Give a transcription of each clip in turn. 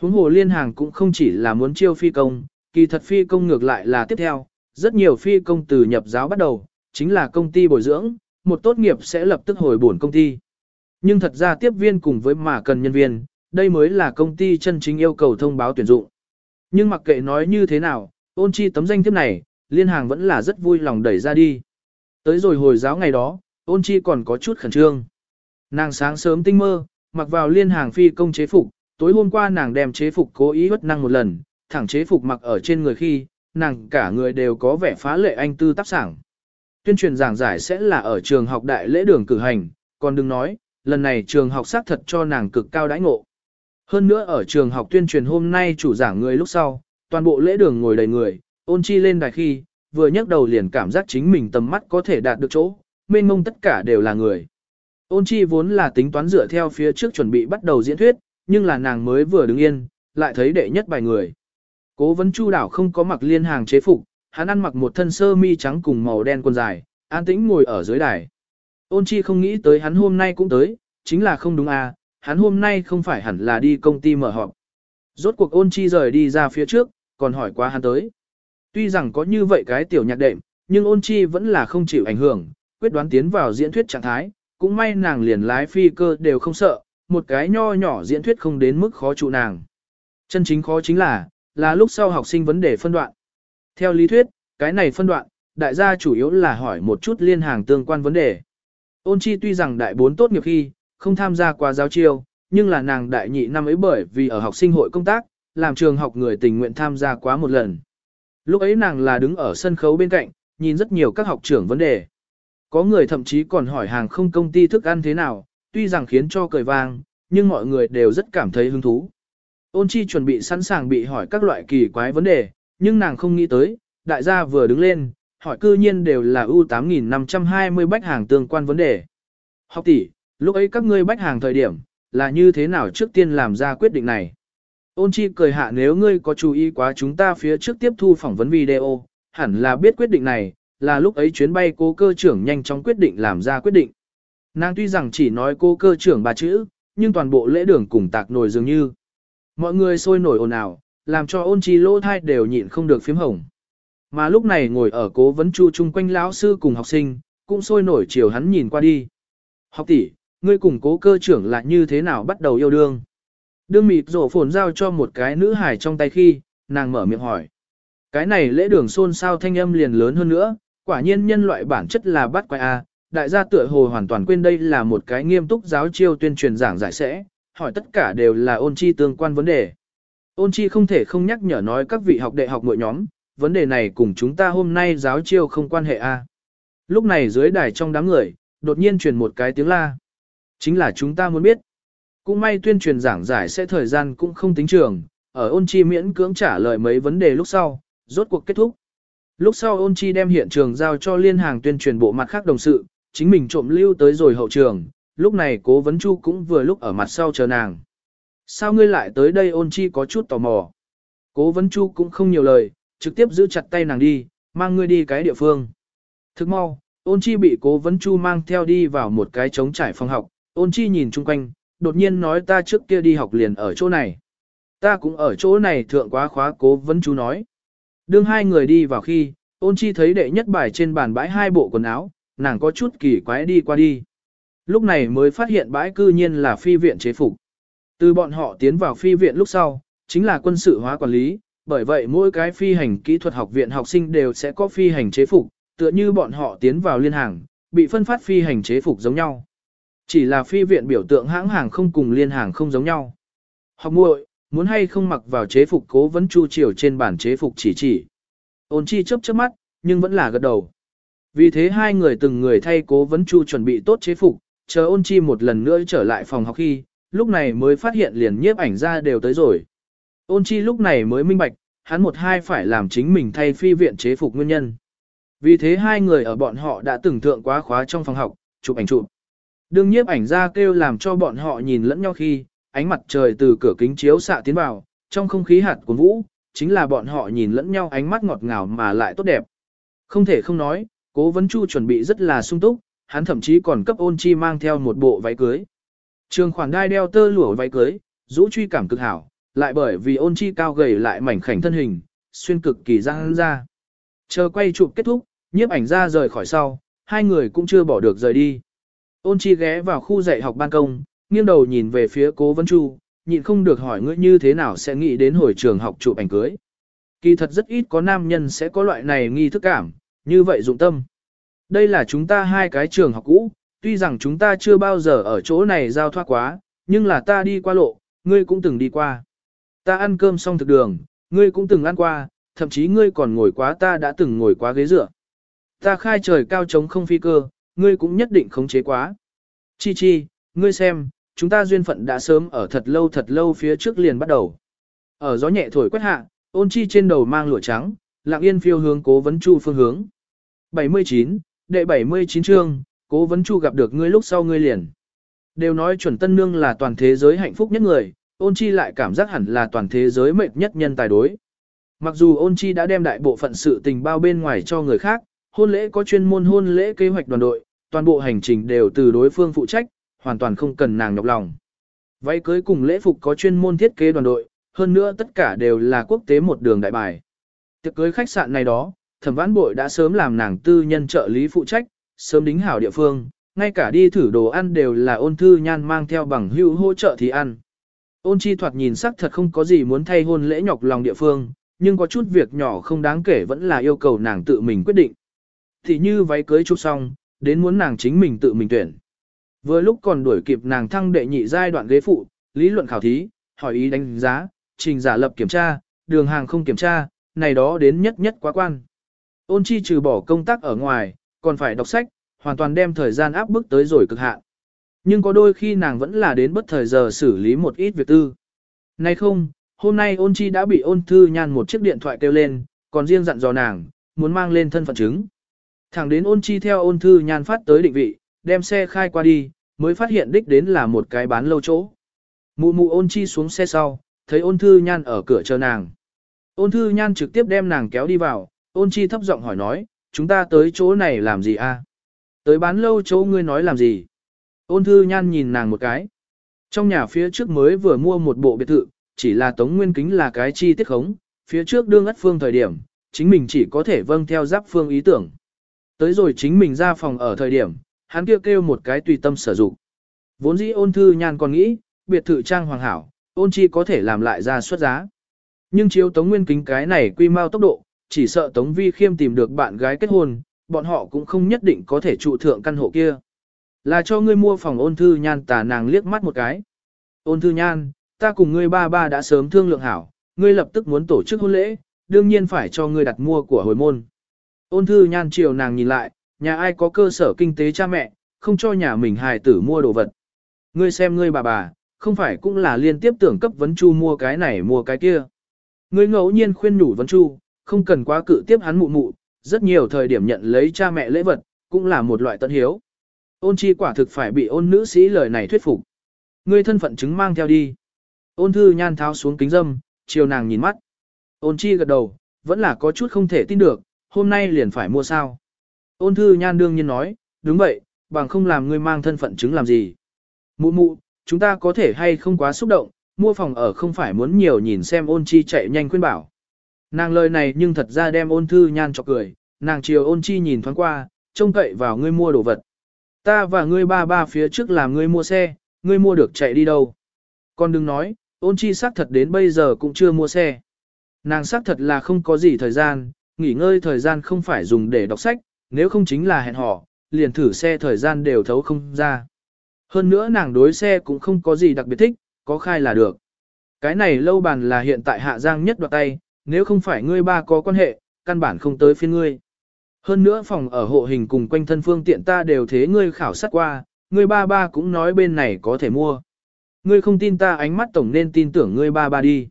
Huống hồ liên hàng cũng không chỉ là muốn chiêu phi công, kỳ thật phi công ngược lại là tiếp theo, rất nhiều phi công từ nhập giáo bắt đầu, chính là công ty bồi dưỡng, một tốt nghiệp sẽ lập tức hồi bổn công ty. Nhưng thật ra tiếp viên cùng với mà cần nhân viên, đây mới là công ty chân chính yêu cầu thông báo tuyển dụng. Nhưng mặc kệ nói như thế nào, ôn chi tấm danh thiếp này, liên hàng vẫn là rất vui lòng đẩy ra đi. Tới rồi hồi giáo ngày đó, ôn chi còn có chút khẩn trương. Nàng sáng sớm tinh mơ, mặc vào liên hàng phi công chế phục, tối hôm qua nàng đem chế phục cố ý hất năng một lần, thẳng chế phục mặc ở trên người khi, nàng cả người đều có vẻ phá lệ anh tư tác sảng. Tuyên truyền giảng giải sẽ là ở trường học đại lễ đường cử hành, còn đừng nói, lần này trường học xác thật cho nàng cực cao đãi ngộ. Hơn nữa ở trường học tuyên truyền hôm nay chủ giảng người lúc sau, toàn bộ lễ đường ngồi đầy người, ôn chi lên đài khi, vừa nhấc đầu liền cảm giác chính mình tầm mắt có thể đạt được chỗ, mênh mông tất cả đều là người. Ôn chi vốn là tính toán dựa theo phía trước chuẩn bị bắt đầu diễn thuyết, nhưng là nàng mới vừa đứng yên, lại thấy đệ nhất bài người. Cố vấn chu đảo không có mặc liên hàng chế phục, hắn ăn mặc một thân sơ mi trắng cùng màu đen quần dài, an tĩnh ngồi ở dưới đài. Ôn chi không nghĩ tới hắn hôm nay cũng tới, chính là không đúng à, hắn hôm nay không phải hẳn là đi công ty mở họp. Rốt cuộc ôn chi rời đi ra phía trước, còn hỏi qua hắn tới. Tuy rằng có như vậy cái tiểu nhạc đệm, nhưng ôn chi vẫn là không chịu ảnh hưởng, quyết đoán tiến vào diễn thuyết trạng thái, cũng may nàng liền lái phi cơ đều không sợ, một cái nho nhỏ diễn thuyết không đến mức khó trụ nàng. Chân chính khó chính là, là lúc sau học sinh vấn đề phân đoạn. Theo lý thuyết, cái này phân đoạn, đại gia chủ yếu là hỏi một chút liên hàng tương quan vấn đề. Ôn chi tuy rằng đại bốn tốt nghiệp khi, không tham gia qua giáo chiêu, nhưng là nàng đại nhị năm ấy bởi vì ở học sinh hội công tác, làm trường học người tình nguyện tham gia quá một lần. Lúc ấy nàng là đứng ở sân khấu bên cạnh, nhìn rất nhiều các học trưởng vấn đề. Có người thậm chí còn hỏi hàng không công ty thức ăn thế nào, tuy rằng khiến cho cười vang, nhưng mọi người đều rất cảm thấy hứng thú. Ôn chi chuẩn bị sẵn sàng bị hỏi các loại kỳ quái vấn đề, nhưng nàng không nghĩ tới, đại gia vừa đứng lên, hỏi cư nhiên đều là U8520 bách hàng tương quan vấn đề. Học tỷ, lúc ấy các ngươi bách hàng thời điểm, là như thế nào trước tiên làm ra quyết định này? Ôn chi cười hạ nếu ngươi có chú ý quá chúng ta phía trước tiếp thu phỏng vấn video, hẳn là biết quyết định này, là lúc ấy chuyến bay cố cơ trưởng nhanh chóng quyết định làm ra quyết định. Nàng tuy rằng chỉ nói cô cơ trưởng ba chữ, nhưng toàn bộ lễ đường cùng tạc nổi dường như. Mọi người sôi nổi ồn ào, làm cho ôn chi lỗ thai đều nhịn không được phím hồng. Mà lúc này ngồi ở cố vấn chu chung quanh lão sư cùng học sinh, cũng sôi nổi chiều hắn nhìn qua đi. Học tỷ, ngươi cùng cố cơ trưởng là như thế nào bắt đầu yêu đương? Đương mịp rổ phồn giao cho một cái nữ hải trong tay khi, nàng mở miệng hỏi. Cái này lễ đường xôn xao thanh âm liền lớn hơn nữa, quả nhiên nhân loại bản chất là bắt quay A, đại gia tựa hồ hoàn toàn quên đây là một cái nghiêm túc giáo chiêu tuyên truyền giảng giải sẽ, hỏi tất cả đều là ôn chi tương quan vấn đề. Ôn chi không thể không nhắc nhở nói các vị học đệ học mỗi nhóm, vấn đề này cùng chúng ta hôm nay giáo chiêu không quan hệ a. Lúc này dưới đài trong đám người, đột nhiên truyền một cái tiếng la. Chính là chúng ta muốn biết. Cũng may tuyên truyền giảng giải sẽ thời gian cũng không tính trường, ở ôn chi miễn cưỡng trả lời mấy vấn đề lúc sau, rốt cuộc kết thúc. Lúc sau ôn chi đem hiện trường giao cho liên hàng tuyên truyền bộ mặt khác đồng sự, chính mình trộm lưu tới rồi hậu trường, lúc này cố vấn chu cũng vừa lúc ở mặt sau chờ nàng. Sao ngươi lại tới đây ôn chi có chút tò mò. Cố vấn chu cũng không nhiều lời, trực tiếp giữ chặt tay nàng đi, mang ngươi đi cái địa phương. Thức mau, ôn chi bị cố vấn chu mang theo đi vào một cái trống trải phòng học, ôn chi nhìn chung quanh, đột nhiên nói ta trước kia đi học liền ở chỗ này. Ta cũng ở chỗ này thượng quá khóa cố vấn chu nói. Đương hai người đi vào khi, ôn chi thấy đệ nhất bài trên bàn bãi hai bộ quần áo, nàng có chút kỳ quái đi qua đi. Lúc này mới phát hiện bãi cư nhiên là phi viện chế phục. Từ bọn họ tiến vào phi viện lúc sau, chính là quân sự hóa quản lý, bởi vậy mỗi cái phi hành kỹ thuật học viện học sinh đều sẽ có phi hành chế phục, tựa như bọn họ tiến vào liên hàng, bị phân phát phi hành chế phục giống nhau. Chỉ là phi viện biểu tượng hãng hàng không cùng liên hàng không giống nhau. Học muội, muốn hay không mặc vào chế phục cố vấn chu chiều trên bản chế phục chỉ chỉ. Ôn chi chớp chớp mắt, nhưng vẫn là gật đầu. Vì thế hai người từng người thay cố vấn chu chuẩn bị tốt chế phục, chờ ôn chi một lần nữa trở lại phòng học khi, lúc này mới phát hiện liền nhiếp ảnh ra đều tới rồi. Ôn chi lúc này mới minh bạch, hắn một hai phải làm chính mình thay phi viện chế phục nguyên nhân. Vì thế hai người ở bọn họ đã từng thượng quá khóa trong phòng học, chụp ảnh chụp. Đương nhiếp ảnh ra kêu làm cho bọn họ nhìn lẫn nhau khi, ánh mặt trời từ cửa kính chiếu xạ tiến vào, trong không khí hạt của vũ, chính là bọn họ nhìn lẫn nhau ánh mắt ngọt ngào mà lại tốt đẹp. Không thể không nói, cố vấn chu chuẩn bị rất là sung túc, hắn thậm chí còn cấp ôn chi mang theo một bộ váy cưới. Trường khoản đai đeo tơ lụa váy cưới, rũ truy cảm cực hảo, lại bởi vì ôn chi cao gầy lại mảnh khảnh thân hình, xuyên cực kỳ răng ra. Chờ quay chụp kết thúc, nhiếp ảnh ra rời khỏi sau, hai người cũng chưa bỏ được rời đi. Ôn chi ghé vào khu dạy học ban công, nghiêng đầu nhìn về phía cố vấn chu, nhịn không được hỏi ngươi như thế nào sẽ nghĩ đến hồi trường học chụp ảnh cưới. Kỳ thật rất ít có nam nhân sẽ có loại này nghi thức cảm, như vậy dụng tâm. Đây là chúng ta hai cái trường học cũ, tuy rằng chúng ta chưa bao giờ ở chỗ này giao thoa quá, nhưng là ta đi qua lộ, ngươi cũng từng đi qua. Ta ăn cơm xong thực đường, ngươi cũng từng ăn qua, thậm chí ngươi còn ngồi quá ta đã từng ngồi quá ghế dựa. Ta khai trời cao trống không phi cơ, ngươi cũng nhất định khống chế quá. Chi chi, ngươi xem, chúng ta duyên phận đã sớm ở thật lâu thật lâu phía trước liền bắt đầu. Ở gió nhẹ thổi quét hạ, ôn chi trên đầu mang lụa trắng, lặng yên phiêu hướng cố vấn chu phương hướng. 79, đệ 79 chương, cố vấn chu gặp được ngươi lúc sau ngươi liền. Đều nói chuẩn tân nương là toàn thế giới hạnh phúc nhất người, ôn chi lại cảm giác hẳn là toàn thế giới mệt nhất nhân tài đối. Mặc dù ôn chi đã đem đại bộ phận sự tình bao bên ngoài cho người khác, hôn lễ có chuyên môn hôn lễ kế hoạch đoàn đội, toàn bộ hành trình đều từ đối phương phụ trách, hoàn toàn không cần nàng nhọc lòng. Váy cưới cùng lễ phục có chuyên môn thiết kế đoàn đội, hơn nữa tất cả đều là quốc tế một đường đại bài. Tiệc cưới khách sạn này đó, thẩm vãn bội đã sớm làm nàng tư nhân trợ lý phụ trách, sớm đính hảo địa phương, ngay cả đi thử đồ ăn đều là ôn thư nhan mang theo bằng hữu hỗ trợ thì ăn. Ôn chi thoạt nhìn sắc thật không có gì muốn thay hôn lễ nhọc lòng địa phương, nhưng có chút việc nhỏ không đáng kể vẫn là yêu cầu nàng tự mình quyết định. Thì như váy cưới chụp xong, đến muốn nàng chính mình tự mình tuyển. Vừa lúc còn đuổi kịp nàng thăng đệ nhị giai đoạn ghế phụ, lý luận khảo thí, hỏi ý đánh giá, trình giả lập kiểm tra, đường hàng không kiểm tra, này đó đến nhất nhất quá quan. Ôn chi trừ bỏ công tác ở ngoài, còn phải đọc sách, hoàn toàn đem thời gian áp bức tới rồi cực hạn. Nhưng có đôi khi nàng vẫn là đến bất thời giờ xử lý một ít việc tư. Này không, hôm nay ôn chi đã bị ôn thư nhan một chiếc điện thoại kêu lên, còn riêng dặn dò nàng, muốn mang lên thân phận chứng. Thẳng đến ôn chi theo ôn thư nhan phát tới định vị, đem xe khai qua đi, mới phát hiện đích đến là một cái bán lâu chỗ. Mụ mụ ôn chi xuống xe sau, thấy ôn thư nhan ở cửa chờ nàng. Ôn thư nhan trực tiếp đem nàng kéo đi vào, ôn chi thấp giọng hỏi nói, chúng ta tới chỗ này làm gì a? Tới bán lâu chỗ ngươi nói làm gì? Ôn thư nhan nhìn nàng một cái. Trong nhà phía trước mới vừa mua một bộ biệt thự, chỉ là tống nguyên kính là cái chi tiết khống, phía trước đương ất phương thời điểm, chính mình chỉ có thể vâng theo giáp phương ý tưởng. Tới rồi chính mình ra phòng ở thời điểm, hắn kêu kêu một cái tùy tâm sử dụng. Vốn dĩ ôn thư nhan còn nghĩ, biệt thự trang hoàng hảo, ôn chi có thể làm lại ra xuất giá. Nhưng chiếu tống nguyên kính cái này quy mau tốc độ, chỉ sợ tống vi khiêm tìm được bạn gái kết hôn, bọn họ cũng không nhất định có thể trụ thượng căn hộ kia. Là cho ngươi mua phòng ôn thư nhan tà nàng liếc mắt một cái. Ôn thư nhan, ta cùng ngươi ba ba đã sớm thương lượng hảo, ngươi lập tức muốn tổ chức hôn lễ, đương nhiên phải cho ngươi đặt mua của hồi môn. Ôn thư nhan chiều nàng nhìn lại, nhà ai có cơ sở kinh tế cha mẹ, không cho nhà mình hài tử mua đồ vật. Ngươi xem ngươi bà bà, không phải cũng là liên tiếp tưởng cấp vấn chu mua cái này mua cái kia. Ngươi ngẫu nhiên khuyên nhủ vấn chu, không cần quá cự tiếp hắn mụ mụ, rất nhiều thời điểm nhận lấy cha mẹ lễ vật, cũng là một loại tận hiếu. Ôn chi quả thực phải bị ôn nữ sĩ lời này thuyết phục. Ngươi thân phận chứng mang theo đi. Ôn thư nhan tháo xuống kính dâm, chiều nàng nhìn mắt. Ôn chi gật đầu, vẫn là có chút không thể tin được, hôm nay liền phải mua sao. Ôn thư nhan đương nhiên nói, đúng vậy, bằng không làm ngươi mang thân phận chứng làm gì. Mụ mụ, chúng ta có thể hay không quá xúc động, mua phòng ở không phải muốn nhiều nhìn xem ôn chi chạy nhanh khuyên bảo. Nàng lời này nhưng thật ra đem ôn thư nhan cho cười, nàng chiều ôn chi nhìn thoáng qua, trông cậy vào ngươi mua đồ vật. Ta và ngươi ba ba phía trước làm ngươi mua xe, ngươi mua được chạy đi đâu. Còn đừng nói, ôn chi xác thật đến bây giờ cũng chưa mua xe. Nàng xác thật là không có gì thời gian, nghỉ ngơi thời gian không phải dùng để đọc sách, nếu không chính là hẹn hò, liền thử xe thời gian đều thấu không ra. Hơn nữa nàng đối xe cũng không có gì đặc biệt thích, có khai là được. Cái này lâu bàn là hiện tại hạ giang nhất đoạt tay, nếu không phải ngươi ba có quan hệ, căn bản không tới phiên ngươi. Hơn nữa phòng ở hộ hình cùng quanh thân phương tiện ta đều thế ngươi khảo sát qua, ngươi ba ba cũng nói bên này có thể mua. Ngươi không tin ta ánh mắt tổng nên tin tưởng ngươi ba ba đi.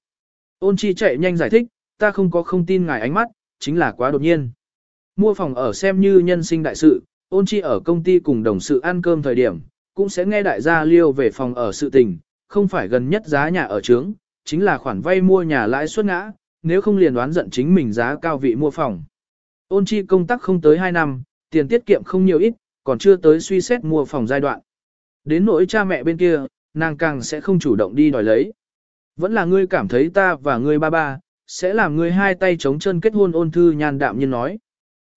Ôn chi chạy nhanh giải thích, ta không có không tin ngài ánh mắt, chính là quá đột nhiên. Mua phòng ở xem như nhân sinh đại sự, ôn chi ở công ty cùng đồng sự ăn cơm thời điểm, cũng sẽ nghe đại gia liêu về phòng ở sự tình, không phải gần nhất giá nhà ở trướng, chính là khoản vay mua nhà lãi suất ngã, nếu không liền đoán giận chính mình giá cao vị mua phòng. Ôn chi công tác không tới 2 năm, tiền tiết kiệm không nhiều ít, còn chưa tới suy xét mua phòng giai đoạn. Đến nỗi cha mẹ bên kia, nàng càng sẽ không chủ động đi đòi lấy. Vẫn là ngươi cảm thấy ta và ngươi ba ba, sẽ làm ngươi hai tay chống chân kết hôn ôn thư nhàn đạm nhiên nói.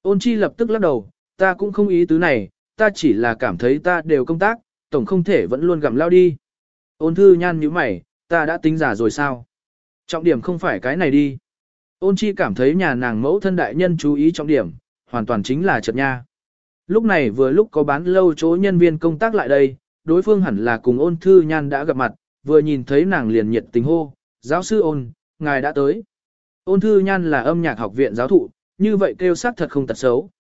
Ôn chi lập tức lắc đầu, ta cũng không ý tứ này, ta chỉ là cảm thấy ta đều công tác, tổng không thể vẫn luôn gặm lao đi. Ôn thư nhan như mày, ta đã tính giả rồi sao? Trọng điểm không phải cái này đi. Ôn chi cảm thấy nhà nàng mẫu thân đại nhân chú ý trọng điểm, hoàn toàn chính là chợt nha. Lúc này vừa lúc có bán lâu chỗ nhân viên công tác lại đây, đối phương hẳn là cùng ôn thư nhan đã gặp mặt, vừa nhìn thấy nàng liền nhiệt tình hô, giáo sư ôn, ngài đã tới. Ôn thư nhan là âm nhạc học viện giáo thụ, như vậy kêu sắc thật không tật xấu.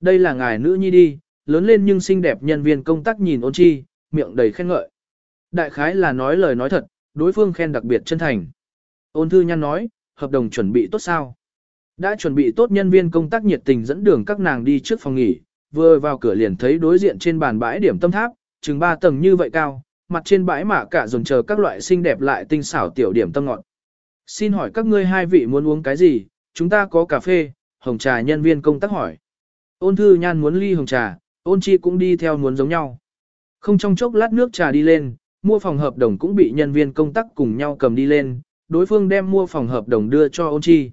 Đây là ngài nữ nhi đi, lớn lên nhưng xinh đẹp nhân viên công tác nhìn ôn chi, miệng đầy khen ngợi. Đại khái là nói lời nói thật, đối phương khen đặc biệt chân thành. Ôn thư nhan nói, hợp đồng chuẩn bị tốt sao? Đã chuẩn bị tốt nhân viên công tác nhiệt tình dẫn đường các nàng đi trước phòng nghỉ, vừa vào cửa liền thấy đối diện trên bàn bãi điểm tâm tháp, chừng 3 tầng như vậy cao, mặt trên bãi mạ cả dồn chờ các loại xinh đẹp lại tinh xảo tiểu điểm tâm ngọt. Xin hỏi các ngươi hai vị muốn uống cái gì, chúng ta có cà phê, hồng trà nhân viên công tác hỏi. Ôn thư nhan muốn ly hồng trà, ôn chi cũng đi theo muốn giống nhau. Không trong chốc lát nước trà đi lên, mua phòng hợp đồng cũng bị nhân viên công tác cùng nhau cầm đi lên, đối phương đem mua phòng hợp đồng đưa cho ôn chi.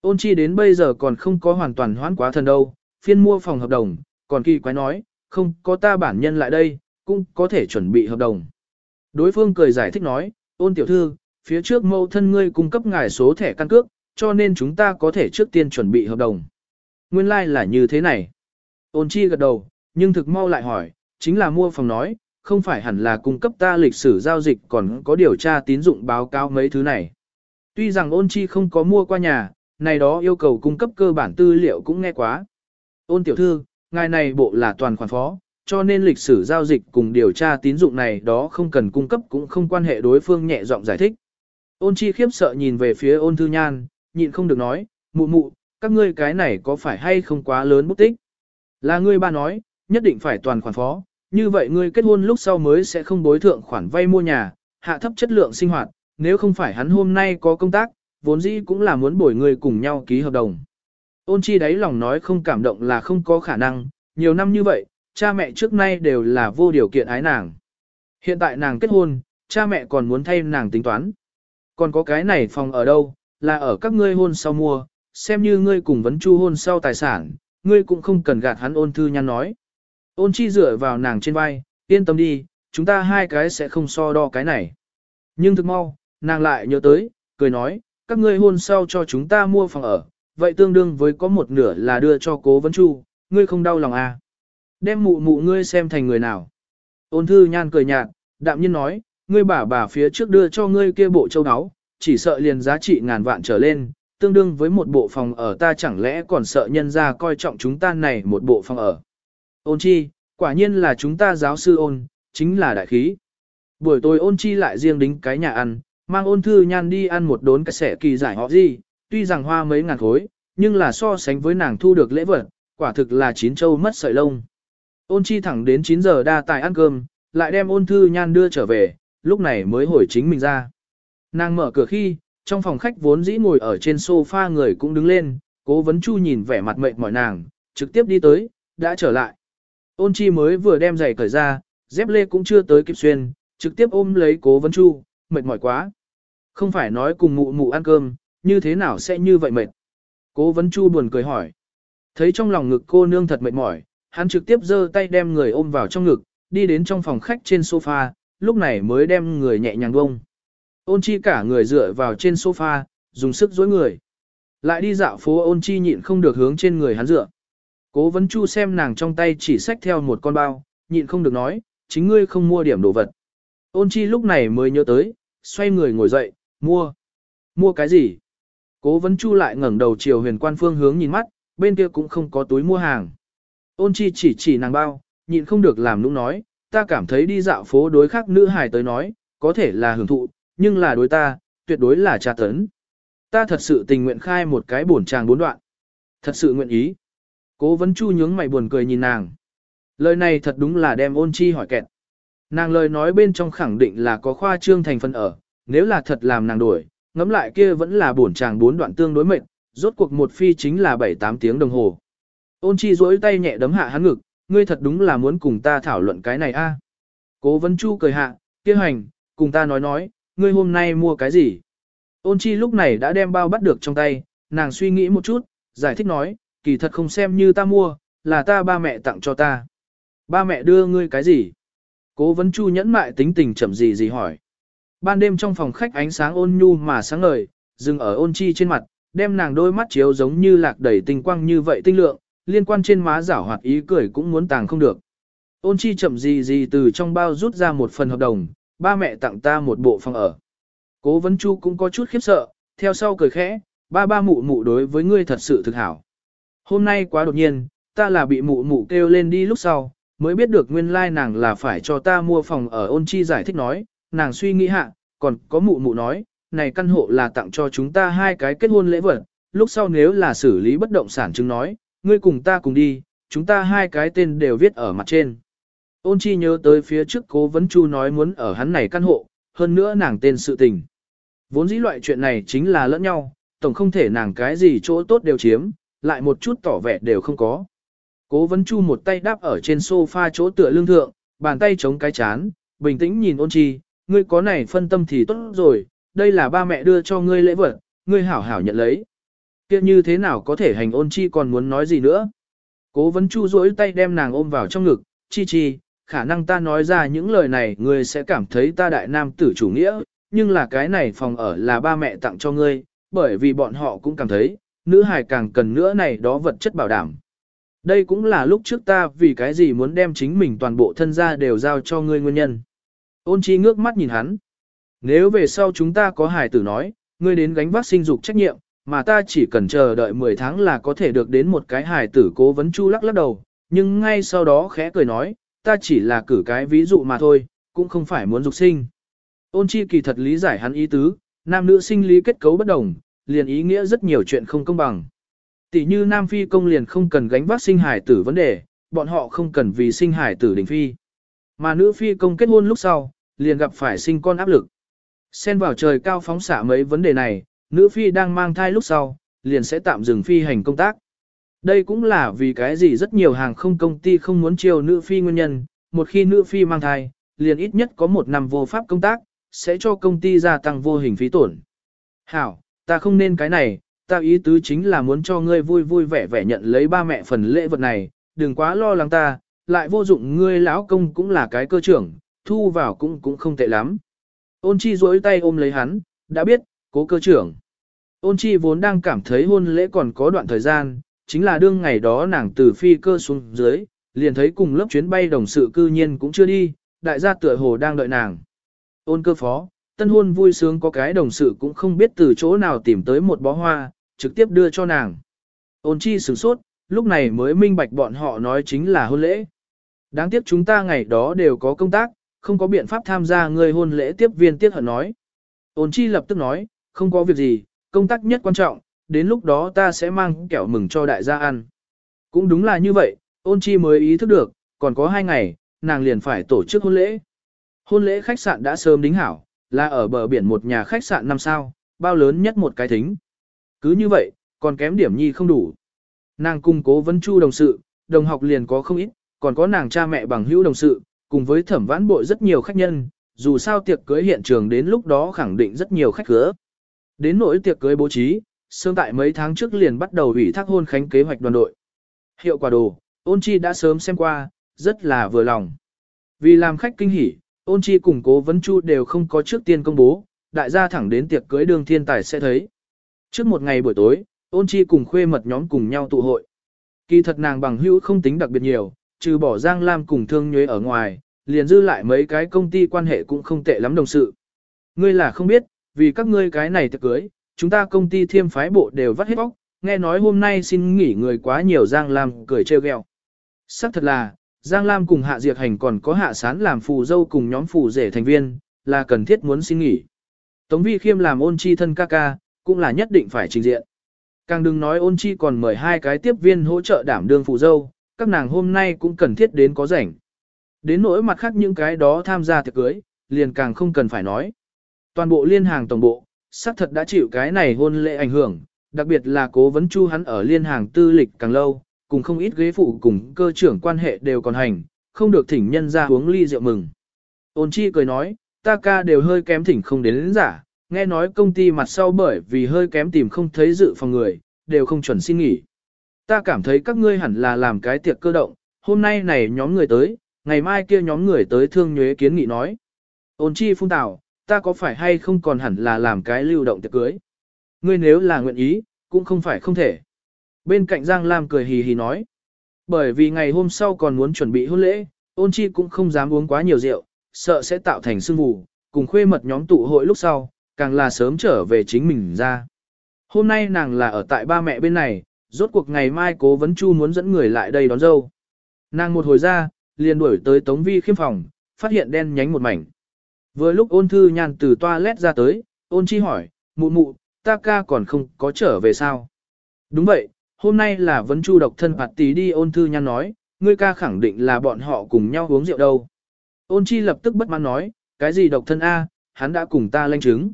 Ôn chi đến bây giờ còn không có hoàn toàn hoãn quá thần đâu, phiên mua phòng hợp đồng, còn kỳ quái nói, không có ta bản nhân lại đây, cũng có thể chuẩn bị hợp đồng. Đối phương cười giải thích nói, ôn tiểu thư, phía trước mâu thân ngươi cung cấp ngài số thẻ căn cước, cho nên chúng ta có thể trước tiên chuẩn bị hợp đồng. Nguyên lai like là như thế này. Ôn chi gật đầu, nhưng thực mau lại hỏi, chính là mua phòng nói, không phải hẳn là cung cấp ta lịch sử giao dịch còn có điều tra tín dụng báo cáo mấy thứ này. Tuy rằng ôn chi không có mua qua nhà, này đó yêu cầu cung cấp cơ bản tư liệu cũng nghe quá. Ôn tiểu thư, ngài này bộ là toàn khoản phó, cho nên lịch sử giao dịch cùng điều tra tín dụng này đó không cần cung cấp cũng không quan hệ đối phương nhẹ giọng giải thích. Ôn chi khiếp sợ nhìn về phía ôn thư nhan, nhịn không được nói, mụ mụ, các ngươi cái này có phải hay không quá lớn bút tích? Là ngươi ba nói, nhất định phải toàn khoản phó, như vậy ngươi kết hôn lúc sau mới sẽ không bối thượng khoản vay mua nhà, hạ thấp chất lượng sinh hoạt, nếu không phải hắn hôm nay có công tác, vốn dĩ cũng là muốn bồi ngươi cùng nhau ký hợp đồng. Ôn chi đáy lòng nói không cảm động là không có khả năng, nhiều năm như vậy, cha mẹ trước nay đều là vô điều kiện ái nàng. Hiện tại nàng kết hôn, cha mẹ còn muốn thay nàng tính toán. Còn có cái này phòng ở đâu, là ở các ngươi hôn sau mua, xem như ngươi cùng vấn chu hôn sau tài sản, ngươi cũng không cần gạt hắn ôn thư nhăn nói. Ôn chi dựa vào nàng trên vai, yên tâm đi, chúng ta hai cái sẽ không so đo cái này. Nhưng thực mau, nàng lại nhớ tới, cười nói, các ngươi hôn sau cho chúng ta mua phòng ở, vậy tương đương với có một nửa là đưa cho cố vấn chu, ngươi không đau lòng à. Đem mụ mụ ngươi xem thành người nào. Ôn thư nhan cười nhạt, đạm nhiên nói, ngươi bà bà phía trước đưa cho ngươi kia bộ châu áo, chỉ sợ liền giá trị ngàn vạn trở lên, tương đương với một bộ phòng ở ta chẳng lẽ còn sợ nhân ra coi trọng chúng ta này một bộ phòng ở. Ôn chi, quả nhiên là chúng ta giáo sư ôn, chính là đại khí. Buổi tối ôn chi lại riêng đính cái nhà ăn, mang ôn thư nhan đi ăn một đốn cái sẻ kỳ giải họ gì, tuy rằng hoa mấy ngàn khối, nhưng là so sánh với nàng thu được lễ vật, quả thực là chín châu mất sợi lông. Ôn chi thẳng đến 9 giờ đa tài ăn cơm, lại đem ôn thư nhan đưa trở về, lúc này mới hồi chính mình ra. Nàng mở cửa khi, trong phòng khách vốn dĩ ngồi ở trên sofa người cũng đứng lên, cố vấn chu nhìn vẻ mặt mệt mỏi nàng, trực tiếp đi tới, đã trở lại. Ôn chi mới vừa đem giày cởi ra, dép lê cũng chưa tới kịp xuyên, trực tiếp ôm lấy cố vấn chu, mệt mỏi quá. Không phải nói cùng mụ mụ ăn cơm, như thế nào sẽ như vậy mệt. Cố vấn chu buồn cười hỏi. Thấy trong lòng ngực cô nương thật mệt mỏi, hắn trực tiếp giơ tay đem người ôm vào trong ngực, đi đến trong phòng khách trên sofa, lúc này mới đem người nhẹ nhàng bông. Ôn chi cả người dựa vào trên sofa, dùng sức dối người. Lại đi dạo phố ôn chi nhịn không được hướng trên người hắn dựa. Cố vấn chu xem nàng trong tay chỉ xách theo một con bao, nhịn không được nói, chính ngươi không mua điểm đồ vật. Ôn chi lúc này mới nhớ tới, xoay người ngồi dậy, mua. Mua cái gì? Cố vấn chu lại ngẩng đầu chiều huyền quan phương hướng nhìn mắt, bên kia cũng không có túi mua hàng. Ôn chi chỉ chỉ nàng bao, nhịn không được làm nũng nói, ta cảm thấy đi dạo phố đối khác nữ hài tới nói, có thể là hưởng thụ, nhưng là đối ta, tuyệt đối là tra tấn. Ta thật sự tình nguyện khai một cái bổn tràng bốn đoạn. Thật sự nguyện ý. Cố vấn chu nhướng mày buồn cười nhìn nàng. Lời này thật đúng là đem ôn chi hỏi kẹt. Nàng lời nói bên trong khẳng định là có khoa trương thành phần ở, nếu là thật làm nàng đuổi, ngẫm lại kia vẫn là bổn chàng bốn đoạn tương đối mệnh, rốt cuộc một phi chính là 7-8 tiếng đồng hồ. Ôn chi duỗi tay nhẹ đấm hạ hắn ngực, ngươi thật đúng là muốn cùng ta thảo luận cái này a. Cố vấn chu cười hạ, kia hành, cùng ta nói nói, ngươi hôm nay mua cái gì? Ôn chi lúc này đã đem bao bắt được trong tay, nàng suy nghĩ một chút, giải thích nói, kỳ thật không xem như ta mua, là ta ba mẹ tặng cho ta. Ba mẹ đưa ngươi cái gì? Cố vấn chu nhẫn mại tính tình chậm gì gì hỏi. Ban đêm trong phòng khách ánh sáng ôn nhu mà sáng ngời, dừng ở ôn chi trên mặt, đem nàng đôi mắt chiếu giống như lạc đầy tinh quang như vậy tinh lượng, liên quan trên má giảo hoạt ý cười cũng muốn tàng không được. Ôn chi chậm gì gì từ trong bao rút ra một phần hợp đồng, ba mẹ tặng ta một bộ phòng ở. Cố vấn chu cũng có chút khiếp sợ, theo sau cười khẽ, ba ba mụ mụ đối với ngươi thật sự thực hảo. Hôm nay quá đột nhiên, ta là bị mụ mụ kêu lên đi lúc sau, mới biết được nguyên lai nàng là phải cho ta mua phòng ở ôn chi giải thích nói, nàng suy nghĩ hạ, còn có mụ mụ nói, này căn hộ là tặng cho chúng ta hai cái kết hôn lễ vật, lúc sau nếu là xử lý bất động sản chứng nói, ngươi cùng ta cùng đi, chúng ta hai cái tên đều viết ở mặt trên. Ôn chi nhớ tới phía trước cố vấn chu nói muốn ở hắn này căn hộ, hơn nữa nàng tên sự tình. Vốn dĩ loại chuyện này chính là lẫn nhau, tổng không thể nàng cái gì chỗ tốt đều chiếm, lại một chút tỏ vẻ đều không có. Cố vấn chu một tay đáp ở trên sofa chỗ tựa lưng thượng, bàn tay chống cái chán, bình tĩnh nhìn ôn chi, ngươi có này phân tâm thì tốt rồi, đây là ba mẹ đưa cho ngươi lễ vật, ngươi hảo hảo nhận lấy. kia như thế nào có thể hành ôn chi còn muốn nói gì nữa. Cố vấn chu duỗi tay đem nàng ôm vào trong ngực, chi chi, khả năng ta nói ra những lời này ngươi sẽ cảm thấy ta đại nam tử chủ nghĩa, nhưng là cái này phòng ở là ba mẹ tặng cho ngươi, bởi vì bọn họ cũng cảm thấy, nữ hài càng cần nữa này đó vật chất bảo đảm. Đây cũng là lúc trước ta vì cái gì muốn đem chính mình toàn bộ thân gia đều giao cho ngươi nguyên nhân. Ôn chi ngước mắt nhìn hắn. Nếu về sau chúng ta có hài tử nói, ngươi đến gánh vác sinh dục trách nhiệm, mà ta chỉ cần chờ đợi 10 tháng là có thể được đến một cái hài tử cố vấn chu lắc lắc đầu, nhưng ngay sau đó khẽ cười nói, ta chỉ là cử cái ví dụ mà thôi, cũng không phải muốn dục sinh. Ôn chi kỳ thật lý giải hắn ý tứ, nam nữ sinh lý kết cấu bất đồng, liền ý nghĩa rất nhiều chuyện không công bằng. Tỷ như nam phi công liền không cần gánh vác sinh hải tử vấn đề, bọn họ không cần vì sinh hải tử đình phi. Mà nữ phi công kết hôn lúc sau, liền gặp phải sinh con áp lực. Xen vào trời cao phóng xạ mấy vấn đề này, nữ phi đang mang thai lúc sau, liền sẽ tạm dừng phi hành công tác. Đây cũng là vì cái gì rất nhiều hàng không công ty không muốn chiêu nữ phi nguyên nhân, một khi nữ phi mang thai, liền ít nhất có một năm vô pháp công tác, sẽ cho công ty gia tăng vô hình phí tổn. Hảo, ta không nên cái này, ta ý tứ chính là muốn cho ngươi vui vui vẻ vẻ nhận lấy ba mẹ phần lễ vật này, đừng quá lo lắng ta, lại vô dụng ngươi lão công cũng là cái cơ trưởng, thu vào cũng cũng không tệ lắm. Ôn chi duỗi tay ôm lấy hắn, đã biết, cố cơ trưởng. Ôn chi vốn đang cảm thấy hôn lễ còn có đoạn thời gian, chính là đương ngày đó nàng từ phi cơ xuống dưới, liền thấy cùng lớp chuyến bay đồng sự cư nhiên cũng chưa đi, đại gia tựa hồ đang đợi nàng. Ôn cơ phó, tân hôn vui sướng có cái đồng sự cũng không biết từ chỗ nào tìm tới một bó hoa, trực tiếp đưa cho nàng. Ôn chi sửng sốt, lúc này mới minh bạch bọn họ nói chính là hôn lễ. Đáng tiếc chúng ta ngày đó đều có công tác, không có biện pháp tham gia người hôn lễ tiếp viên tiết hận nói. Ôn chi lập tức nói, không có việc gì, công tác nhất quan trọng, đến lúc đó ta sẽ mang kẹo mừng cho đại gia ăn. Cũng đúng là như vậy, ôn chi mới ý thức được, còn có hai ngày, nàng liền phải tổ chức hôn lễ. Hôn lễ khách sạn đã sớm đính hảo, là ở bờ biển một nhà khách sạn năm sao, bao lớn nhất một cái thính. Cứ như vậy, còn kém điểm nhi không đủ. Nàng cung cố vấn chu đồng sự, đồng học liền có không ít, còn có nàng cha mẹ bằng hữu đồng sự, cùng với thẩm vãn bội rất nhiều khách nhân, dù sao tiệc cưới hiện trường đến lúc đó khẳng định rất nhiều khách cửa. Đến nỗi tiệc cưới bố trí, sương tại mấy tháng trước liền bắt đầu ủy thác hôn khánh kế hoạch đoàn đội. Hiệu quả đồ, ôn chi đã sớm xem qua, rất là vừa lòng. Vì làm khách kinh hỉ, ôn chi cùng cố vấn chu đều không có trước tiên công bố, đại gia thẳng đến tiệc cưới đường thiên tài sẽ thấy. Trước một ngày buổi tối, ôn chi cùng khuê mật nhóm cùng nhau tụ hội. Kỳ thật nàng bằng hữu không tính đặc biệt nhiều, trừ bỏ Giang Lam cùng thương nhuế ở ngoài, liền dư lại mấy cái công ty quan hệ cũng không tệ lắm đồng sự. Ngươi là không biết, vì các ngươi cái này tiệc cưới, chúng ta công ty thiêm phái bộ đều vắt hết bóc, nghe nói hôm nay xin nghỉ người quá nhiều Giang Lam cười trêu ghẹo. Sắc thật là, Giang Lam cùng Hạ Diệt Hành còn có Hạ Sán làm phù dâu cùng nhóm phù rể thành viên, là cần thiết muốn xin nghỉ. Tống Vi Khiêm làm ôn chi thân ca ca, cũng là nhất định phải trình diện. Càng đừng nói ôn chi còn mời hai cái tiếp viên hỗ trợ đảm đương phù dâu, các nàng hôm nay cũng cần thiết đến có rảnh. Đến nỗi mặt khác những cái đó tham gia tiệc cưới, liền càng không cần phải nói. Toàn bộ liên hàng tổng bộ, xác thật đã chịu cái này hôn lễ ảnh hưởng, đặc biệt là cố vấn chu hắn ở liên hàng tư lịch càng lâu, cùng không ít ghế phụ cùng cơ trưởng quan hệ đều còn hành, không được thỉnh nhân ra uống ly rượu mừng. Ôn chi cười nói, ta ca đều hơi kém thỉnh không đến, đến giả, nghe nói công ty mặt sau bởi vì hơi kém tìm không thấy dự phòng người, đều không chuẩn xin nghỉ. Ta cảm thấy các ngươi hẳn là làm cái tiệc cơ động, hôm nay này nhóm người tới, ngày mai kia nhóm người tới thương nhuế kiến nghị nói. Ôn chi phung tảo, ta có phải hay không còn hẳn là làm cái lưu động tiệc cưới. Ngươi nếu là nguyện ý, cũng không phải không thể. Bên cạnh Giang Lam cười hì hì nói. Bởi vì ngày hôm sau còn muốn chuẩn bị hôn lễ, ôn chi cũng không dám uống quá nhiều rượu, sợ sẽ tạo thành sương mù, cùng khuê mật nhóm tụ hội lúc sau, càng là sớm trở về chính mình ra. Hôm nay nàng là ở tại ba mẹ bên này, rốt cuộc ngày mai cố vấn chu muốn dẫn người lại đây đón dâu. Nàng một hồi ra, liền đuổi tới Tống Vi khiêm phòng, phát hiện đen nhánh một mảnh. Vừa lúc ôn thư nhàn từ toilet ra tới, ôn chi hỏi, mụ mụ, ta ca còn không có trở về sao? Đúng vậy, hôm nay là vấn chu độc thân phạt tí đi ôn thư nhàn nói, ngươi ca khẳng định là bọn họ cùng nhau uống rượu đâu. Ôn chi lập tức bất mãn nói, cái gì độc thân A, hắn đã cùng ta lanh chứng.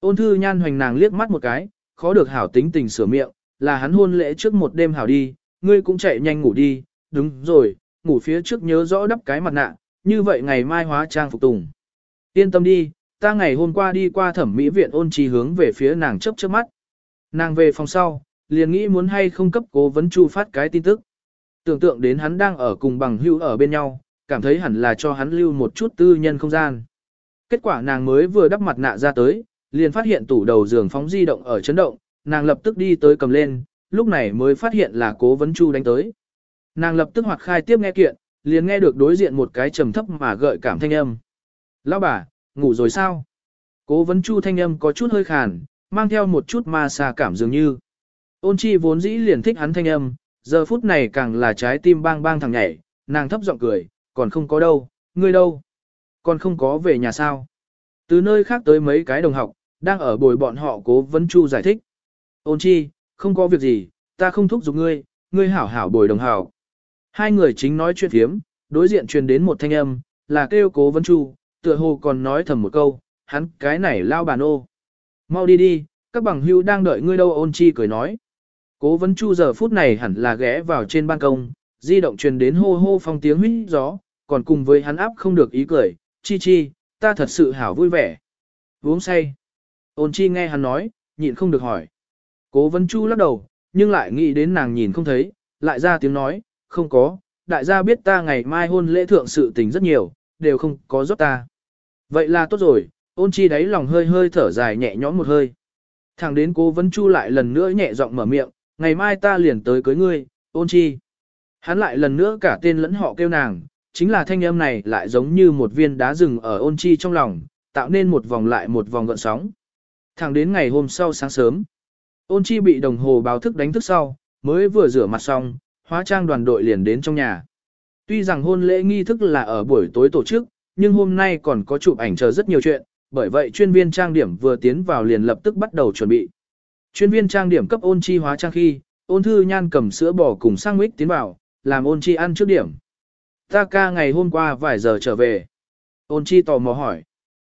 Ôn thư nhan hoành nàng liếc mắt một cái, khó được hảo tính tình sửa miệng, là hắn hôn lễ trước một đêm hảo đi, ngươi cũng chạy nhanh ngủ đi, đúng rồi, ngủ phía trước nhớ rõ đắp cái mặt nạ, như vậy ngày mai hóa trang phục tùng. Yên tâm đi, ta ngày hôm qua đi qua thẩm mỹ viện ôn chi hướng về phía nàng chấp chớp mắt. Nàng về phòng sau, liền nghĩ muốn hay không cấp cố vấn chu phát cái tin tức. Tưởng tượng đến hắn đang ở cùng bằng hưu ở bên nhau, cảm thấy hẳn là cho hắn lưu một chút tư nhân không gian. Kết quả nàng mới vừa đắp mặt nạ ra tới, liền phát hiện tủ đầu giường phóng di động ở chấn động, nàng lập tức đi tới cầm lên, lúc này mới phát hiện là cố vấn chu đánh tới. Nàng lập tức hoạt khai tiếp nghe kiện, liền nghe được đối diện một cái trầm thấp mà gợi cảm thanh âm. Lão bà, ngủ rồi sao? Cố vấn chu thanh âm có chút hơi khàn, mang theo một chút ma xà cảm dường như. Ôn chi vốn dĩ liền thích hắn thanh âm, giờ phút này càng là trái tim bang bang thằng nhảy, nàng thấp giọng cười, còn không có đâu, ngươi đâu? Còn không có về nhà sao? Từ nơi khác tới mấy cái đồng học, đang ở bồi bọn họ cố vấn chu giải thích. Ôn chi, không có việc gì, ta không thúc giục ngươi, ngươi hảo hảo bồi đồng hảo. Hai người chính nói chuyện thiếm, đối diện truyền đến một thanh âm, là kêu cố vấn chu, tựa hồ còn nói thầm một câu, hắn cái này lao bàn ô. Mau đi đi, các bằng hưu đang đợi ngươi đâu ôn chi cười nói. Cố vấn chu giờ phút này hẳn là ghé vào trên ban công, di động truyền đến hô hô phong tiếng huyết gió, còn cùng với hắn áp không được ý cười, chi chi, ta thật sự hảo vui vẻ. Uống say. Ôn chi nghe hắn nói, nhịn không được hỏi. Cố vấn chu lắc đầu, nhưng lại nghĩ đến nàng nhìn không thấy, lại ra tiếng nói, không có, đại gia biết ta ngày mai hôn lễ thượng sự tình rất nhiều, đều không có giúp ta. Vậy là tốt rồi, ôn chi đáy lòng hơi hơi thở dài nhẹ nhõm một hơi. Thẳng đến cố vấn chu lại lần nữa nhẹ giọng mở miệng, ngày mai ta liền tới cưới ngươi, ôn chi. Hắn lại lần nữa cả tên lẫn họ kêu nàng, chính là thanh âm này lại giống như một viên đá rừng ở ôn chi trong lòng, tạo nên một vòng lại một vòng gợn sóng. Thẳng đến ngày hôm sau sáng sớm, ôn chi bị đồng hồ báo thức đánh thức sau, mới vừa rửa mặt xong, hóa trang đoàn đội liền đến trong nhà. Tuy rằng hôn lễ nghi thức là ở buổi tối tổ chức, nhưng hôm nay còn có chụp ảnh chờ rất nhiều chuyện, bởi vậy chuyên viên trang điểm vừa tiến vào liền lập tức bắt đầu chuẩn bị. Chuyên viên trang điểm cấp ôn chi hóa trang khi, ôn thư nhan cầm sữa bò cùng sang mít tiến vào, làm ôn chi ăn trước điểm. Ta ca ngày hôm qua vài giờ trở về. Ôn chi tò mò hỏi.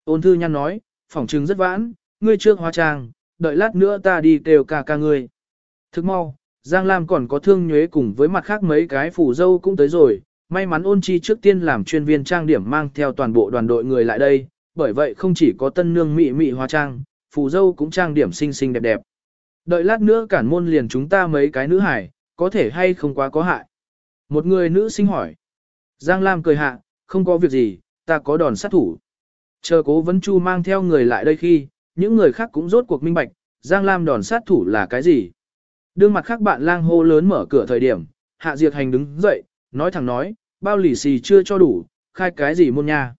Ôn thư nhan nói, phỏng chứng rất vãn, ngươi trước hóa trang, đợi lát nữa ta đi kêu ca ca ngươi. Thức mau, Giang Lam còn có thương nhuế cùng với mặt khác mấy cái phủ dâu cũng tới rồi, may mắn ôn chi trước tiên làm chuyên viên trang điểm mang theo toàn bộ đoàn đội người lại đây, bởi vậy không chỉ có tân nương mị mị hóa trang, phù dâu cũng trang điểm xinh xinh đẹp đẹp. Đợi lát nữa cản môn liền chúng ta mấy cái nữ hải, có thể hay không quá có hại. Một người nữ sinh hỏi. Giang Lam cười hạ, không có việc gì, ta có đòn sát thủ. Chờ cố vấn chu mang theo người lại đây khi, những người khác cũng rốt cuộc minh bạch, Giang Lam đòn sát thủ là cái gì. Đương mặt khác bạn lang hô lớn mở cửa thời điểm, Hạ Diệt Hành đứng dậy, nói thẳng nói, bao lì xì chưa cho đủ, khai cái gì môn nha.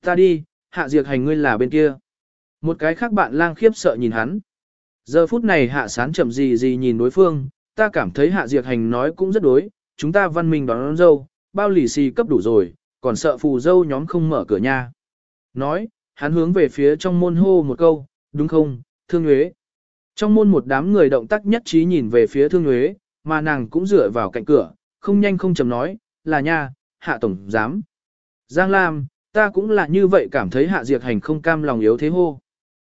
Ta đi, Hạ Diệt Hành ngươi là bên kia. Một cái khác bạn lang khiếp sợ nhìn hắn. Giờ phút này Hạ Sán chậm gì gì nhìn đối phương, ta cảm thấy Hạ Diệt Hành nói cũng rất đối, chúng ta văn minh đón, đón dâu, bao lì xì cấp đủ rồi, còn sợ phù dâu nhóm không mở cửa nha. Nói, hắn hướng về phía trong môn hô một câu, đúng không, thương nhuế. Trong môn một đám người động tác nhất trí nhìn về phía thương nhuế, mà nàng cũng dựa vào cạnh cửa, không nhanh không chầm nói, là nha, hạ tổng giám. Giang Lam, ta cũng là như vậy cảm thấy hạ diệt hành không cam lòng yếu thế hô.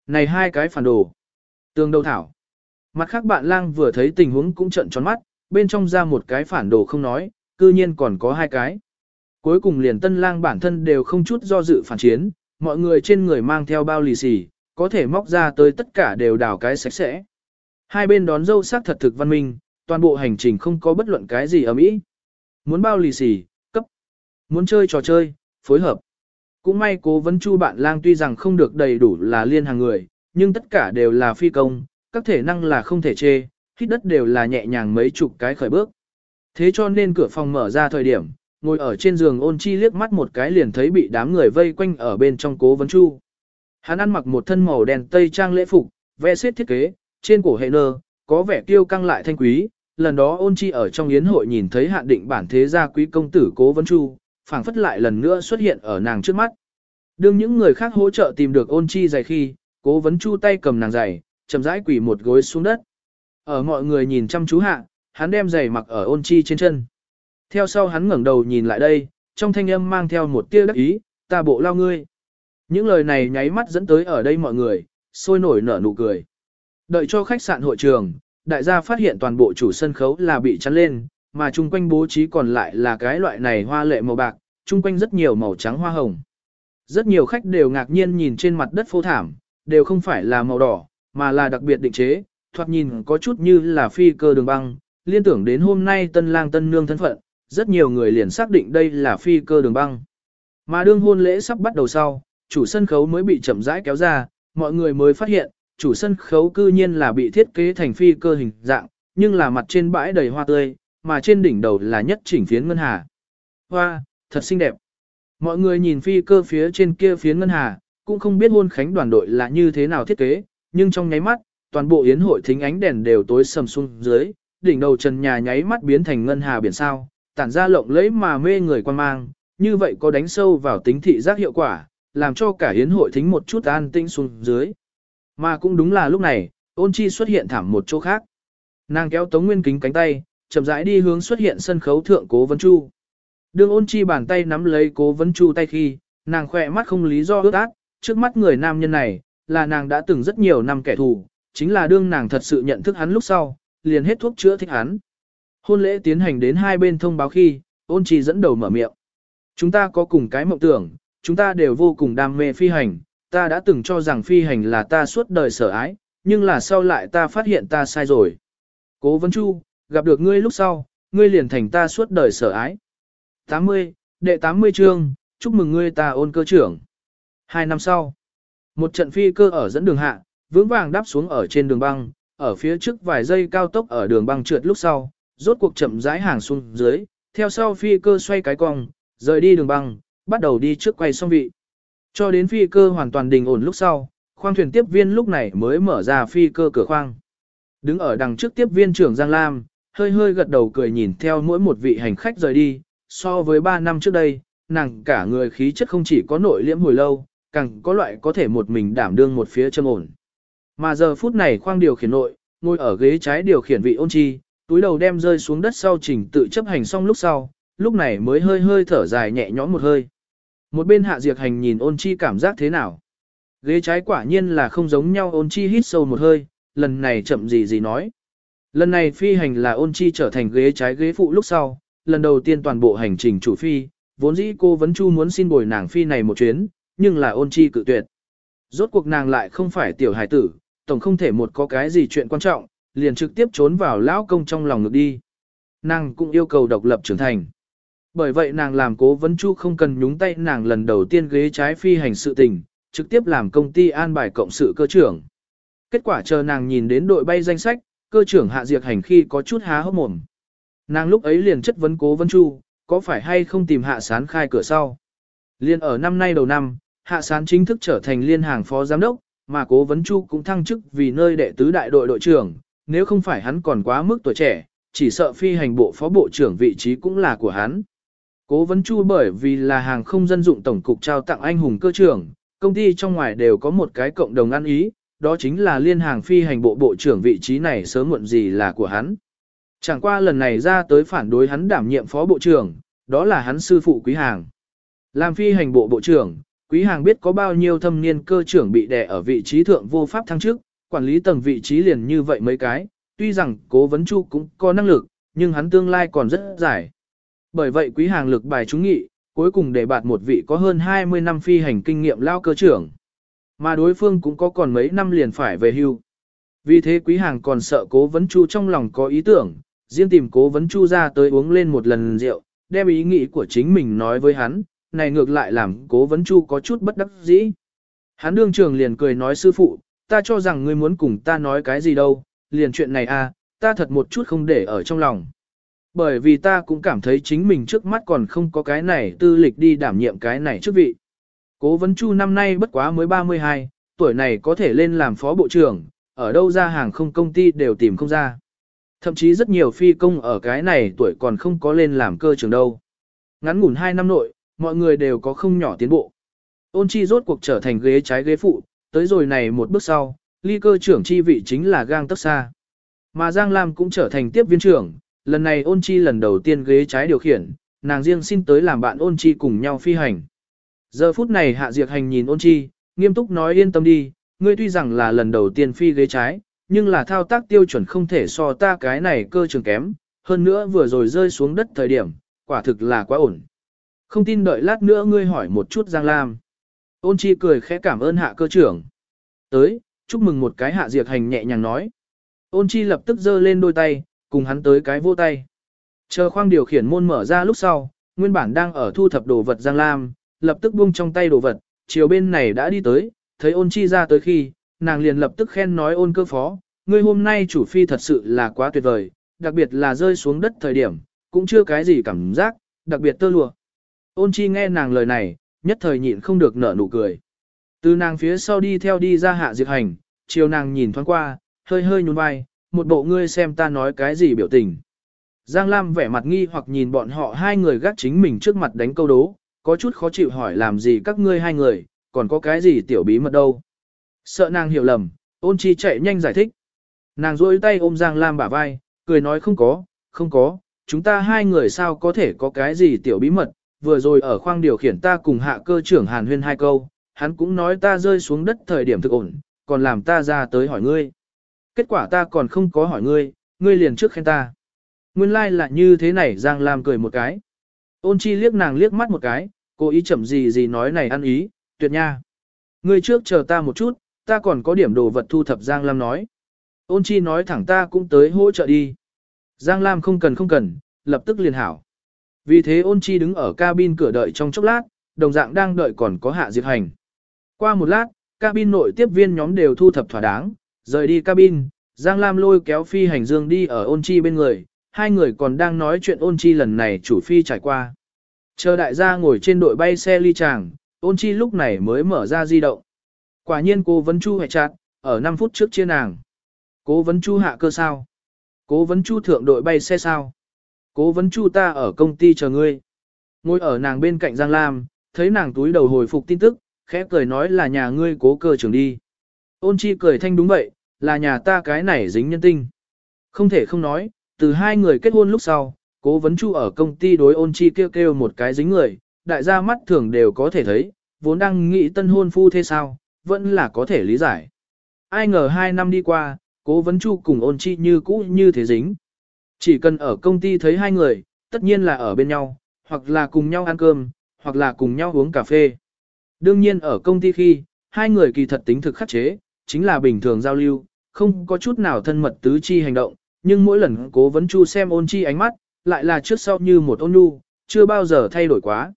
Này hai cái phản đồ. Tương đầu thảo. Mặt khác bạn lang vừa thấy tình huống cũng trận tròn mắt, bên trong ra một cái phản đồ không nói, cư nhiên còn có hai cái. Cuối cùng liền tân lang bản thân đều không chút do dự phản chiến, mọi người trên người mang theo bao lì xì, có thể móc ra tới tất cả đều đào cái sạch sẽ. Hai bên đón dâu sắc thật thực văn minh, toàn bộ hành trình không có bất luận cái gì ở mỹ. Muốn bao lì xì, cấp. Muốn chơi trò chơi, phối hợp. Cũng may cố vấn chu bạn lang tuy rằng không được đầy đủ là liên hàng người, nhưng tất cả đều là phi công, các thể năng là không thể chê, hít đất đều là nhẹ nhàng mấy chục cái khởi bước. Thế cho nên cửa phòng mở ra thời điểm, ngồi ở trên giường ôn chi liếc mắt một cái liền thấy bị đám người vây quanh ở bên trong cố vấn chu. Hắn ăn mặc một thân màu đen tây trang lễ phục, vẽ xếp thiết kế, trên cổ hệ nơ, có vẻ tiêu căng lại thanh quý. Lần đó ôn chi ở trong yến hội nhìn thấy hạn định bản thế gia quý công tử cố vấn chu, phảng phất lại lần nữa xuất hiện ở nàng trước mắt. Đương những người khác hỗ trợ tìm được ôn chi giày khi, cố vấn chu tay cầm nàng giày, chậm rãi quỳ một gối xuống đất. Ở mọi người nhìn chăm chú hạ, hắn đem giày mặc ở ôn chi trên chân. Theo sau hắn ngẩng đầu nhìn lại đây, trong thanh âm mang theo một tia đắc ý, ta bộ lao ngươi. Những lời này nháy mắt dẫn tới ở đây mọi người, sôi nổi nở nụ cười. Đợi cho khách sạn hội trường, đại gia phát hiện toàn bộ chủ sân khấu là bị chắn lên, mà chung quanh bố trí còn lại là cái loại này hoa lệ màu bạc, chung quanh rất nhiều màu trắng hoa hồng. Rất nhiều khách đều ngạc nhiên nhìn trên mặt đất phô thảm, đều không phải là màu đỏ, mà là đặc biệt định chế, thoạt nhìn có chút như là phi cơ đường băng, liên tưởng đến hôm nay tân lang tân nương thân phận, rất nhiều người liền xác định đây là phi cơ đường băng. Mà đương hôn lễ sắp bắt đầu sau, chủ sân khấu mới bị chậm rãi kéo ra, mọi người mới phát hiện, chủ sân khấu cư nhiên là bị thiết kế thành phi cơ hình dạng, nhưng là mặt trên bãi đầy hoa tươi, mà trên đỉnh đầu là nhất chỉnh phiến ngân hà. Hoa, thật xinh đẹp. Mọi người nhìn phi cơ phía trên kia phiến ngân hà, cũng không biết hôn khánh đoàn đội là như thế nào thiết kế, nhưng trong nháy mắt, toàn bộ yến hội thính ánh đèn đều tối sầm xuống dưới, đỉnh đầu trần nhà nháy mắt biến thành ngân hà biển sao, tản ra lộng lẫy mà mê người quan mang, như vậy có đánh sâu vào tính thị giác hiệu quả, làm cho cả yến hội thính một chút an tĩnh xuống dưới. Mà cũng đúng là lúc này, ôn chi xuất hiện thảm một chỗ khác. Nàng kéo Tống Nguyên Kính cánh tay, chậm rãi đi hướng xuất hiện sân khấu thượng Cố Vấn Chu. Đường ôn chi bàn tay nắm lấy Cố Vấn Chu tay khi, nàng khỏe mắt không lý do ướt át, trước mắt người nam nhân này, là nàng đã từng rất nhiều năm kẻ thù, chính là đương nàng thật sự nhận thức hắn lúc sau, liền hết thuốc chữa thích hắn. Hôn lễ tiến hành đến hai bên thông báo khi, ôn trì dẫn đầu mở miệng. Chúng ta có cùng cái mộng tưởng, chúng ta đều vô cùng đam mê phi hành, ta đã từng cho rằng phi hành là ta suốt đời sở ái, nhưng là sau lại ta phát hiện ta sai rồi. Cố vấn chu, gặp được ngươi lúc sau, ngươi liền thành ta suốt đời sở ái. 80, đệ 80 chương, chúc mừng ngươi ta ôn cơ trưởng. Hai năm sau, một trận phi cơ ở dẫn đường hạ, vững vàng đáp xuống ở trên đường băng, ở phía trước vài giây cao tốc ở đường băng trượt lúc sau, rốt cuộc chậm rãi hàng xuống dưới, theo sau phi cơ xoay cái cong, rời đi đường băng, bắt đầu đi trước quay xong vị. Cho đến phi cơ hoàn toàn đình ổn lúc sau, khoang thuyền tiếp viên lúc này mới mở ra phi cơ cửa khoang. Đứng ở đằng trước tiếp viên trưởng Giang Lam, hơi hơi gật đầu cười nhìn theo mỗi một vị hành khách rời đi, so với 3 năm trước đây, nàng cả người khí chất không chỉ có nội liễm hồi lâu, càng có loại có thể một mình đảm đương một phía châm ổn. Mà giờ phút này khoang điều khiển nội, ngồi ở ghế trái điều khiển vị ôn chi, túi đầu đem rơi xuống đất sau trình tự chấp hành xong lúc sau, lúc này mới hơi hơi thở dài nhẹ nhõm một hơi. Một bên hạ diệt hành nhìn ôn chi cảm giác thế nào. Ghế trái quả nhiên là không giống nhau ôn chi hít sâu một hơi, lần này chậm gì gì nói. Lần này phi hành là ôn chi trở thành ghế trái ghế phụ lúc sau, lần đầu tiên toàn bộ hành trình chủ phi, vốn dĩ cô vấn chu muốn xin bồi nàng phi này một chuyến, nhưng là ôn chi cự tuyệt. Rốt cuộc nàng lại không phải tiểu hài tử, tổng không thể một có cái gì chuyện quan trọng, liền trực tiếp trốn vào lão công trong lòng ngực đi. Nàng cũng yêu cầu độc lập trưởng thành. Bởi vậy nàng làm cố vấn chu không cần nhúng tay nàng lần đầu tiên ghế trái phi hành sự tình, trực tiếp làm công ty an bài cộng sự cơ trưởng. Kết quả chờ nàng nhìn đến đội bay danh sách, cơ trưởng hạ diệt hành khi có chút há hốc mồm. Nàng lúc ấy liền chất vấn cố vấn chu, có phải hay không tìm hạ sán khai cửa sau. Liên ở năm nay đầu năm, hạ sán chính thức trở thành liên hàng phó giám đốc, mà cố vấn chu cũng thăng chức vì nơi đệ tứ đại đội đội trưởng, nếu không phải hắn còn quá mức tuổi trẻ, chỉ sợ phi hành bộ phó bộ trưởng vị trí cũng là của hắn. Cố vấn chu bởi vì là hàng không dân dụng tổng cục trao tặng anh hùng cơ trưởng, công ty trong ngoài đều có một cái cộng đồng ăn ý, đó chính là liên hàng phi hành bộ bộ trưởng vị trí này sớm muộn gì là của hắn. Chẳng qua lần này ra tới phản đối hắn đảm nhiệm phó bộ trưởng, đó là hắn sư phụ quý hàng. Làm phi hành bộ bộ trưởng, quý hàng biết có bao nhiêu thâm niên cơ trưởng bị đè ở vị trí thượng vô pháp thăng chức, quản lý tầng vị trí liền như vậy mấy cái, tuy rằng cố vấn chu cũng có năng lực, nhưng hắn tương lai còn rất dài. Bởi vậy quý hàng lực bài trúng nghị, cuối cùng để bạt một vị có hơn 20 năm phi hành kinh nghiệm lao cơ trưởng. Mà đối phương cũng có còn mấy năm liền phải về hưu. Vì thế quý hàng còn sợ cố vấn chu trong lòng có ý tưởng, riêng tìm cố vấn chu ra tới uống lên một lần rượu, đem ý nghĩ của chính mình nói với hắn, này ngược lại làm cố vấn chu có chút bất đắc dĩ. Hắn đương trường liền cười nói sư phụ, ta cho rằng ngươi muốn cùng ta nói cái gì đâu, liền chuyện này à, ta thật một chút không để ở trong lòng. Bởi vì ta cũng cảm thấy chính mình trước mắt còn không có cái này tư lịch đi đảm nhiệm cái này chức vị. Cố vấn chu năm nay bất quá mới 32, tuổi này có thể lên làm phó bộ trưởng, ở đâu ra hàng không công ty đều tìm không ra. Thậm chí rất nhiều phi công ở cái này tuổi còn không có lên làm cơ trưởng đâu. Ngắn ngủn 2 năm nội, mọi người đều có không nhỏ tiến bộ. Ôn chi rốt cuộc trở thành ghế trái ghế phụ, tới rồi này một bước sau, ly cơ trưởng chi vị chính là gang tấp xa. Mà Giang Lam cũng trở thành tiếp viên trưởng, lần này ôn chi lần đầu tiên ghế trái điều khiển, nàng riêng xin tới làm bạn ôn chi cùng nhau phi hành. Giờ phút này hạ diệt hành nhìn ôn chi, nghiêm túc nói yên tâm đi, ngươi tuy rằng là lần đầu tiên phi ghế trái, nhưng là thao tác tiêu chuẩn không thể so ta cái này cơ trường kém, hơn nữa vừa rồi rơi xuống đất thời điểm, quả thực là quá ổn. Không tin đợi lát nữa ngươi hỏi một chút Giang Lam. Ôn chi cười khẽ cảm ơn hạ cơ trưởng. Tới, chúc mừng một cái hạ diệt hành nhẹ nhàng nói. Ôn chi lập tức giơ lên đôi tay, cùng hắn tới cái vô tay. Chờ khoang điều khiển môn mở ra lúc sau, nguyên bản đang ở thu thập đồ vật Giang Lam, lập tức buông trong tay đồ vật, chiều bên này đã đi tới, thấy ôn chi ra tới khi, nàng liền lập tức khen nói ôn cơ phó, ngươi hôm nay chủ phi thật sự là quá tuyệt vời, đặc biệt là rơi xuống đất thời điểm, cũng chưa cái gì cảm giác, đặc biệt tơ lụa. Ôn chi nghe nàng lời này, nhất thời nhịn không được nở nụ cười. Từ nàng phía sau đi theo đi ra hạ diệt hành, chiều nàng nhìn thoáng qua, hơi hơi nhún vai, một bộ ngươi xem ta nói cái gì biểu tình. Giang Lam vẻ mặt nghi hoặc nhìn bọn họ hai người gác chính mình trước mặt đánh câu đố, có chút khó chịu hỏi làm gì các ngươi hai người, còn có cái gì tiểu bí mật đâu. Sợ nàng hiểu lầm, ôn chi chạy nhanh giải thích. Nàng rôi tay ôm Giang Lam bả vai, cười nói không có, không có, chúng ta hai người sao có thể có cái gì tiểu bí mật, vừa rồi ở khoang điều khiển ta cùng hạ cơ trưởng Hàn Huyên hai câu, hắn cũng nói ta rơi xuống đất thời điểm thực ổn, còn làm ta ra tới hỏi ngươi. Kết quả ta còn không có hỏi ngươi, ngươi liền trước khen ta. Nguyên lai like là như thế này Giang Lam cười một cái. Ôn chi liếc nàng liếc mắt một cái, cô ý chậm gì gì nói này ăn ý, tuyệt nha. Ngươi trước chờ ta một chút, ta còn có điểm đồ vật thu thập Giang Lam nói. Ôn chi nói thẳng ta cũng tới hỗ trợ đi. Giang Lam không cần không cần, lập tức liền hảo. Vì thế ôn chi đứng ở cabin cửa đợi trong chốc lát, đồng dạng đang đợi còn có hạ diệt hành. Qua một lát, cabin nội tiếp viên nhóm đều thu thập thỏa đáng, rời đi cabin, Giang Lam lôi kéo phi hành dương đi ở ôn chi bên người, hai người còn đang nói chuyện ôn chi lần này chủ phi trải qua. Chờ đại gia ngồi trên đội bay xe ly tràng, ôn chi lúc này mới mở ra di động. Quả nhiên cô vấn chu hệ chặt, ở 5 phút trước chia nàng. Cố vấn chu hạ cơ sao? Cố vấn chu thượng đội bay xe sao? Cố vấn chu ta ở công ty chờ ngươi. Ngồi ở nàng bên cạnh Giang Lam, thấy nàng túi đầu hồi phục tin tức, khẽ cười nói là nhà ngươi cố cơ trưởng đi. Ôn chi cười thanh đúng vậy, là nhà ta cái này dính nhân tinh. Không thể không nói, từ hai người kết hôn lúc sau, cố vấn chu ở công ty đối ôn chi kêu kêu một cái dính người, đại gia mắt thường đều có thể thấy, vốn đang nghĩ tân hôn phu thế sao, vẫn là có thể lý giải. Ai ngờ hai năm đi qua, cố vấn chu cùng ôn chi như cũ như thế dính. Chỉ cần ở công ty thấy hai người, tất nhiên là ở bên nhau, hoặc là cùng nhau ăn cơm, hoặc là cùng nhau uống cà phê. Đương nhiên ở công ty khi, hai người kỳ thật tính thực khắc chế, chính là bình thường giao lưu, không có chút nào thân mật tứ chi hành động, nhưng mỗi lần cố vấn chu xem ôn chi ánh mắt, lại là trước sau như một ôn nhu, chưa bao giờ thay đổi quá.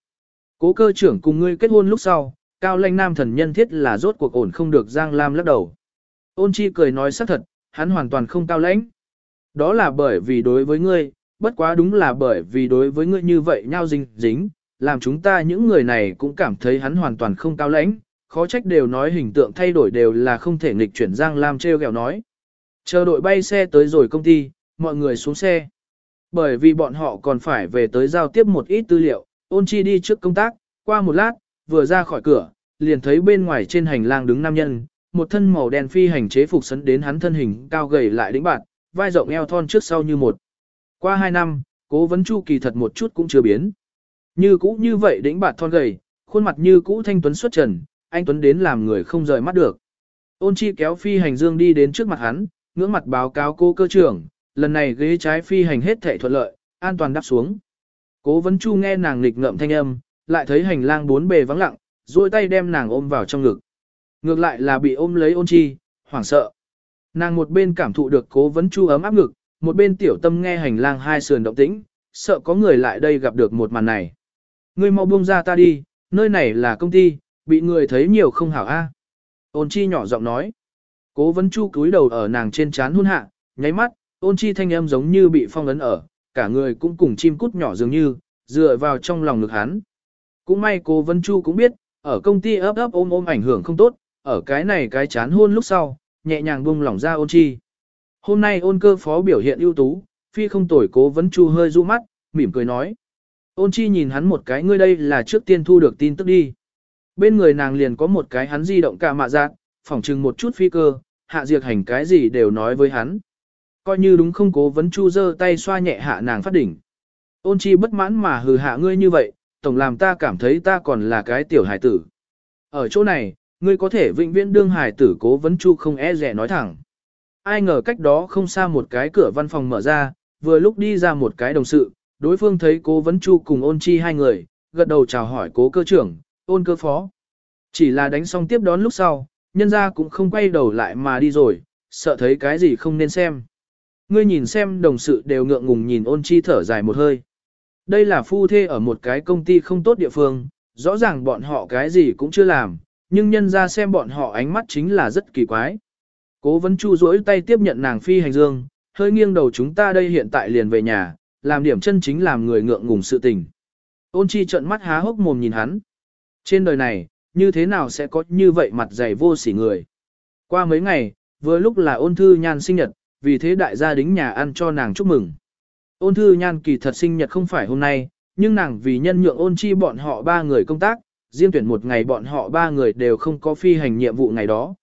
Cố cơ trưởng cùng ngươi kết hôn lúc sau, cao lãnh nam thần nhân thiết là rốt cuộc ổn không được Giang Lam lắc đầu. Ôn chi cười nói xác thật, hắn hoàn toàn không cao lãnh. Đó là bởi vì đối với ngươi, bất quá đúng là bởi vì đối với ngươi như vậy nhau dính dính, làm chúng ta những người này cũng cảm thấy hắn hoàn toàn không cao lãnh, khó trách đều nói hình tượng thay đổi đều là không thể nghịch chuyển Giang Lam treo gẹo nói. Chờ đội bay xe tới rồi công ty, mọi người xuống xe. Bởi vì bọn họ còn phải về tới giao tiếp một ít tư liệu, ôn chi đi trước công tác, qua một lát, vừa ra khỏi cửa, liền thấy bên ngoài trên hành lang đứng nam nhân, một thân màu đen phi hành chế phục sấn đến hắn thân hình cao gầy lại đĩnh bạn, vai rộng eo thon trước sau như một. Qua hai năm, cố vấn chu kỳ thật một chút cũng chưa biến. Như cũ như vậy đĩnh bạn thon gầy, khuôn mặt như cũ thanh tuấn xuất trần, anh tuấn đến làm người không rời mắt được. Ôn chi kéo phi hành dương đi đến trước mặt hắn, ngưỡng mặt báo cáo cô cơ trưởng, lần này ghế trái phi hành hết thể thuận lợi, an toàn đáp xuống. Cố vấn chu nghe nàng nghịch ngợm thanh âm, lại thấy hành lang bốn bề vắng lặng, duỗi tay đem nàng ôm vào trong ngực. Ngược lại là bị ôm lấy ôn chi, hoảng sợ. Nàng một bên cảm thụ được cố vấn chu ấm áp ngực, một bên tiểu tâm nghe hành lang hai sườn động tĩnh, sợ có người lại đây gặp được một màn này. Ngươi mau buông ra ta đi, nơi này là công ty, bị người thấy nhiều không hảo a. Ôn chi nhỏ giọng nói. Cố vấn chu cúi đầu ở nàng trên trán hôn hạ, nháy mắt, ôn chi thanh âm giống như bị phong ấn ở, cả người cũng cùng chim cút nhỏ dường như, dựa vào trong lòng ngực hắn. Cũng may cố vấn chu cũng biết, ở công ty ấp ấp ôm ôm ảnh hưởng không tốt, ở cái này cái chán hôn lúc sau, nhẹ nhàng buông lỏng ra ôn chi. Hôm nay ôn cơ phó biểu hiện ưu tú, phi không tồi cố vấn chu hơi du mắt, mỉm cười nói. Ôn chi nhìn hắn một cái ngươi đây là trước tiên thu được tin tức đi. Bên người nàng liền có một cái hắn di động cả mạ dạng phỏng chừng một chút phi cơ, hạ diệt hành cái gì đều nói với hắn. Coi như đúng không cố vấn chu giơ tay xoa nhẹ hạ nàng phát đỉnh. Ôn chi bất mãn mà hừ hạ ngươi như vậy, tổng làm ta cảm thấy ta còn là cái tiểu hải tử. Ở chỗ này, ngươi có thể vĩnh viễn đương hải tử cố vấn chu không e rẻ nói thẳng. Ai ngờ cách đó không xa một cái cửa văn phòng mở ra, vừa lúc đi ra một cái đồng sự, đối phương thấy cố vấn chu cùng ôn chi hai người, gật đầu chào hỏi cố cơ trưởng, ôn cơ phó. Chỉ là đánh xong tiếp đón lúc sau, nhân ra cũng không quay đầu lại mà đi rồi, sợ thấy cái gì không nên xem. Ngươi nhìn xem đồng sự đều ngượng ngùng nhìn ôn chi thở dài một hơi. Đây là phu thê ở một cái công ty không tốt địa phương, rõ ràng bọn họ cái gì cũng chưa làm, nhưng nhân ra xem bọn họ ánh mắt chính là rất kỳ quái. Cố vấn chu rỗi tay tiếp nhận nàng phi hành dương, hơi nghiêng đầu chúng ta đây hiện tại liền về nhà, làm điểm chân chính làm người ngượng ngùng sự tình. Ôn chi trận mắt há hốc mồm nhìn hắn. Trên đời này, như thế nào sẽ có như vậy mặt dày vô sỉ người. Qua mấy ngày, vừa lúc là ôn thư nhan sinh nhật, vì thế đại gia đính nhà ăn cho nàng chúc mừng. Ôn thư nhan kỳ thật sinh nhật không phải hôm nay, nhưng nàng vì nhân nhượng ôn chi bọn họ ba người công tác, riêng tuyển một ngày bọn họ ba người đều không có phi hành nhiệm vụ ngày đó.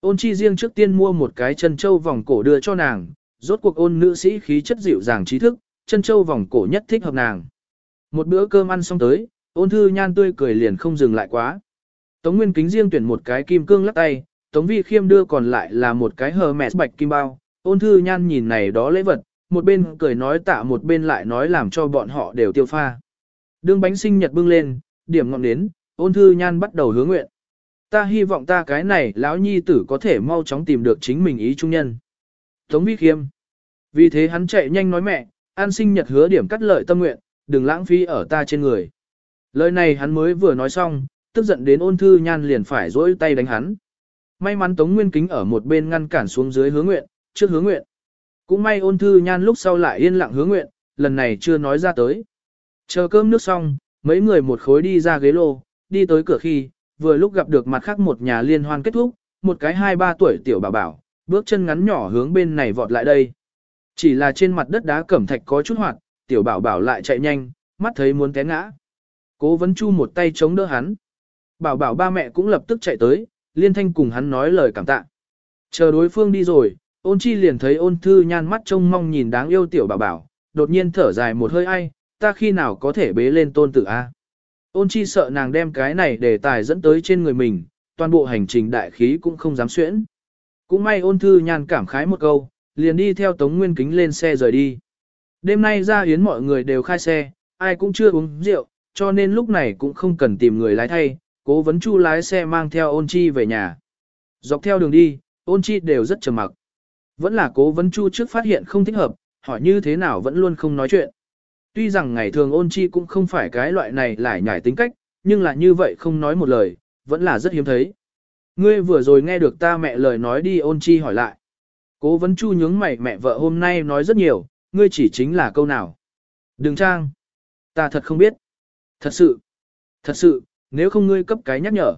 Ôn chi riêng trước tiên mua một cái chân châu vòng cổ đưa cho nàng, rốt cuộc ôn nữ sĩ khí chất dịu dàng trí thức, chân châu vòng cổ nhất thích hợp nàng. Một bữa cơm ăn xong tới, ôn thư nhan tươi cười liền không dừng lại quá. Tống Nguyên Kính riêng tuyển một cái kim cương lắc tay, Tống Vi Khiêm đưa còn lại là một cái hờ mẹ bạch kim bao. Ôn thư nhan nhìn này đó lễ vật, một bên cười nói tạ một bên lại nói làm cho bọn họ đều tiêu pha. Đương bánh sinh nhật bưng lên, điểm ngọn đến, ôn thư nhan bắt đầu hướng nguyện. Ta hy vọng ta cái này lão nhi tử có thể mau chóng tìm được chính mình ý trung nhân. Tống Vi Khiêm. Vì thế hắn chạy nhanh nói mẹ, an sinh nhật hứa điểm cắt lợi tâm nguyện, đừng lãng phí ở ta trên người. Lời này hắn mới vừa nói xong, tức giận đến ôn thư nhan liền phải dỗi tay đánh hắn. May mắn Tống Nguyên Kính ở một bên ngăn cản xuống dưới hướng nguyện, trước hướng nguyện. Cũng may ôn thư nhan lúc sau lại yên lặng hướng nguyện, lần này chưa nói ra tới. Chờ cơm nước xong, mấy người một khối đi ra ghế lô, đi tới cửa khi, vừa lúc gặp được mặt khác một nhà liên hoan kết thúc, một cái hai ba tuổi tiểu bảo bảo, bước chân ngắn nhỏ hướng bên này vọt lại đây. Chỉ là trên mặt đất đá cẩm thạch có chút hoạt, tiểu bảo bảo lại chạy nhanh, mắt thấy muốn té ngã. Cố vấn chu một tay chống đỡ hắn. Bảo bảo ba mẹ cũng lập tức chạy tới, liên thanh cùng hắn nói lời cảm tạ. Chờ đối phương đi rồi, ôn chi liền thấy ôn thư nhan mắt trông mong nhìn đáng yêu tiểu bảo bảo, đột nhiên thở dài một hơi ai, ta khi nào có thể bế lên tôn tử A. Ôn chi sợ nàng đem cái này để tài dẫn tới trên người mình, toàn bộ hành trình đại khí cũng không dám xuyễn. Cũng may ôn thư nhàn cảm khái một câu, liền đi theo tống nguyên kính lên xe rời đi. Đêm nay ra yến mọi người đều khai xe, ai cũng chưa uống rượu, cho nên lúc này cũng không cần tìm người lái thay, cố vấn chu lái xe mang theo ôn chi về nhà. Dọc theo đường đi, ôn chi đều rất trầm mặc. Vẫn là cố vấn chu trước phát hiện không thích hợp, hỏi như thế nào vẫn luôn không nói chuyện. Tuy rằng ngày thường ôn chi cũng không phải cái loại này lại nhảy tính cách, nhưng là như vậy không nói một lời, vẫn là rất hiếm thấy. Ngươi vừa rồi nghe được ta mẹ lời nói đi ôn chi hỏi lại. Cố vấn chu nhướng mày mẹ vợ hôm nay nói rất nhiều, ngươi chỉ chính là câu nào. Đừng trang. Ta thật không biết. Thật sự. Thật sự, nếu không ngươi cấp cái nhắc nhở.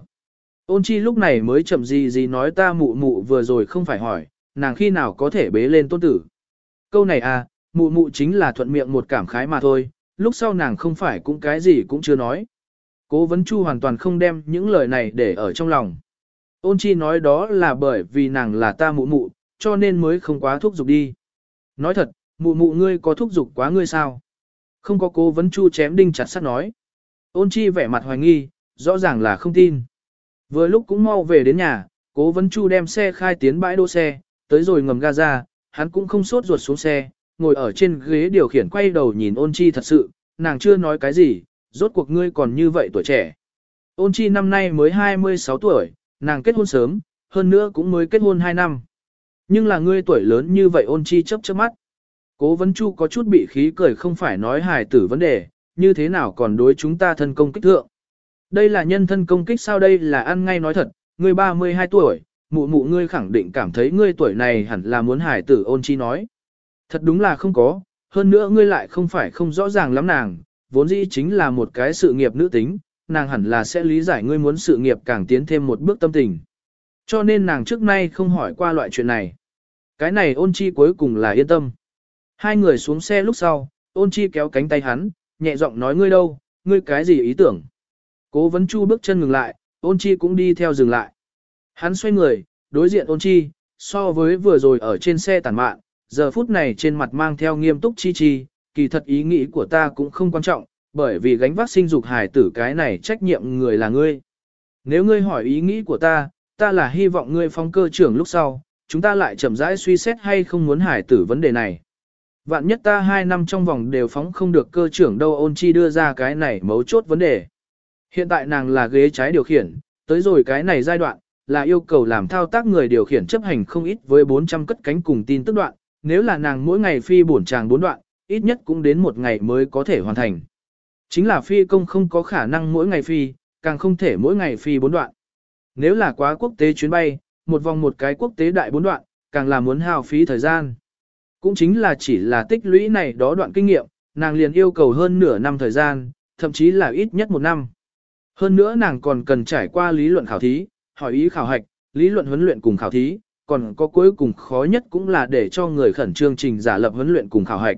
Ôn chi lúc này mới chậm gì gì nói ta mụ mụ vừa rồi không phải hỏi, nàng khi nào có thể bế lên tôn tử. Câu này à, mụ mụ chính là thuận miệng một cảm khái mà thôi, lúc sau nàng không phải cũng cái gì cũng chưa nói. Cố vấn chu hoàn toàn không đem những lời này để ở trong lòng. Ôn chi nói đó là bởi vì nàng là ta mụ mụ, cho nên mới không quá thúc giục đi. Nói thật, mụ mụ ngươi có thúc giục quá ngươi sao? Không có cố vấn chu chém đinh chặt sắt nói. Ôn chi vẻ mặt hoài nghi, rõ ràng là không tin. Vừa lúc cũng mau về đến nhà, cố vấn chu đem xe khai tiến bãi đỗ xe, tới rồi ngầm ga ra, hắn cũng không sốt ruột xuống xe, ngồi ở trên ghế điều khiển quay đầu nhìn ôn chi thật sự, nàng chưa nói cái gì, rốt cuộc ngươi còn như vậy tuổi trẻ. Ôn chi năm nay mới 26 tuổi, nàng kết hôn sớm, hơn nữa cũng mới kết hôn 2 năm. Nhưng là ngươi tuổi lớn như vậy ôn chi chớp chớp mắt. Cố vấn chu có chút bị khí cười không phải nói hài tử vấn đề, như thế nào còn đối chúng ta thân công kích thượng. Đây là nhân thân công kích sao đây là ăn ngay nói thật, ngươi 32 tuổi, mụ mụ ngươi khẳng định cảm thấy ngươi tuổi này hẳn là muốn hài tử ôn chi nói. Thật đúng là không có, hơn nữa ngươi lại không phải không rõ ràng lắm nàng, vốn dĩ chính là một cái sự nghiệp nữ tính, nàng hẳn là sẽ lý giải ngươi muốn sự nghiệp càng tiến thêm một bước tâm tình. Cho nên nàng trước nay không hỏi qua loại chuyện này. Cái này ôn chi cuối cùng là yên tâm. Hai người xuống xe lúc sau, ôn chi kéo cánh tay hắn, nhẹ giọng nói ngươi đâu, ngươi cái gì ý tưởng. Cố vấn chu bước chân ngừng lại, ôn chi cũng đi theo dừng lại. Hắn xoay người, đối diện ôn chi, so với vừa rồi ở trên xe tản mạn, giờ phút này trên mặt mang theo nghiêm túc chi chi, kỳ thật ý nghĩ của ta cũng không quan trọng, bởi vì gánh vác sinh dục hài tử cái này trách nhiệm người là ngươi. Nếu ngươi hỏi ý nghĩ của ta, ta là hy vọng ngươi phong cơ trưởng lúc sau, chúng ta lại chậm rãi suy xét hay không muốn hài tử vấn đề này. Vạn nhất ta hai năm trong vòng đều phóng không được cơ trưởng đâu ôn chi đưa ra cái này mấu chốt vấn đề. Hiện tại nàng là ghế trái điều khiển, tới rồi cái này giai đoạn, là yêu cầu làm thao tác người điều khiển chấp hành không ít với 400 cất cánh cùng tin tức đoạn, nếu là nàng mỗi ngày phi bổn tràng bốn đoạn, ít nhất cũng đến một ngày mới có thể hoàn thành. Chính là phi công không có khả năng mỗi ngày phi, càng không thể mỗi ngày phi bốn đoạn. Nếu là quá quốc tế chuyến bay, một vòng một cái quốc tế đại bốn đoạn, càng là muốn hao phí thời gian. Cũng chính là chỉ là tích lũy này đó đoạn kinh nghiệm, nàng liền yêu cầu hơn nửa năm thời gian, thậm chí là ít nhất một năm. Hơn nữa nàng còn cần trải qua lý luận khảo thí, hỏi ý khảo hạch, lý luận huấn luyện cùng khảo thí, còn có cuối cùng khó nhất cũng là để cho người khẩn trương trình giả lập huấn luyện cùng khảo hạch.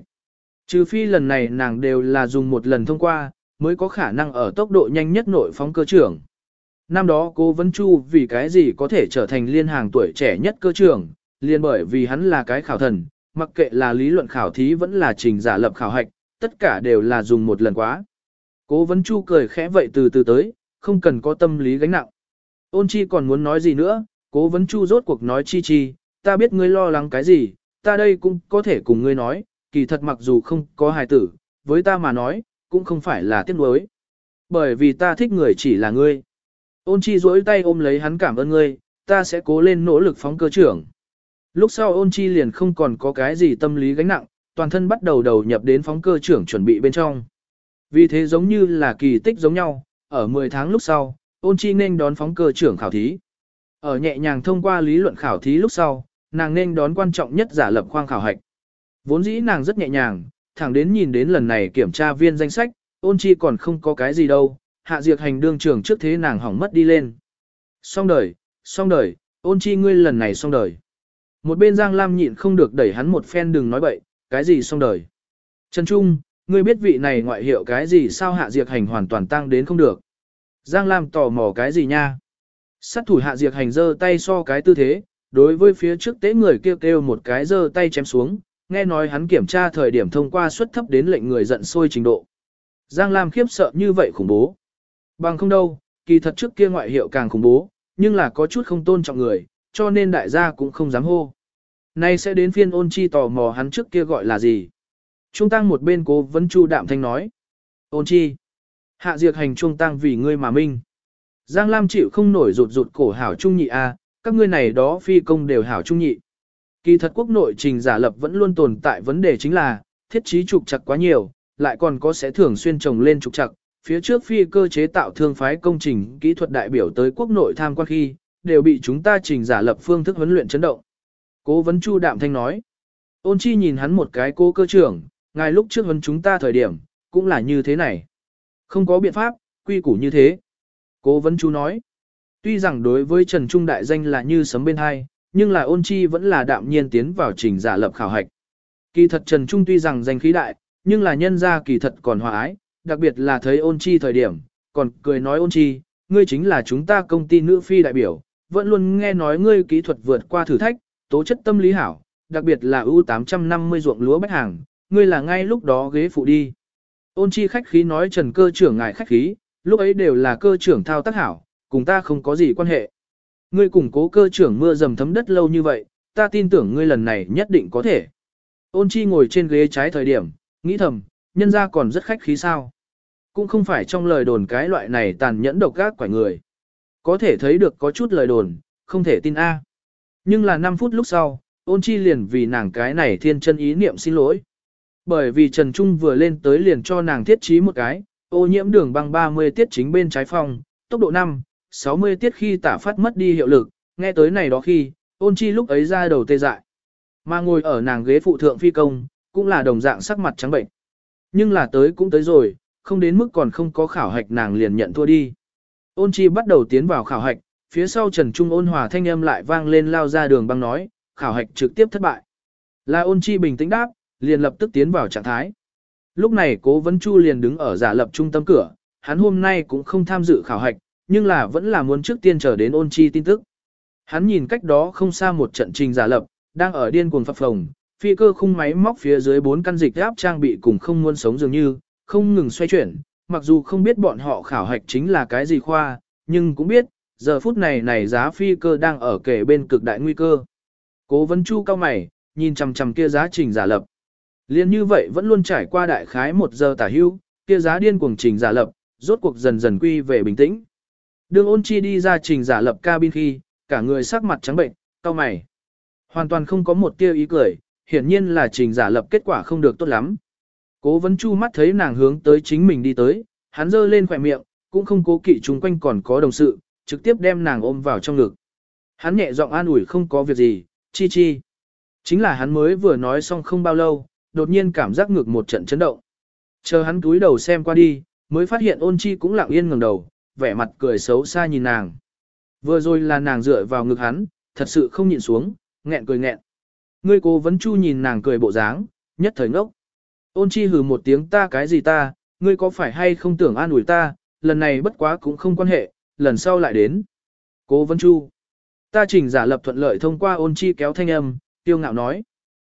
Trừ phi lần này nàng đều là dùng một lần thông qua, mới có khả năng ở tốc độ nhanh nhất nội phóng cơ trưởng. Năm đó cô Vân Chu vì cái gì có thể trở thành liên hàng tuổi trẻ nhất cơ trưởng, liền bởi vì hắn là cái khảo thần, mặc kệ là lý luận khảo thí vẫn là trình giả lập khảo hạch, tất cả đều là dùng một lần quá. Cố Vân Chu cười khẽ vậy từ từ tới, không cần có tâm lý gánh nặng. Ôn chi còn muốn nói gì nữa, cố vấn Chu rốt cuộc nói chi chi, ta biết ngươi lo lắng cái gì, ta đây cũng có thể cùng ngươi nói, kỳ thật mặc dù không có hài tử, với ta mà nói, cũng không phải là tiếc nuối. Bởi vì ta thích người chỉ là ngươi. Ôn chi duỗi tay ôm lấy hắn cảm ơn ngươi, ta sẽ cố lên nỗ lực phóng cơ trưởng. Lúc sau ôn chi liền không còn có cái gì tâm lý gánh nặng, toàn thân bắt đầu đầu nhập đến phóng cơ trưởng chuẩn bị bên trong. Vì thế giống như là kỳ tích giống nhau, ở 10 tháng lúc sau, ôn chi nên đón phóng cơ trưởng khảo thí. Ở nhẹ nhàng thông qua lý luận khảo thí lúc sau, nàng nên đón quan trọng nhất giả lập khoang khảo hạch. Vốn dĩ nàng rất nhẹ nhàng, thẳng đến nhìn đến lần này kiểm tra viên danh sách, ôn chi còn không có cái gì đâu, hạ diệt hành đương trưởng trước thế nàng hỏng mất đi lên. Xong đời, xong đời, ôn chi ngươi lần này xong đời. Một bên Giang Lam nhịn không được đẩy hắn một phen đừng nói bậy, cái gì xong đời. Trần Trung, ngươi biết vị này ngoại hiệu cái gì sao hạ diệt hành hoàn toàn tăng đến không được. Giang Lam tò mò cái gì nha. Sát thủ hạ diệt hành giơ tay so cái tư thế, đối với phía trước tế người kêu kêu một cái giơ tay chém xuống, nghe nói hắn kiểm tra thời điểm thông qua suất thấp đến lệnh người giận sôi trình độ. Giang Lam khiếp sợ như vậy khủng bố. Bằng không đâu, kỳ thật trước kia ngoại hiệu càng khủng bố, nhưng là có chút không tôn trọng người, cho nên đại gia cũng không dám hô. Nay sẽ đến phiên ôn chi tò mò hắn trước kia gọi là gì. Trung tăng một bên cố vấn chu đạm thanh nói. Ôn chi. Hạ diệt hành trung tăng vì ngươi mà minh. Giang Lam chịu không nổi rụt rụt cổ hảo trung nhị a, các ngươi này đó phi công đều hảo trung nhị. Kỳ thật quốc nội trình giả lập vẫn luôn tồn tại vấn đề chính là, thiết trí trục chặt quá nhiều, lại còn có sẽ thường xuyên trồng lên trục chặt. Phía trước phi cơ chế tạo thương phái công trình kỹ thuật đại biểu tới quốc nội tham quan khi, đều bị chúng ta trình giả lập phương thức huấn luyện chấn động. Cố vấn chu đạm thanh nói. Ôn chi nhìn hắn một cái cô cơ trưởng, ngài lúc trước huấn chúng ta thời điểm, cũng là như thế này. Không có biện pháp, quy củ như thế. Cố vấn chú nói. Tuy rằng đối với Trần Trung đại danh là như sấm bên hai, nhưng là ôn chi vẫn là đạm nhiên tiến vào trình giả lập khảo hạch. Kỳ thật Trần Trung tuy rằng danh khí đại, nhưng là nhân ra kỳ thật còn hòa ái, đặc biệt là thấy ôn chi thời điểm, còn cười nói ôn chi, ngươi chính là chúng ta công ty nữ phi đại biểu, vẫn luôn nghe nói ngươi kỹ thuật vượt qua thử thách, tố chất tâm lý hảo, đặc biệt là U850 ruộng lúa bách hàng, ngươi là ngay lúc đó ghế phụ đi. Ôn chi khách khí nói trần cơ trưởng ngài khách khí, lúc ấy đều là cơ trưởng thao tác hảo, cùng ta không có gì quan hệ. Ngươi củng cố cơ trưởng mưa dầm thấm đất lâu như vậy, ta tin tưởng ngươi lần này nhất định có thể. Ôn chi ngồi trên ghế trái thời điểm, nghĩ thầm, nhân ra còn rất khách khí sao. cũng không phải trong lời đồn cái loại này tàn nhẫn độc gác quả người. Có thể thấy được có chút lời đồn, không thể tin A. Nhưng là 5 phút lúc sau, ôn chi liền vì nàng cái này thiên chân ý niệm xin lỗi. Bởi vì Trần Trung vừa lên tới liền cho nàng thiết trí một cái, ô nhiễm đường băng 30 tiết chính bên trái phòng, tốc độ 5, 60 tiết khi tả phát mất đi hiệu lực, nghe tới này đó khi, ôn chi lúc ấy ra đầu tê dại. Mà ngồi ở nàng ghế phụ thượng phi công, cũng là đồng dạng sắc mặt trắng bệnh. Nhưng là tới cũng tới rồi, không đến mức còn không có khảo hạch nàng liền nhận thua đi. Ôn chi bắt đầu tiến vào khảo hạch, phía sau Trần Trung ôn hòa thanh âm lại vang lên lao ra đường băng nói, khảo hạch trực tiếp thất bại. Là ôn chi bình tĩnh đáp, liền lập tức tiến vào trạng thái. Lúc này cố vấn chu liền đứng ở giả lập trung tâm cửa, hắn hôm nay cũng không tham dự khảo hạch, nhưng là vẫn là muốn trước tiên chờ đến ôn chi tin tức. Hắn nhìn cách đó không xa một trận trình giả lập, đang ở điên cuồng phập phồng, phi cơ khung máy móc phía dưới bốn căn dịch áp trang bị cùng không muốn sống dường như, không ngừng xoay chuyển, mặc dù không biết bọn họ khảo hạch chính là cái gì khoa, nhưng cũng biết, giờ phút này này giá phi cơ đang ở kề bên cực đại nguy cơ. Cố vấn chu cao mày, nhìn chằm chằm kia giá trình giả lập. Liên như vậy vẫn luôn trải qua đại khái một giờ tả hưu, kia giá điên cuồng trình giả lập, rốt cuộc dần dần quy về bình tĩnh. Đường ôn chi đi ra trình giả lập cabin khi, cả người sắc mặt trắng bệnh, cao mày. Hoàn toàn không có một tia ý cười, hiển nhiên là trình giả lập kết quả không được tốt lắm. Cố vấn chu mắt thấy nàng hướng tới chính mình đi tới, hắn giơ lên khỏe miệng, cũng không cố kỵ chúng quanh còn có đồng sự, trực tiếp đem nàng ôm vào trong ngực. Hắn nhẹ giọng an ủi không có việc gì, chi chi. Chính là hắn mới vừa nói xong không bao lâu, đột nhiên cảm giác ngược một trận chấn động. Chờ hắn túi đầu xem qua đi, mới phát hiện ôn chi cũng lặng yên ngẩng đầu, vẻ mặt cười xấu xa nhìn nàng. Vừa rồi là nàng dựa vào ngực hắn, thật sự không nhịn xuống, nghẹn cười nghẹn. Ngươi cố vấn chu nhìn nàng cười bộ dáng, nhất thời ngốc. Ôn chi hừ một tiếng ta cái gì ta, ngươi có phải hay không tưởng an ủi ta, lần này bất quá cũng không quan hệ, lần sau lại đến. Cố vấn chu. Ta chỉnh giả lập thuận lợi thông qua ôn chi kéo thanh âm, tiêu ngạo nói.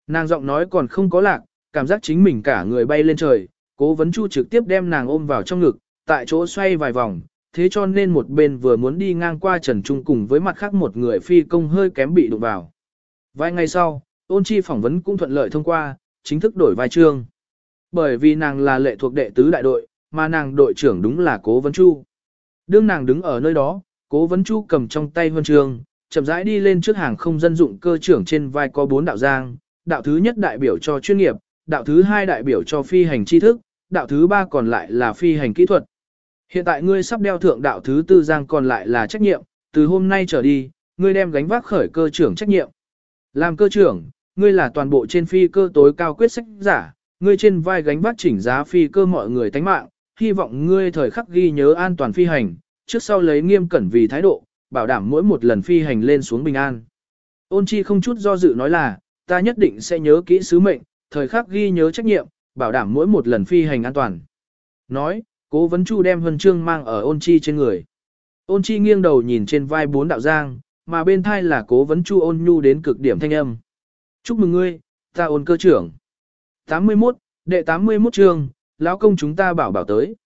Nàng giọng nói còn không có lạc, cảm giác chính mình cả người bay lên trời, cố vấn chu trực tiếp đem nàng ôm vào trong ngực, tại chỗ xoay vài vòng, thế cho nên một bên vừa muốn đi ngang qua Trần Trung cùng với mặt khác một người phi công hơi kém bị đụng vào. Vài ngày sau, ôn chi phỏng vấn cũng thuận lợi thông qua, chính thức đổi vai trương. Bởi vì nàng là lệ thuộc đệ tứ đại đội, mà nàng đội trưởng đúng là Cố Vấn Chu. Đương nàng đứng ở nơi đó, Cố Vấn Chu cầm trong tay huân trường, chậm rãi đi lên trước hàng không dân dụng cơ trưởng trên vai có bốn đạo giang, đạo thứ nhất đại biểu cho chuyên nghiệp, đạo thứ hai đại biểu cho phi hành tri thức, đạo thứ ba còn lại là phi hành kỹ thuật. Hiện tại ngươi sắp đeo thượng đạo thứ tư giang còn lại là trách nhiệm, từ hôm nay trở đi, ngươi đem gánh vác khởi cơ trưởng trách nhiệm. Làm cơ trưởng, ngươi là toàn bộ trên phi cơ tối cao quyết sách giả, ngươi trên vai gánh vác chỉnh giá phi cơ mọi người tánh mạng, hy vọng ngươi thời khắc ghi nhớ an toàn phi hành, trước sau lấy nghiêm cẩn vì thái độ, bảo đảm mỗi một lần phi hành lên xuống bình an. Ôn chi không chút do dự nói là, ta nhất định sẽ nhớ kỹ sứ mệnh, thời khắc ghi nhớ trách nhiệm, bảo đảm mỗi một lần phi hành an toàn. Nói, cố vấn chu đem huân chương mang ở ôn chi trên người. Ôn chi nghiêng đầu nhìn trên vai bốn đạo giang, mà bên thai là cố vấn chu ôn nhu đến cực điểm thanh âm. Chúc mừng ngươi, ta ôn cơ trưởng. 81, đệ 81 trường, lão công chúng ta bảo bảo tới.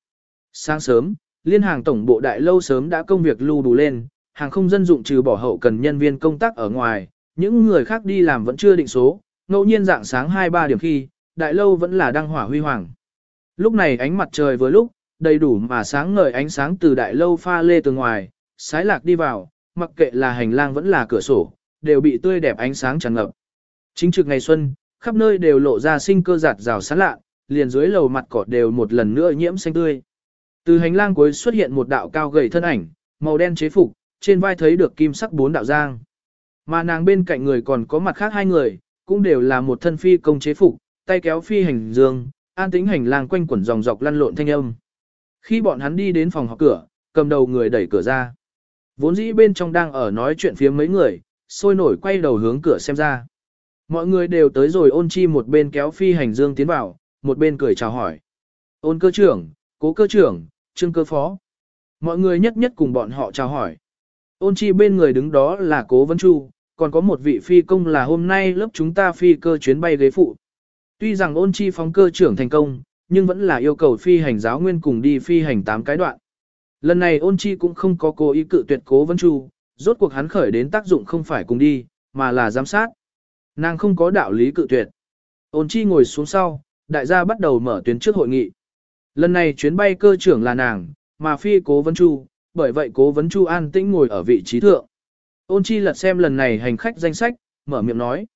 Sáng sớm, liên hàng tổng bộ đại lâu sớm đã công việc lưu đủ lên, hàng không dân dụng trừ bỏ hậu cần nhân viên công tác ở ngoài, những người khác đi làm vẫn chưa định số, ngẫu nhiên dạng sáng 2-3 điểm khi, đại lâu vẫn là đăng hỏa huy hoàng. Lúc này ánh mặt trời vừa lúc, đầy đủ mà sáng ngời ánh sáng từ đại lâu pha lê từ ngoài, sái lạc đi vào, mặc kệ là hành lang vẫn là cửa sổ, đều bị tươi đẹp ánh sáng tràn ngập. Chính trực ngày xuân, khắp nơi đều lộ ra sinh cơ giạt rào sáng lạ, liền dưới lầu mặt cỏ đều một lần nữa nhiễm xanh tươi. Từ hành lang cuối xuất hiện một đạo cao gầy thân ảnh, màu đen chế phục, trên vai thấy được kim sắc bốn đạo giang. Mà nàng bên cạnh người còn có mặt khác hai người, cũng đều là một thân phi công chế phục, tay kéo phi hành dương, an tĩnh hành lang quanh quẩn dòng dọc lăn lộn thanh âm. Khi bọn hắn đi đến phòng họp cửa, cầm đầu người đẩy cửa ra. Vốn dĩ bên trong đang ở nói chuyện phía mấy người, sôi nổi quay đầu hướng cửa xem ra. Mọi người đều tới rồi ôn chi một bên kéo phi hành dương tiến vào, một bên cười chào hỏi. Ôn cơ trưởng, cố cơ trưởng, trương cơ phó. Mọi người nhất nhất cùng bọn họ chào hỏi. Ôn chi bên người đứng đó là cố vấn chu, còn có một vị phi công là hôm nay lớp chúng ta phi cơ chuyến bay ghế phụ. Tuy rằng ôn chi phóng cơ trưởng thành công, nhưng vẫn là yêu cầu phi hành giáo nguyên cùng đi phi hành 8 cái đoạn. Lần này ôn chi cũng không có cố ý cự tuyệt cố vấn chu, rốt cuộc hắn khởi đến tác dụng không phải cùng đi, mà là giám sát. Nàng không có đạo lý cự tuyệt. Ôn chi ngồi xuống sau, đại gia bắt đầu mở tuyến trước hội nghị. Lần này chuyến bay cơ trưởng là nàng, mà phi cố vấn chu, bởi vậy cố vấn chu an tĩnh ngồi ở vị trí thượng. Ôn chi lật xem lần này hành khách danh sách, mở miệng nói.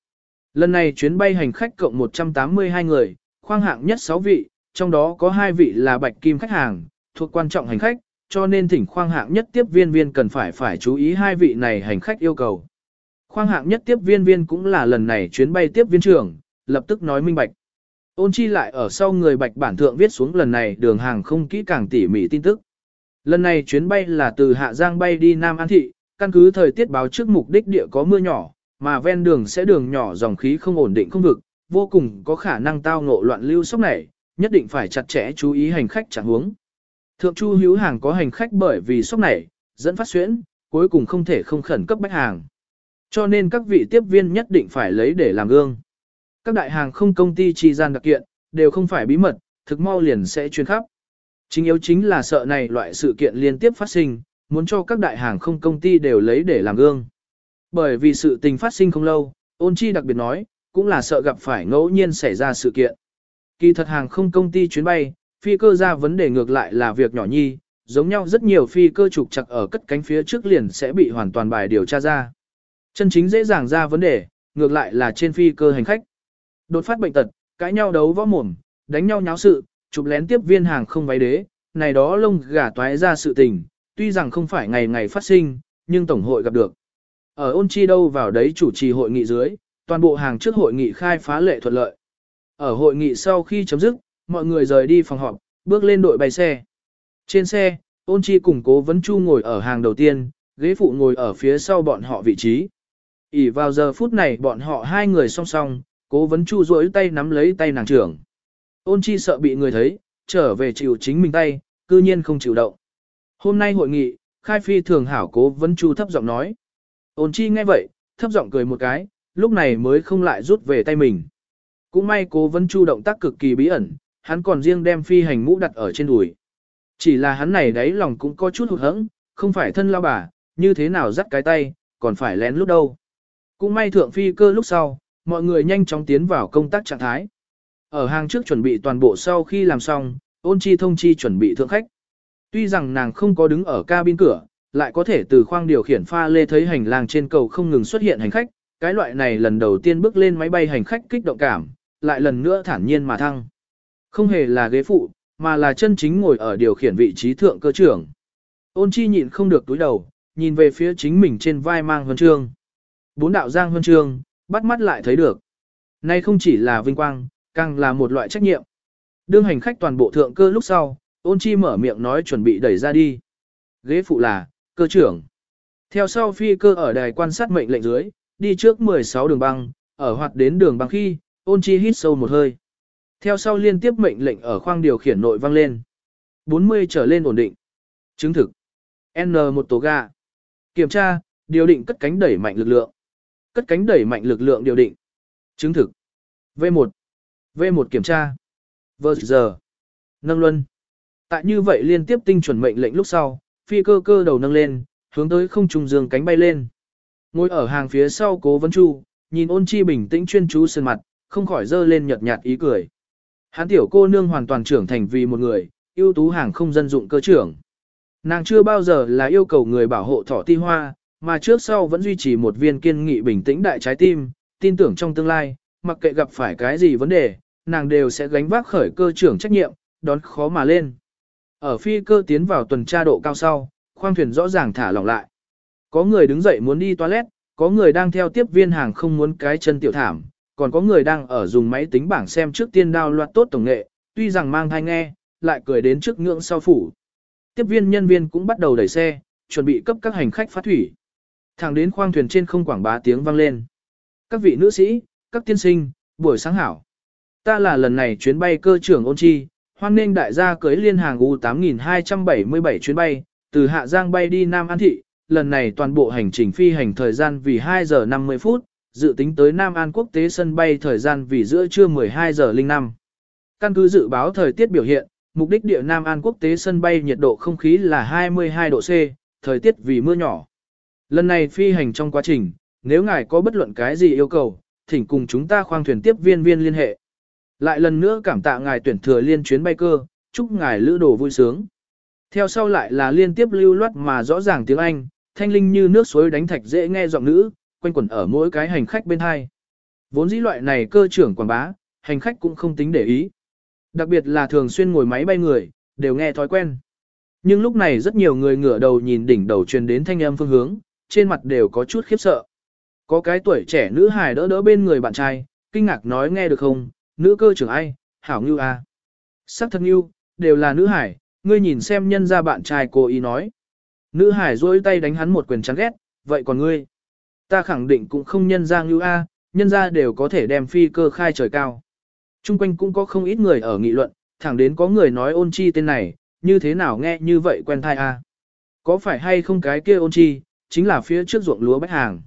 Lần này chuyến bay hành khách cộng 182 người, khoang hạng nhất 6 vị, trong đó có 2 vị là bạch kim khách hàng, thuộc quan trọng hành khách, cho nên thỉnh khoang hạng nhất tiếp viên viên cần phải phải chú ý hai vị này hành khách yêu cầu. Khoang hạng nhất tiếp viên viên cũng là lần này chuyến bay tiếp viên trưởng, lập tức nói minh bạch. Ôn chi lại ở sau người bạch bản thượng viết xuống lần này đường hàng không kỹ càng tỉ mỉ tin tức. Lần này chuyến bay là từ Hạ Giang bay đi Nam An Thị, căn cứ thời tiết báo trước mục đích địa có mưa nhỏ, mà ven đường sẽ đường nhỏ dòng khí không ổn định không vực, vô cùng có khả năng tao ngộ loạn lưu sốc này, nhất định phải chặt chẽ chú ý hành khách chẳng huống. Thượng Chu hữu hàng có hành khách bởi vì sốc này, dẫn phát xuyễn, cuối cùng không thể không khẩn cấp bách hàng. Cho nên các vị tiếp viên nhất định phải lấy để làm gương. Các đại hàng không công ty chi gian đặc kiện, đều không phải bí mật, thực mau liền sẽ truyền khắp. Chính yếu chính là sợ này loại sự kiện liên tiếp phát sinh, muốn cho các đại hàng không công ty đều lấy để làm gương. Bởi vì sự tình phát sinh không lâu, ôn chi đặc biệt nói, cũng là sợ gặp phải ngẫu nhiên xảy ra sự kiện. Kỳ thật hàng không công ty chuyến bay, phi cơ ra vấn đề ngược lại là việc nhỏ nhi, giống nhau rất nhiều phi cơ trục chặt ở cất cánh phía trước liền sẽ bị hoàn toàn bài điều tra ra. Chân chính dễ dàng ra vấn đề, ngược lại là trên phi cơ hành khách. Đột phát bệnh tật, cãi nhau đấu võ mồm, đánh nhau nháo sự, chụp lén tiếp viên hàng không váy đế, này đó lông gà toái ra sự tình, tuy rằng không phải ngày ngày phát sinh, nhưng tổng hội gặp được. Ở ôn chi đâu vào đấy chủ trì hội nghị dưới, toàn bộ hàng trước hội nghị khai phá lệ thuận lợi. Ở hội nghị sau khi chấm dứt, mọi người rời đi phòng họp, bước lên đội bay xe. Trên xe, ôn chi cùng cố vấn chu ngồi ở hàng đầu tiên, ghế phụ ngồi ở phía sau bọn họ vị trí. ỉ vào giờ phút này bọn họ hai người song song, cố vấn chu duỗi tay nắm lấy tay nàng trưởng. Ôn chi sợ bị người thấy, trở về chịu chính mình tay, cư nhiên không chịu động. Hôm nay hội nghị, khai phi thường hảo cố vấn chu thấp giọng nói. Ôn chi nghe vậy, thấp giọng cười một cái, lúc này mới không lại rút về tay mình. Cũng may cố vấn chu động tác cực kỳ bí ẩn, hắn còn riêng đem phi hành mũ đặt ở trên đùi. Chỉ là hắn này đấy lòng cũng có chút hụt hẫng, không phải thân lao bà, như thế nào dắt cái tay, còn phải lén lúc đâu. Cũng may thượng phi cơ lúc sau, mọi người nhanh chóng tiến vào công tác trạng thái. Ở hàng trước chuẩn bị toàn bộ sau khi làm xong, ôn chi thông chi chuẩn bị thượng khách. Tuy rằng nàng không có đứng ở cabin cửa, lại có thể từ khoang điều khiển pha lê thấy hành lang trên cầu không ngừng xuất hiện hành khách, cái loại này lần đầu tiên bước lên máy bay hành khách kích động cảm, lại lần nữa thản nhiên mà thăng. Không hề là ghế phụ, mà là chân chính ngồi ở điều khiển vị trí thượng cơ trưởng. Ôn chi nhịn không được túi đầu, nhìn về phía chính mình trên vai mang huân chương. Bốn đạo giang huân chương, bắt mắt lại thấy được. Nay không chỉ là vinh quang, càng là một loại trách nhiệm. Đương hành khách toàn bộ thượng cơ lúc sau, ôn chi mở miệng nói chuẩn bị đẩy ra đi. Ghế phụ là, cơ trưởng. Theo sau phi cơ ở đài quan sát mệnh lệnh dưới, đi trước 16 đường băng, ở hoạt đến đường băng khi, ôn chi hít sâu một hơi. Theo sau liên tiếp mệnh lệnh ở khoang điều khiển nội vang lên. 40 trở lên ổn định. Chứng thực. N1 tổ ga. Kiểm tra, điều định cất cánh đẩy mạnh lực lượng. Cất cánh đẩy mạnh lực lượng điều định. Chứng thực. V1. V1 kiểm tra. V giờ. Nâng luân. Tại như vậy liên tiếp tinh chuẩn mệnh lệnh lúc sau, phi cơ cơ đầu nâng lên, hướng tới không trung dương cánh bay lên. Ngồi ở hàng phía sau cố Vân chu, nhìn ôn chi bình tĩnh chuyên chú sơn mặt, không khỏi dơ lên nhợt nhạt ý cười. Hán tiểu cô nương hoàn toàn trưởng thành vì một người, ưu tú hàng không dân dụng cơ trưởng. Nàng chưa bao giờ là yêu cầu người bảo hộ thỏ ti hoa, mà trước sau vẫn duy trì một viên kiên nghị bình tĩnh đại trái tim, tin tưởng trong tương lai, mặc kệ gặp phải cái gì vấn đề, nàng đều sẽ gánh vác khởi cơ trưởng trách nhiệm, đón khó mà lên. Ở phi cơ tiến vào tuần tra độ cao sau, khoang thuyền rõ ràng thả lỏng lại. Có người đứng dậy muốn đi toilet, có người đang theo tiếp viên hàng không muốn cái chân tiểu thảm, còn có người đang ở dùng máy tính bảng xem trước tiên đao loạt tốt tổng nghệ, tuy rằng mang thai nghe, lại cười đến trước ngưỡng sau phủ. Tiếp viên nhân viên cũng bắt đầu đẩy xe, chuẩn bị cấp các hành khách phát thủy. Thẳng đến khoang thuyền trên không quảng bá tiếng vang lên. Các vị nữ sĩ, các tiên sinh, buổi sáng hảo. Ta là lần này chuyến bay cơ trưởng ôn chi, hoan nghênh đại gia cưới liên hàng U8277 chuyến bay, từ Hạ Giang bay đi Nam An Thị, lần này toàn bộ hành trình phi hành thời gian vì 2 giờ 50 phút, dự tính tới Nam An quốc tế sân bay thời gian vì giữa trưa 12 giờ 05. Căn cứ dự báo thời tiết biểu hiện, mục đích địa Nam An quốc tế sân bay nhiệt độ không khí là 22 độ C, thời tiết vì mưa nhỏ. Lần này phi hành trong quá trình, nếu ngài có bất luận cái gì yêu cầu, thỉnh cùng chúng ta khoang thuyền tiếp viên viên liên hệ. Lại lần nữa cảm tạ ngài tuyển thừa liên chuyến bay cơ, chúc ngài lữ đồ vui sướng. Theo sau lại là liên tiếp lưu loát mà rõ ràng tiếng Anh, thanh linh như nước suối đánh thạch dễ nghe giọng nữ, quanh quẩn ở mỗi cái hành khách bên hai. Vốn dĩ loại này cơ trưởng quảng bá, hành khách cũng không tính để ý. Đặc biệt là thường xuyên ngồi máy bay người, đều nghe thói quen. Nhưng lúc này rất nhiều người ngửa đầu nhìn đỉnh đầu truyền đến thanh âm phương hướng, trên mặt đều có chút khiếp sợ. Có cái tuổi trẻ nữ hài đỡ đỡ bên người bạn trai, kinh ngạc nói nghe được không, nữ cơ trưởng ai, hảo ngưu a. À. Sắc thật ngưu, đều là nữ hải, ngươi nhìn xem nhân ra bạn trai cô ý nói. Nữ hải duỗi tay đánh hắn một quyền chán ghét, vậy còn ngươi? Ta khẳng định cũng không nhân ra ngưu a, nhân ra đều có thể đem phi cơ khai trời cao. Trung quanh cũng có không ít người ở nghị luận, thẳng đến có người nói ôn chi tên này, như thế nào nghe như vậy quen thai a? Có phải hay không cái kia ôn chi, chính là phía trước ruộng lúa bách hàng.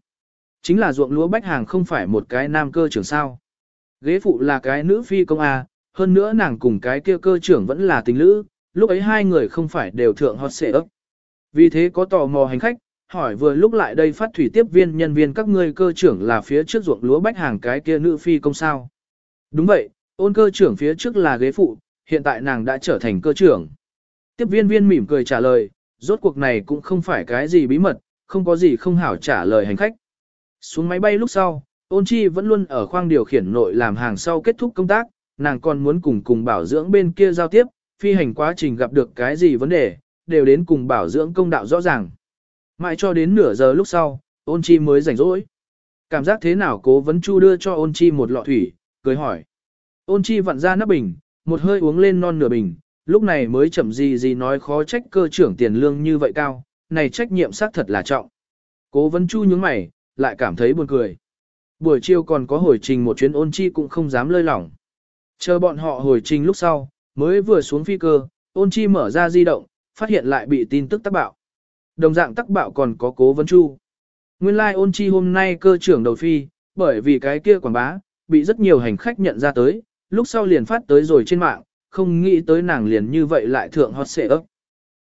Chính là ruộng lúa bách hàng không phải một cái nam cơ trưởng sao. Ghế phụ là cái nữ phi công a, hơn nữa nàng cùng cái kia cơ trưởng vẫn là tình lữ, lúc ấy hai người không phải đều thượng hot xệ ấp. Vì thế có tò mò hành khách, hỏi vừa lúc lại đây phát thủy tiếp viên nhân viên các ngươi cơ trưởng là phía trước ruộng lúa bách hàng cái kia nữ phi công sao. Đúng vậy, ôn cơ trưởng phía trước là ghế phụ, hiện tại nàng đã trở thành cơ trưởng. Tiếp viên viên mỉm cười trả lời, rốt cuộc này cũng không phải cái gì bí mật, không có gì không hảo trả lời hành khách. Xuống máy bay lúc sau, ôn chi vẫn luôn ở khoang điều khiển nội làm hàng sau kết thúc công tác, nàng còn muốn cùng cùng bảo dưỡng bên kia giao tiếp, phi hành quá trình gặp được cái gì vấn đề, đều đến cùng bảo dưỡng công đạo rõ ràng. Mãi cho đến nửa giờ lúc sau, ôn chi mới rảnh rỗi. Cảm giác thế nào cố vấn chu đưa cho ôn chi một lọ thủy, cười hỏi. Ôn chi vặn ra nắp bình, một hơi uống lên non nửa bình, lúc này mới chậm gì gì nói khó trách cơ trưởng tiền lương như vậy cao, này trách nhiệm xác thật là trọng. Cố vấn chu nhướng mày, lại cảm thấy buồn cười. Buổi chiều còn có hồi trình một chuyến ôn chi cũng không dám lơi lỏng. Chờ bọn họ hồi trình lúc sau, mới vừa xuống phi cơ, ôn chi mở ra di động, phát hiện lại bị tin tức tắc bạo. Đồng dạng tắc bạo còn có cố vấn chu. Nguyên lai like ôn chi hôm nay cơ trưởng đầu phi, bởi vì cái kia quảng bá, bị rất nhiều hành khách nhận ra tới, lúc sau liền phát tới rồi trên mạng, không nghĩ tới nàng liền như vậy lại thượng hot xệ ấp.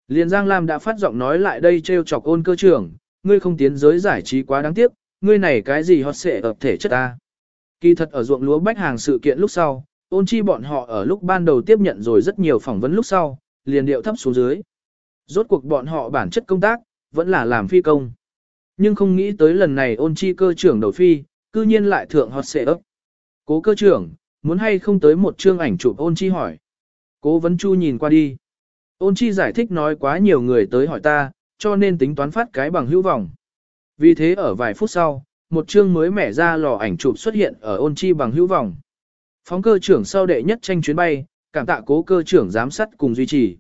Liền Giang Lam đã phát giọng nói lại đây trêu chọc ôn cơ trưởng, ngươi không tiến giới giải trí quá đáng tiếc, ngươi này cái gì hot xệ ập thể chất ta. Kỳ thật ở ruộng lúa bách hàng sự kiện lúc sau, ôn chi bọn họ ở lúc ban đầu tiếp nhận rồi rất nhiều phỏng vấn lúc sau, liền điệu thấp xuống dưới. Rốt cuộc bọn họ bản chất công tác, vẫn là làm phi công. Nhưng không nghĩ tới lần này ôn chi cơ trưởng đầu phi, cư nhiên lại thượng hot xệ ấp. Cố cơ trưởng, muốn hay không tới một chương ảnh chụp ôn chi hỏi. Cố vấn chu nhìn qua đi. Ôn chi giải thích nói quá nhiều người tới hỏi ta, cho nên tính toán phát cái bằng hữu vọng. Vì thế ở vài phút sau, một chương mới mẻ ra lò ảnh chụp xuất hiện ở ôn chi bằng hữu vọng. Phóng cơ trưởng sau đệ nhất tranh chuyến bay, cảm tạ cố cơ trưởng giám sát cùng duy trì.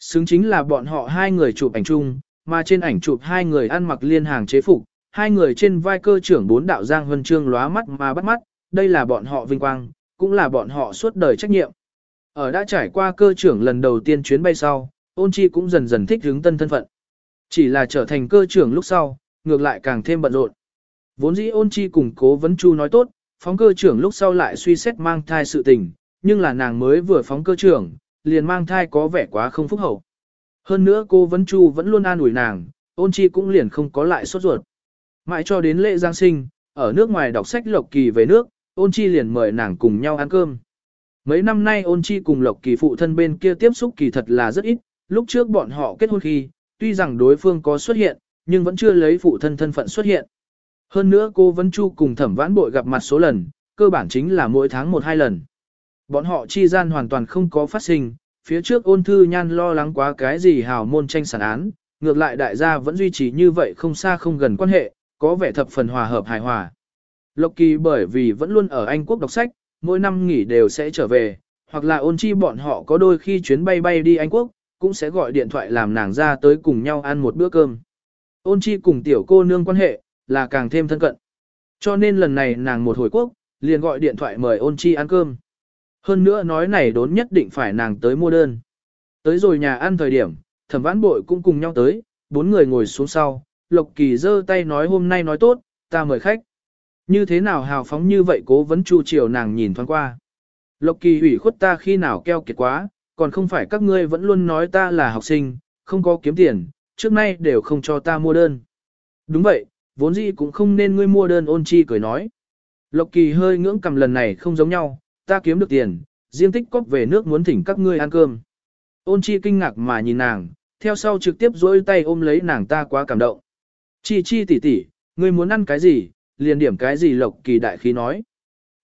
Xứng chính là bọn họ hai người chụp ảnh chung, mà trên ảnh chụp hai người ăn mặc liên hàng chế phục, hai người trên vai cơ trưởng bốn đạo giang huân chương lóa mắt mà bắt mắt, đây là bọn họ vinh quang, cũng là bọn họ suốt đời trách nhiệm. Ở đã trải qua cơ trưởng lần đầu tiên chuyến bay sau, ôn chi cũng dần dần thích hướng tân thân phận. Chỉ là trở thành cơ trưởng lúc sau, ngược lại càng thêm bận rộn. Vốn dĩ ôn chi cùng cố vấn chu nói tốt, phóng cơ trưởng lúc sau lại suy xét mang thai sự tình, nhưng là nàng mới vừa phóng cơ trưởng, liền mang thai có vẻ quá không phúc hậu. Hơn nữa cô vấn chu vẫn luôn an ủi nàng, ôn chi cũng liền không có lại sốt ruột. Mãi cho đến lễ Giáng sinh, ở nước ngoài đọc sách Lộc Kỳ về nước, ôn chi liền mời nàng cùng nhau ăn cơm. Mấy năm nay ôn chi cùng Lộc Kỳ phụ thân bên kia tiếp xúc kỳ thật là rất ít, lúc trước bọn họ kết hôn khi, tuy rằng đối phương có xuất hiện, nhưng vẫn chưa lấy phụ thân thân phận xuất hiện. Hơn nữa cô Vân Chu cùng thẩm vãn bội gặp mặt số lần, cơ bản chính là mỗi tháng một hai lần. Bọn họ chi gian hoàn toàn không có phát sinh, phía trước ôn thư nhan lo lắng quá cái gì hào môn tranh sản án, ngược lại đại gia vẫn duy trì như vậy không xa không gần quan hệ, có vẻ thập phần hòa hợp hài hòa. Lộc kỳ bởi vì vẫn luôn ở Anh Quốc đọc sách, mỗi năm nghỉ đều sẽ trở về, hoặc là ôn chi bọn họ có đôi khi chuyến bay bay đi Anh Quốc, cũng sẽ gọi điện thoại làm nàng ra tới cùng nhau ăn một bữa cơm. Ôn chi cùng tiểu cô nương quan hệ, là càng thêm thân cận. Cho nên lần này nàng một hồi quốc, liền gọi điện thoại mời ôn chi ăn cơm. Hơn nữa nói này đốn nhất định phải nàng tới mua đơn. Tới rồi nhà ăn thời điểm, thẩm vãn bội cũng cùng nhau tới, bốn người ngồi xuống sau, Lộc Kỳ giơ tay nói hôm nay nói tốt, ta mời khách. Như thế nào hào phóng như vậy cố vấn chu chiều nàng nhìn thoáng qua. Lộc Kỳ ủy khuất ta khi nào keo kiệt quá, còn không phải các ngươi vẫn luôn nói ta là học sinh, không có kiếm tiền, trước nay đều không cho ta mua đơn. Đúng vậy, vốn dĩ cũng không nên ngươi mua đơn ôn chi cười nói. Lộc kỳ hơi ngưỡng cầm lần này không giống nhau, ta kiếm được tiền, riêng tích cóp về nước muốn thỉnh các ngươi ăn cơm. Ôn chi kinh ngạc mà nhìn nàng, theo sau trực tiếp dỗi tay ôm lấy nàng ta quá cảm động. Chi chi tỷ tỷ, ngươi muốn ăn cái gì, liền điểm cái gì lộc kỳ đại khí nói.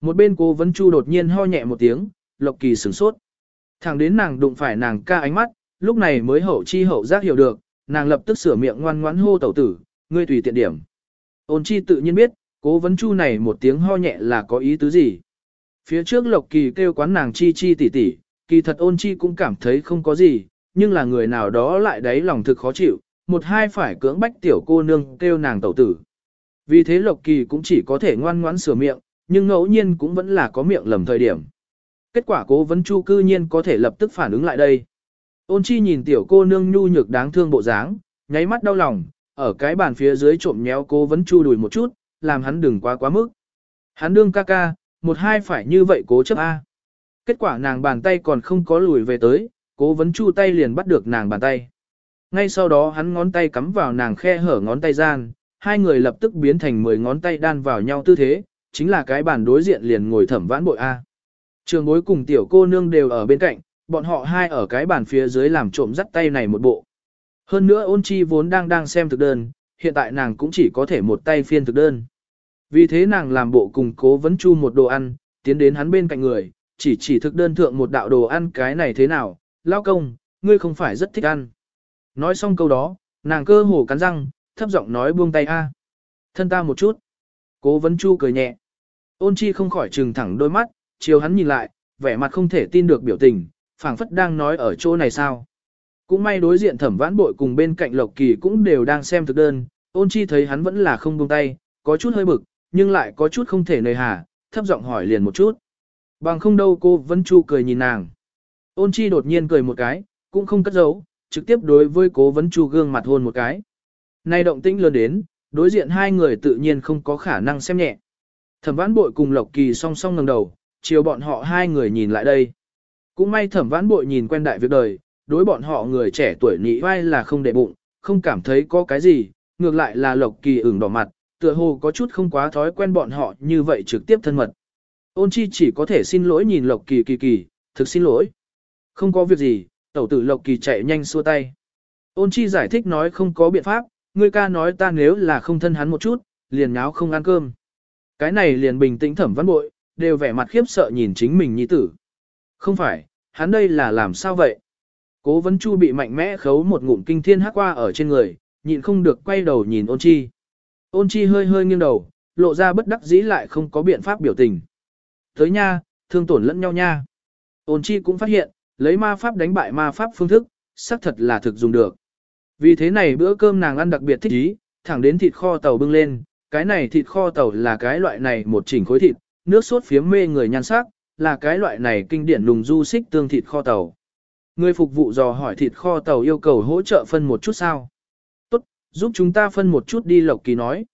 Một bên cô vấn chu đột nhiên ho nhẹ một tiếng, lộc kỳ sửng sốt. Thẳng đến nàng đụng phải nàng ca ánh mắt, lúc này mới hậu chi hậu giác hiểu được, nàng lập tức sửa miệng ngoan ngoãn hô tẩu tử, ngươi tùy tiện điểm. Ôn chi tự nhiên biết, cố vấn chu này một tiếng ho nhẹ là có ý tứ gì. Phía trước lộc kỳ kêu quán nàng chi chi tỷ tỷ, kỳ thật ôn chi cũng cảm thấy không có gì, nhưng là người nào đó lại đấy lòng thực khó chịu, một hai phải cưỡng bách tiểu cô nương kêu nàng tẩu tử. Vì thế lộc kỳ cũng chỉ có thể ngoan ngoãn sửa miệng, nhưng ngẫu nhiên cũng vẫn là có miệng lầm thời điểm. Kết quả cố vấn chu cư nhiên có thể lập tức phản ứng lại đây. Ôn chi nhìn tiểu cô nương nhu nhược đáng thương bộ dáng, nháy mắt đau lòng, ở cái bàn phía dưới trộm nhéo cố vấn chu đùi một chút, làm hắn đừng quá quá mức. Hắn đương ca ca, một hai phải như vậy cố chấp A. Kết quả nàng bàn tay còn không có lùi về tới, cố vấn chu tay liền bắt được nàng bàn tay. Ngay sau đó hắn ngón tay cắm vào nàng khe hở ngón tay gian, hai người lập tức biến thành 10 ngón tay đan vào nhau tư thế, chính là cái bàn đối diện liền ngồi thẩm vãn bội A. Trường bối cùng tiểu cô nương đều ở bên cạnh, bọn họ hai ở cái bàn phía dưới làm trộm dắt tay này một bộ. Hơn nữa ôn chi vốn đang đang xem thực đơn, hiện tại nàng cũng chỉ có thể một tay phiên thực đơn. Vì thế nàng làm bộ cùng cố vấn chu một đồ ăn, tiến đến hắn bên cạnh người, chỉ chỉ thực đơn thượng một đạo đồ ăn cái này thế nào, lao công, ngươi không phải rất thích ăn. Nói xong câu đó, nàng cơ hồ cắn răng, thấp giọng nói buông tay a. Thân ta một chút. Cố vấn chu cười nhẹ. Ôn chi không khỏi trừng thẳng đôi mắt, chiều hắn nhìn lại, vẻ mặt không thể tin được biểu tình, phảng phất đang nói ở chỗ này sao. Cũng may đối diện thẩm vãn bội cùng bên cạnh lộc kỳ cũng đều đang xem thực đơn, ôn chi thấy hắn vẫn là không buông tay, có chút hơi bực, nhưng lại có chút không thể nơi hà, thấp giọng hỏi liền một chút. Bằng không đâu cô vẫn chu cười nhìn nàng. Ôn chi đột nhiên cười một cái, cũng không cất giấu, trực tiếp đối với cố vấn chu gương mặt hôn một cái. Nay động tĩnh lớn đến, đối diện hai người tự nhiên không có khả năng xem nhẹ. Thẩm vãn bội cùng Lộc Kỳ song song ngẩng đầu, chiều bọn họ hai người nhìn lại đây. Cũng may thẩm vãn bội nhìn quen đại việc đời, đối bọn họ người trẻ tuổi nhị vai là không để bụng, không cảm thấy có cái gì, ngược lại là Lộc Kỳ ửng đỏ mặt, tựa hồ có chút không quá thói quen bọn họ như vậy trực tiếp thân mật. Ôn chi chỉ có thể xin lỗi nhìn Lộc Kỳ kỳ kỳ, thực xin lỗi. Không có việc gì, tẩu tử Lộc Kỳ chạy nhanh xua tay. Ôn chi giải thích nói không có biện pháp, ngươi ca nói ta nếu là không thân hắn một chút, liền nháo không ăn cơm. Cái này liền bình tĩnh thẩm văn bội, đều vẻ mặt khiếp sợ nhìn chính mình nhi tử. Không phải, hắn đây là làm sao vậy? Cố vấn chu bị mạnh mẽ khấu một ngụm kinh thiên hắc qua ở trên người, nhịn không được quay đầu nhìn ôn chi. Ôn chi hơi hơi nghiêng đầu, lộ ra bất đắc dĩ lại không có biện pháp biểu tình. Tới nha, thương tổn lẫn nhau nha. Ôn chi cũng phát hiện, lấy ma pháp đánh bại ma pháp phương thức, xác thật là thực dùng được. Vì thế này bữa cơm nàng ăn đặc biệt thích ý, thẳng đến thịt kho tàu bưng lên, cái này thịt kho tàu là cái loại này một chỉnh khối thịt, nước sốt phiếm mê người nhan sắc, là cái loại này kinh điển nùng du xích tương thịt kho tàu. Người phục vụ dò hỏi thịt kho tàu yêu cầu hỗ trợ phân một chút sao. Tốt, giúp chúng ta phân một chút đi Lộc Kỳ nói.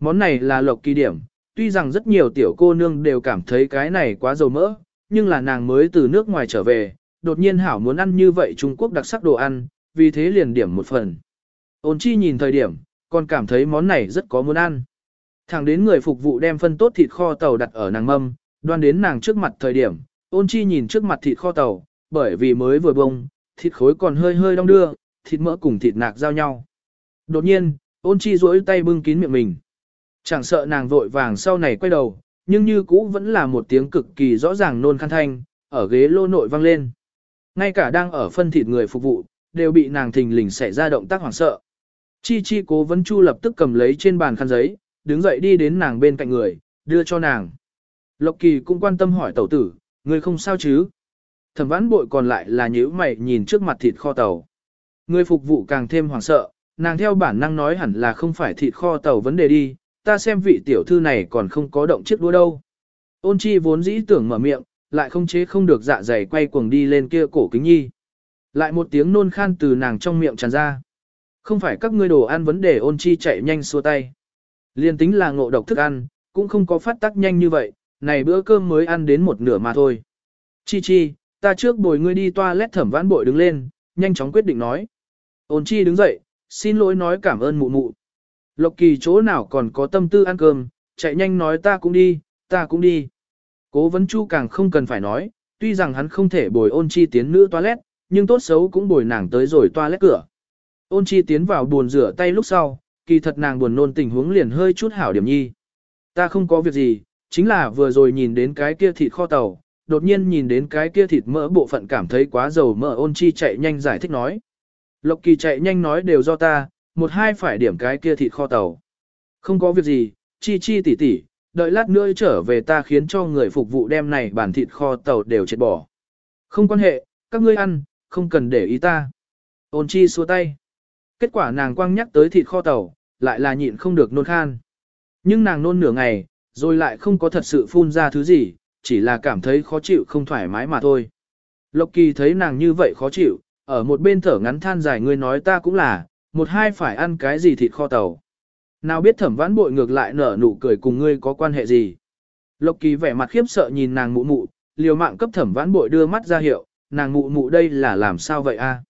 Món này là Lộc Kỳ điểm, tuy rằng rất nhiều tiểu cô nương đều cảm thấy cái này quá dầu mỡ, nhưng là nàng mới từ nước ngoài trở về, đột nhiên hảo muốn ăn như vậy Trung Quốc đặc sắc đồ ăn, vì thế liền điểm một phần. Ôn chi nhìn thời điểm, còn cảm thấy món này rất có muốn ăn. Thẳng đến người phục vụ đem phân tốt thịt kho tàu đặt ở nàng mâm, đoan đến nàng trước mặt thời điểm, ôn chi nhìn trước mặt thịt kho tàu, bởi vì mới vừa bông, thịt khối còn hơi hơi đong đưa, thịt mỡ cùng thịt nạc giao nhau. Đột nhiên, ôn chi duỗi tay bưng kín miệng mình. Chẳng sợ nàng vội vàng sau này quay đầu, nhưng như cũ vẫn là một tiếng cực kỳ rõ ràng nôn khăn thanh, ở ghế lô nội vang lên. Ngay cả đang ở phân thịt người phục vụ, đều bị nàng thình lình xảy ra động tác hoảng sợ. Chi chi cố vấn chu lập tức cầm lấy trên bàn khăn giấy, đứng dậy đi đến nàng bên cạnh người, đưa cho nàng. Lộc kỳ cũng quan tâm hỏi tẩu tử, người không sao chứ? Thẩm vãn bội còn lại là nhíu mày nhìn trước mặt thịt kho tàu. Người phục vụ càng thêm hoảng sợ, nàng theo bản năng nói hẳn là không phải thịt kho tàu vấn đề đi, ta xem vị tiểu thư này còn không có động chiếc đũa đâu. Ôn chi vốn dĩ tưởng mở miệng, lại không chế không được dạ dày quay cuồng đi lên kia cổ kính nhi. Lại một tiếng nôn khan từ nàng trong miệng tràn ra. Không phải các ngươi đồ ăn vấn đề ôn chi chạy nhanh xua tay. Liên tính là ngộ độc thức ăn, cũng không có phát tác nhanh như vậy, này bữa cơm mới ăn đến một nửa mà thôi. Chi chi, ta trước bồi ngươi đi toilet thẩm vãn bội đứng lên, nhanh chóng quyết định nói. Ôn chi đứng dậy, xin lỗi nói cảm ơn mụ mụ. Lộc kỳ chỗ nào còn có tâm tư ăn cơm, chạy nhanh nói ta cũng đi, ta cũng đi. Cố vấn chu càng không cần phải nói, tuy rằng hắn không thể bồi ôn chi tiến nữ toilet, nhưng tốt xấu cũng bồi nàng tới rồi toilet cửa. Ôn chi tiến vào buồn rửa tay lúc sau, kỳ thật nàng buồn nôn tình huống liền hơi chút hảo điểm nhi. Ta không có việc gì, chính là vừa rồi nhìn đến cái kia thịt kho tàu, đột nhiên nhìn đến cái kia thịt mỡ bộ phận cảm thấy quá dầu mỡ ôn chi chạy nhanh giải thích nói. Lộc kỳ chạy nhanh nói đều do ta, một hai phải điểm cái kia thịt kho tàu. Không có việc gì, chi chi tỉ tỉ, đợi lát nữa trở về ta khiến cho người phục vụ đem này bản thịt kho tàu đều chết bỏ. Không quan hệ, các ngươi ăn, không cần để ý ta. Ôn chi xua tay. Kết quả nàng quang nhắc tới thịt kho tàu, lại là nhịn không được nôn khan. Nhưng nàng nôn nửa ngày, rồi lại không có thật sự phun ra thứ gì, chỉ là cảm thấy khó chịu không thoải mái mà thôi. Lộc kỳ thấy nàng như vậy khó chịu, ở một bên thở ngắn than dài ngươi nói ta cũng là, một hai phải ăn cái gì thịt kho tàu. Nào biết thẩm vãn bội ngược lại nở nụ cười cùng ngươi có quan hệ gì. Lộc kỳ vẻ mặt khiếp sợ nhìn nàng mụ mụ, liều mạng cấp thẩm vãn bội đưa mắt ra hiệu, nàng mụ mụ đây là làm sao vậy a? À?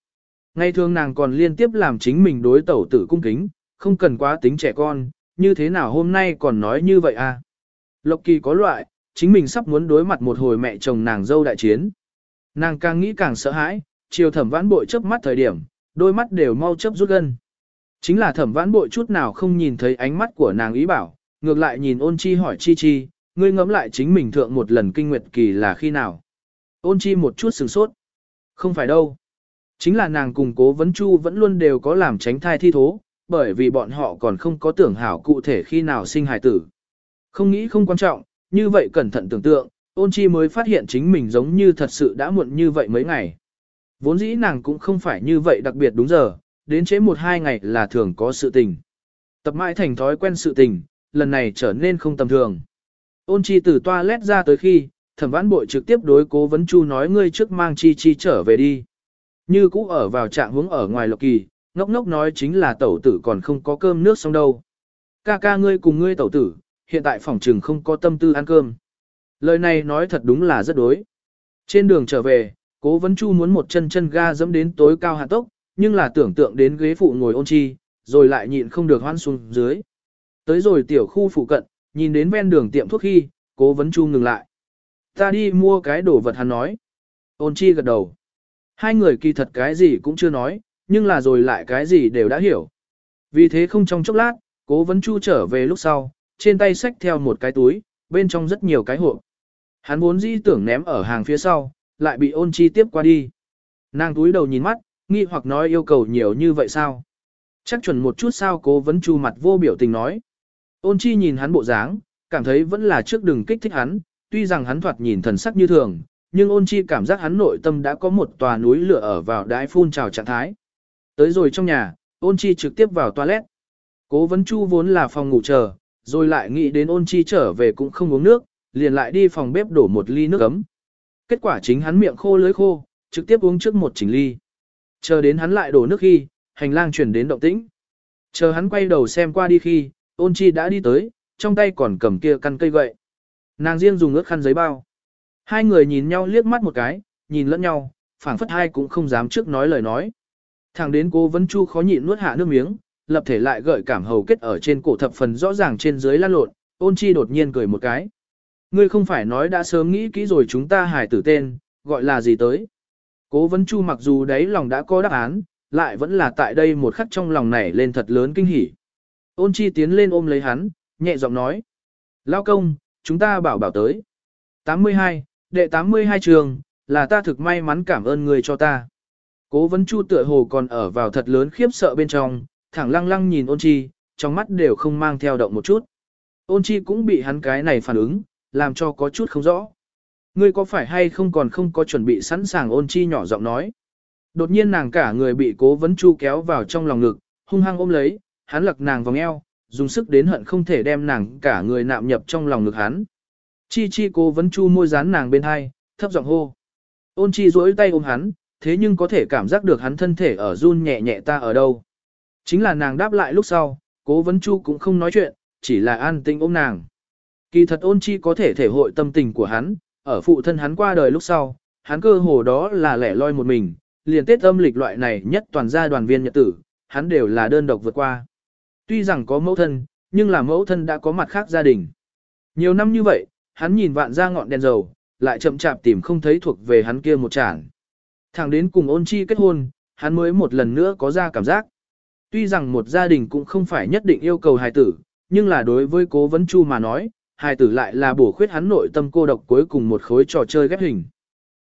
Ngay thường nàng còn liên tiếp làm chính mình đối tẩu tử cung kính, không cần quá tính trẻ con, như thế nào hôm nay còn nói như vậy a? À? Lộc kỳ có loại, chính mình sắp muốn đối mặt một hồi mẹ chồng nàng dâu đại chiến. Nàng càng nghĩ càng sợ hãi, chiều thẩm vãn bội chớp mắt thời điểm, đôi mắt đều mau chớp rút gân. Chính là thẩm vãn bội chút nào không nhìn thấy ánh mắt của nàng ý bảo, ngược lại nhìn ôn chi hỏi chi chi, ngươi ngẫm lại chính mình thượng một lần kinh nguyệt kỳ là khi nào. Ôn chi một chút sừng sốt. Không phải đâu. Chính là nàng cùng cố vấn chu vẫn luôn đều có làm tránh thai thi thố, bởi vì bọn họ còn không có tưởng hảo cụ thể khi nào sinh hài tử. Không nghĩ không quan trọng, như vậy cẩn thận tưởng tượng, ôn chi mới phát hiện chính mình giống như thật sự đã muộn như vậy mấy ngày. Vốn dĩ nàng cũng không phải như vậy đặc biệt đúng giờ, đến chế một hai ngày là thường có sự tình. Tập mãi thành thói quen sự tình, lần này trở nên không tầm thường. Ôn chi từ toilet ra tới khi, thẩm vãn bội trực tiếp đối cố vấn chu nói ngươi trước mang chi chi trở về đi. Như cũ ở vào trạng hướng ở ngoài lộc kỳ, ngốc ngốc nói chính là tẩu tử còn không có cơm nước xong đâu. Ca ca ngươi cùng ngươi tẩu tử, hiện tại phòng trừng không có tâm tư ăn cơm. Lời này nói thật đúng là rất đối. Trên đường trở về, cố vấn chu muốn một chân chân ga dẫm đến tối cao hạ tốc, nhưng là tưởng tượng đến ghế phụ ngồi ôn chi, rồi lại nhịn không được hoan xuống dưới. Tới rồi tiểu khu phụ cận, nhìn đến ven đường tiệm thuốc khi, cố vấn chu ngừng lại. Ta đi mua cái đồ vật hắn nói. Ôn chi gật đầu. Hai người kỳ thật cái gì cũng chưa nói, nhưng là rồi lại cái gì đều đã hiểu. Vì thế không trong chốc lát, cố vấn chu trở về lúc sau, trên tay xách theo một cái túi, bên trong rất nhiều cái hộp. Hắn vốn dĩ tưởng ném ở hàng phía sau, lại bị ôn chi tiếp qua đi. Nàng túi đầu nhìn mắt, nghi hoặc nói yêu cầu nhiều như vậy sao? Chắc chuẩn một chút sao cố vấn chu mặt vô biểu tình nói. Ôn chi nhìn hắn bộ dáng, cảm thấy vẫn là trước đừng kích thích hắn, tuy rằng hắn thoạt nhìn thần sắc như thường, nhưng ôn chi cảm giác hắn nội tâm đã có một tòa núi lửa ở vào đái phun trào trạng thái. Tới rồi trong nhà, ôn chi trực tiếp vào toilet. Cố vấn chu vốn là phòng ngủ chờ, rồi lại nghĩ đến ôn chi trở về cũng không uống nước, liền lại đi phòng bếp đổ một ly nước ấm. Kết quả chính hắn miệng khô lưới khô, trực tiếp uống trước một chỉnh ly. Chờ đến hắn lại đổ nước khi, hành lang chuyển đến động tĩnh. Chờ hắn quay đầu xem qua đi khi, ôn chi đã đi tới, trong tay còn cầm kia căn cây gậy. Nàng riêng dùng ướt khăn giấy bao. Hai người nhìn nhau liếc mắt một cái, nhìn lẫn nhau, phảng phất hai cũng không dám trước nói lời nói. Thằng đến cô vẫn chu khó nhịn nuốt hạ nước miếng, lập thể lại gợi cảm hầu kết ở trên cổ thập phần rõ ràng trên dưới lan lộn, ôn chi đột nhiên cười một cái. Ngươi không phải nói đã sớm nghĩ kỹ rồi chúng ta hài tử tên, gọi là gì tới. Cố vấn chu mặc dù đấy lòng đã có đáp án, lại vẫn là tại đây một khắc trong lòng này lên thật lớn kinh hỉ. Ôn chi tiến lên ôm lấy hắn, nhẹ giọng nói. Lao công, chúng ta bảo bảo tới. 82, đệ 82 trường, là ta thực may mắn cảm ơn người cho ta. Cố vấn chu tựa hồ còn ở vào thật lớn khiếp sợ bên trong, thẳng lăng lăng nhìn ôn chi, trong mắt đều không mang theo động một chút. Ôn chi cũng bị hắn cái này phản ứng, làm cho có chút không rõ. Ngươi có phải hay không còn không có chuẩn bị sẵn sàng ôn chi nhỏ giọng nói. Đột nhiên nàng cả người bị cố vấn chu kéo vào trong lòng ngực, hung hăng ôm lấy, hắn lật nàng vòng eo, dùng sức đến hận không thể đem nàng cả người nạm nhập trong lòng ngực hắn. Chi chi cố vấn chu môi dán nàng bên hai, thấp giọng hô. Ôn chi duỗi tay ôm hắn, thế nhưng có thể cảm giác được hắn thân thể ở run nhẹ nhẹ ta ở đâu. Chính là nàng đáp lại lúc sau, cố vấn chu cũng không nói chuyện, chỉ là an tĩnh ôm nàng. Kỳ thật ôn chi có thể thể hội tâm tình của hắn, ở phụ thân hắn qua đời lúc sau, hắn cơ hồ đó là lẻ loi một mình, liền tết âm lịch loại này nhất toàn gia đoàn viên nhật tử, hắn đều là đơn độc vượt qua. Tuy rằng có mẫu thân, nhưng là mẫu thân đã có mặt khác gia đình. Nhiều năm như vậy, hắn nhìn vạn ra ngọn đèn dầu, lại chậm chạp tìm không thấy thuộc về hắn kia một chản. Thẳng đến cùng ôn chi kết hôn, hắn mới một lần nữa có ra cảm giác. Tuy rằng một gia đình cũng không phải nhất định yêu cầu hài tử, nhưng là đối với cố vấn chu mà nói, hài tử lại là bổ khuyết hắn nội tâm cô độc cuối cùng một khối trò chơi ghép hình.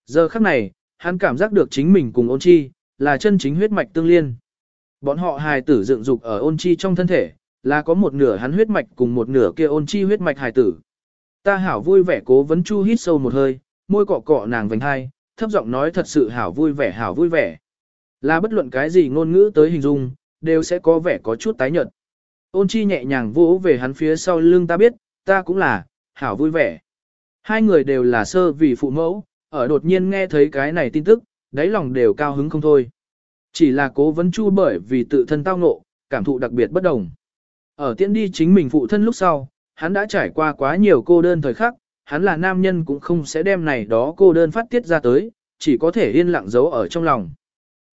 Giờ khắc này, hắn cảm giác được chính mình cùng ôn chi, là chân chính huyết mạch tương liên. Bọn họ hài tử dựng dục ở ôn chi trong thân thể, là có một nửa hắn huyết mạch cùng một nửa kia ôn chi huyết mạch hài tử. Ta hảo vui vẻ cố vấn chu hít sâu một hơi, môi cọ cọ nàng vành hai, thấp giọng nói thật sự hảo vui vẻ hảo vui vẻ. Là bất luận cái gì ngôn ngữ tới hình dung, đều sẽ có vẻ có chút tái nhợt. Ôn chi nhẹ nhàng vỗ về hắn phía sau lưng ta biết, ta cũng là, hảo vui vẻ. Hai người đều là sơ vì phụ mẫu, ở đột nhiên nghe thấy cái này tin tức, đáy lòng đều cao hứng không thôi. Chỉ là cố vấn chu bởi vì tự thân tao ngộ, cảm thụ đặc biệt bất đồng. Ở tiễn đi chính mình phụ thân lúc sau, hắn đã trải qua quá nhiều cô đơn thời khắc, hắn là nam nhân cũng không sẽ đem này đó cô đơn phát tiết ra tới, chỉ có thể yên lặng giấu ở trong lòng.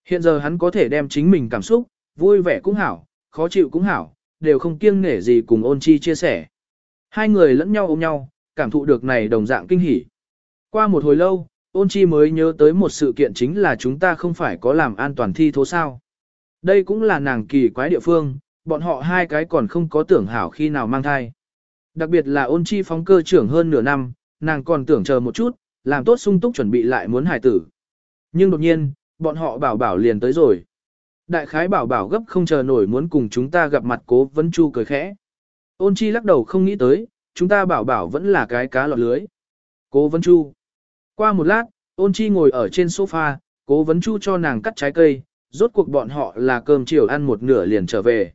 Hiện giờ hắn có thể đem chính mình cảm xúc, vui vẻ cũng hảo, khó chịu cũng hảo, đều không kiêng nể gì cùng ôn chi chia sẻ. Hai người lẫn nhau ôm nhau, cảm thụ được này đồng dạng kinh hỉ. Qua một hồi lâu, ôn chi mới nhớ tới một sự kiện chính là chúng ta không phải có làm an toàn thi thố sao. Đây cũng là nàng kỳ quái địa phương, bọn họ hai cái còn không có tưởng hảo khi nào mang thai. Đặc biệt là ôn chi phóng cơ trưởng hơn nửa năm, nàng còn tưởng chờ một chút, làm tốt sung túc chuẩn bị lại muốn hài tử. Nhưng đột nhiên, bọn họ bảo bảo liền tới rồi. Đại khái bảo bảo gấp không chờ nổi muốn cùng chúng ta gặp mặt cố vấn chu cười khẽ. Ôn chi lắc đầu không nghĩ tới, chúng ta bảo bảo vẫn là cái cá lọt lưới. Cố vấn chu. Qua một lát, ôn chi ngồi ở trên sofa, cố vấn chu cho nàng cắt trái cây, rốt cuộc bọn họ là cơm chiều ăn một nửa liền trở về.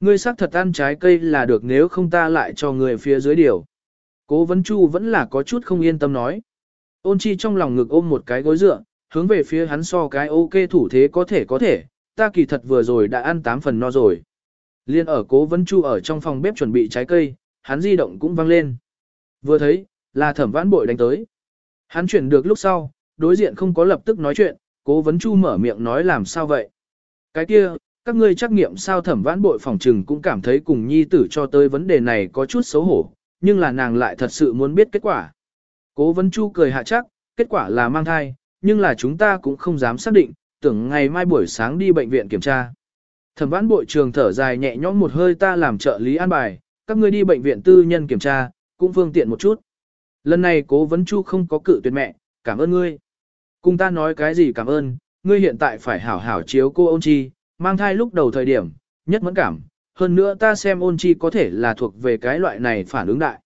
Ngươi xác thật ăn trái cây là được nếu không ta lại cho người phía dưới điều. Cố vấn chu vẫn là có chút không yên tâm nói. Ôn chi trong lòng ngực ôm một cái gối dựa, hướng về phía hắn so cái ok thủ thế có thể có thể, ta kỳ thật vừa rồi đã ăn 8 phần no rồi. Liên ở cố vấn chu ở trong phòng bếp chuẩn bị trái cây, hắn di động cũng vang lên. Vừa thấy, là thẩm vãn bội đánh tới. Hắn chuyển được lúc sau, đối diện không có lập tức nói chuyện, cố vấn chu mở miệng nói làm sao vậy. Cái kia, các ngươi trắc nghiệm sao thẩm vãn bội phòng trừng cũng cảm thấy cùng nhi tử cho tới vấn đề này có chút xấu hổ, nhưng là nàng lại thật sự muốn biết kết quả. Cố vấn chu cười hạ chắc, kết quả là mang thai, nhưng là chúng ta cũng không dám xác định, tưởng ngày mai buổi sáng đi bệnh viện kiểm tra. Thẩm vãn bội trường thở dài nhẹ nhõm một hơi ta làm trợ lý an bài, các ngươi đi bệnh viện tư nhân kiểm tra, cũng phương tiện một chút. Lần này cố vấn chu không có cự tuyệt mẹ, cảm ơn ngươi. Cùng ta nói cái gì cảm ơn, ngươi hiện tại phải hảo hảo chiếu cô ôn chi, mang thai lúc đầu thời điểm, nhất mẫn cảm. Hơn nữa ta xem ôn chi có thể là thuộc về cái loại này phản ứng đại.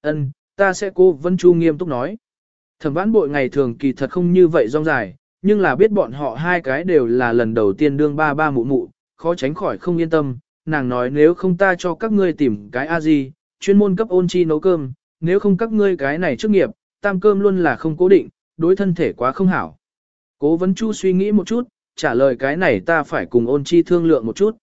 Ân, ta sẽ cố vấn chu nghiêm túc nói. Thẩm vãn bội ngày thường kỳ thật không như vậy rong dài, nhưng là biết bọn họ hai cái đều là lần đầu tiên đương ba ba mụ mụ, khó tránh khỏi không yên tâm. Nàng nói nếu không ta cho các ngươi tìm cái a gì, chuyên môn cấp ôn chi nấu cơm, nếu không các ngươi cái này chức nghiệp, tam cơm luôn là không cố định, đối thân thể quá không hảo. Cố vấn chu suy nghĩ một chút, trả lời cái này ta phải cùng ôn chi thương lượng một chút.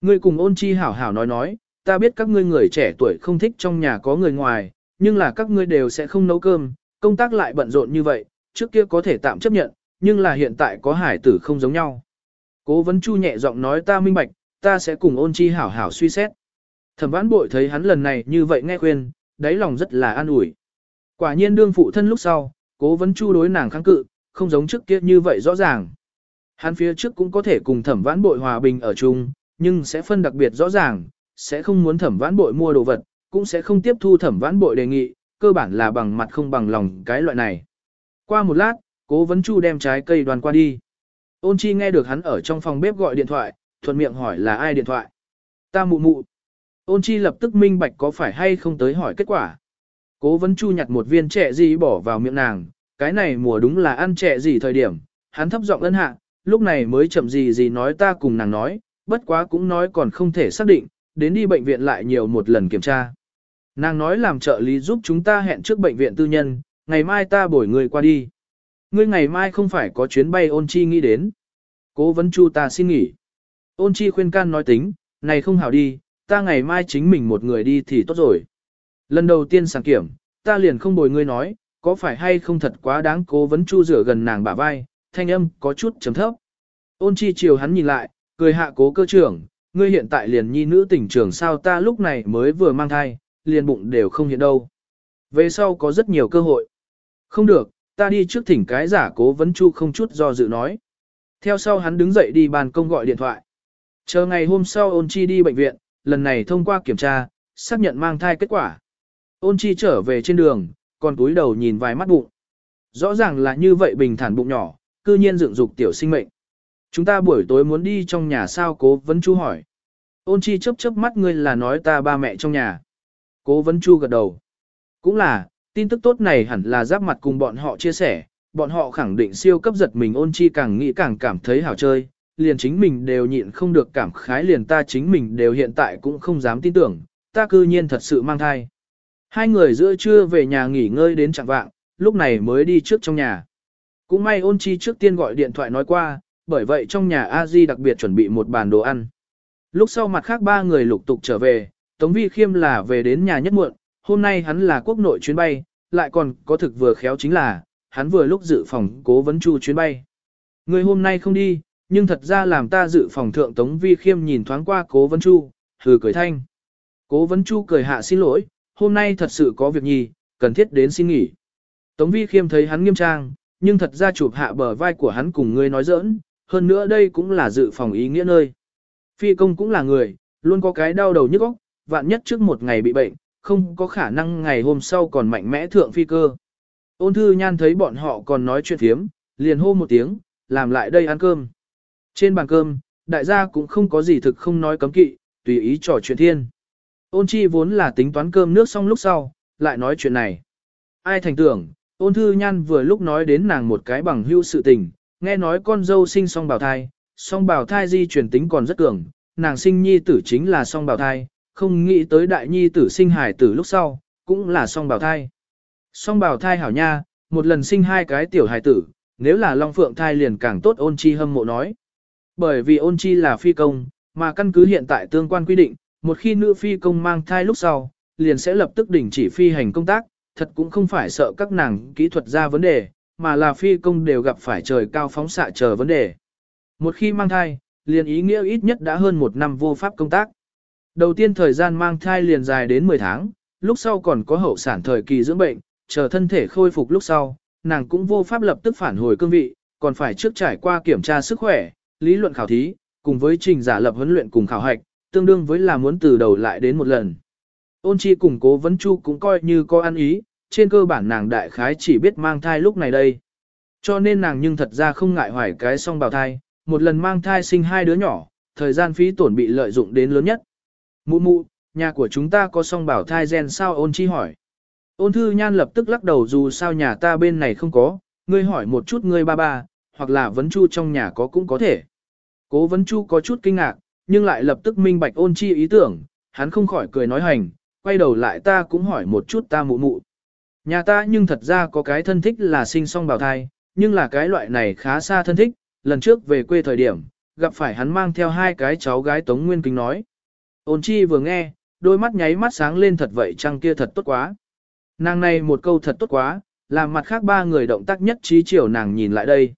Ngươi cùng ôn chi hảo hảo nói nói, ta biết các ngươi người trẻ tuổi không thích trong nhà có người ngoài, nhưng là các ngươi đều sẽ không nấu cơm, công tác lại bận rộn như vậy, trước kia có thể tạm chấp nhận, nhưng là hiện tại có hải tử không giống nhau. Cố vấn chu nhẹ giọng nói ta minh bạch, ta sẽ cùng ôn chi hảo hảo suy xét. Thẩm vãn bội thấy hắn lần này như vậy nghe khuyên, đáy lòng rất là an ủi. Quả nhiên đương phụ thân lúc sau, cố vấn chu đối nàng kháng cự, không giống trước kia như vậy rõ ràng. Hắn phía trước cũng có thể cùng thẩm vãn bội hòa bình ở chung, nhưng sẽ phân đặc biệt rõ ràng, sẽ không muốn thẩm vãn bội mua đồ vật, cũng sẽ không tiếp thu thẩm vãn bội đề nghị, cơ bản là bằng mặt không bằng lòng cái loại này. Qua một lát, cố vấn chu đem trái cây đoàn qua đi. Ôn chi nghe được hắn ở trong phòng bếp gọi điện thoại, thuận miệng hỏi là ai điện thoại. Ta mụ mụ. Ôn chi lập tức minh bạch có phải hay không tới hỏi kết quả. Cố vấn chu nhặt một viên trẻ gì bỏ vào miệng nàng, cái này mùa đúng là ăn trẻ gì thời điểm, hắn thấp giọng ân hạ, lúc này mới chậm gì gì nói ta cùng nàng nói, bất quá cũng nói còn không thể xác định, đến đi bệnh viện lại nhiều một lần kiểm tra. Nàng nói làm trợ lý giúp chúng ta hẹn trước bệnh viện tư nhân, ngày mai ta bổi người qua đi. Ngươi ngày mai không phải có chuyến bay ôn chi nghĩ đến. Cố vấn chu ta xin nghỉ. Ôn chi khuyên can nói tính, này không hảo đi, ta ngày mai chính mình một người đi thì tốt rồi. Lần đầu tiên sàng kiểm, ta liền không bồi ngươi nói, có phải hay không thật quá đáng cố vấn chu rửa gần nàng bả vai, thanh âm có chút chấm thấp. Ôn chi chiều hắn nhìn lại, cười hạ cố cơ trưởng, ngươi hiện tại liền nhi nữ tỉnh trưởng sao ta lúc này mới vừa mang thai, liền bụng đều không hiện đâu. Về sau có rất nhiều cơ hội. Không được, ta đi trước thỉnh cái giả cố vấn chu không chút do dự nói. Theo sau hắn đứng dậy đi bàn công gọi điện thoại. Chờ ngày hôm sau ôn chi đi bệnh viện, lần này thông qua kiểm tra, xác nhận mang thai kết quả. Ôn chi trở về trên đường, còn túi đầu nhìn vài mắt bụng. Rõ ràng là như vậy bình thản bụng nhỏ, cư nhiên dựng dục tiểu sinh mệnh. Chúng ta buổi tối muốn đi trong nhà sao cố vấn chu hỏi. Ôn chi chớp chớp mắt ngươi là nói ta ba mẹ trong nhà. Cố vấn chu gật đầu. Cũng là, tin tức tốt này hẳn là giáp mặt cùng bọn họ chia sẻ, bọn họ khẳng định siêu cấp giật mình ôn chi càng nghĩ càng cảm thấy hào chơi, liền chính mình đều nhịn không được cảm khái liền ta chính mình đều hiện tại cũng không dám tin tưởng, ta cư nhiên thật sự mang thai. Hai người giữa trưa về nhà nghỉ ngơi đến chẳng vạng, lúc này mới đi trước trong nhà. Cũng may ôn chi trước tiên gọi điện thoại nói qua, bởi vậy trong nhà a di đặc biệt chuẩn bị một bàn đồ ăn. Lúc sau mặt khác ba người lục tục trở về, Tống Vi Khiêm là về đến nhà nhất muộn, hôm nay hắn là quốc nội chuyến bay, lại còn có thực vừa khéo chính là, hắn vừa lúc dự phòng cố vấn chu chuyến bay. Người hôm nay không đi, nhưng thật ra làm ta dự phòng thượng Tống Vi Khiêm nhìn thoáng qua cố vấn chu, hừ cười thanh. Cố vấn chu cười hạ xin lỗi, hôm nay thật sự có việc nhì, cần thiết đến xin nghỉ. Tống Vi Khiêm thấy hắn nghiêm trang, nhưng thật ra chụp hạ bờ vai của hắn cùng ngươi nói giỡn, hơn nữa đây cũng là dự phòng ý nghĩa nơi. Phi công cũng là người, luôn có cái đau đầu nhức óc, vạn nhất trước một ngày bị bệnh, không có khả năng ngày hôm sau còn mạnh mẽ thượng phi cơ. Ôn thư nhan thấy bọn họ còn nói chuyện thiếm, liền hô một tiếng, làm lại đây ăn cơm. Trên bàn cơm, đại gia cũng không có gì thực không nói cấm kỵ, tùy ý trò chuyện thiên. Ôn chi vốn là tính toán cơm nước xong lúc sau, lại nói chuyện này. Ai thành tưởng, ôn thư nhan vừa lúc nói đến nàng một cái bằng hữu sự tình, nghe nói con dâu sinh song bào thai, song bào thai di truyền tính còn rất cường, nàng sinh nhi tử chính là song bào thai, không nghĩ tới đại nhi tử sinh hải tử lúc sau, cũng là song bào thai. Song bào thai hảo nha, một lần sinh hai cái tiểu hải tử, nếu là long phượng thai liền càng tốt ôn chi hâm mộ nói. Bởi vì ôn chi là phi công, mà căn cứ hiện tại tương quan quy định, một khi nữ phi công mang thai lúc sau, liền sẽ lập tức đình chỉ phi hành công tác, thật cũng không phải sợ các nàng kỹ thuật ra vấn đề, mà là phi công đều gặp phải trời cao phóng xạ chờ vấn đề. Một khi mang thai, liền ý nghĩa ít nhất đã hơn một năm vô pháp công tác. Đầu tiên thời gian mang thai liền dài đến 10 tháng, lúc sau còn có hậu sản thời kỳ dưỡng bệnh, chờ thân thể khôi phục lúc sau, nàng cũng vô pháp lập tức phản hồi cương vị, còn phải trước trải qua kiểm tra sức khỏe, lý luận khảo thí, cùng với trình giả lập huấn luyện cùng khảo hạch, tương đương với là muốn từ đầu lại đến một lần. Ôn chi cùng cố vấn chu cũng coi như có ăn ý, trên cơ bản nàng đại khái chỉ biết mang thai lúc này đây. Cho nên nàng nhưng thật ra không ngại hoài cái song bào thai, một lần mang thai sinh hai đứa nhỏ, thời gian phí tổn bị lợi dụng đến lớn nhất. Mụ mụ, nhà của chúng ta có song bảo thai gen sao ôn chi hỏi. Ôn thư nhan lập tức lắc đầu dù sao nhà ta bên này không có, ngươi hỏi một chút ngươi ba ba, hoặc là vấn chu trong nhà có cũng có thể. Cố vấn chu có chút kinh ngạc, nhưng lại lập tức minh bạch ôn chi ý tưởng, hắn không khỏi cười nói hành, quay đầu lại ta cũng hỏi một chút ta mụ mụ. Nhà ta nhưng thật ra có cái thân thích là sinh song bào thai, nhưng là cái loại này khá xa thân thích, lần trước về quê thời điểm, gặp phải hắn mang theo hai cái cháu gái Tống Nguyên Kính nói. Ôn chi vừa nghe, đôi mắt nháy mắt sáng lên thật vậy chăng kia thật tốt quá. Nàng này một câu thật tốt quá, làm mặt khác ba người động tác nhất trí chiều nàng nhìn lại đây.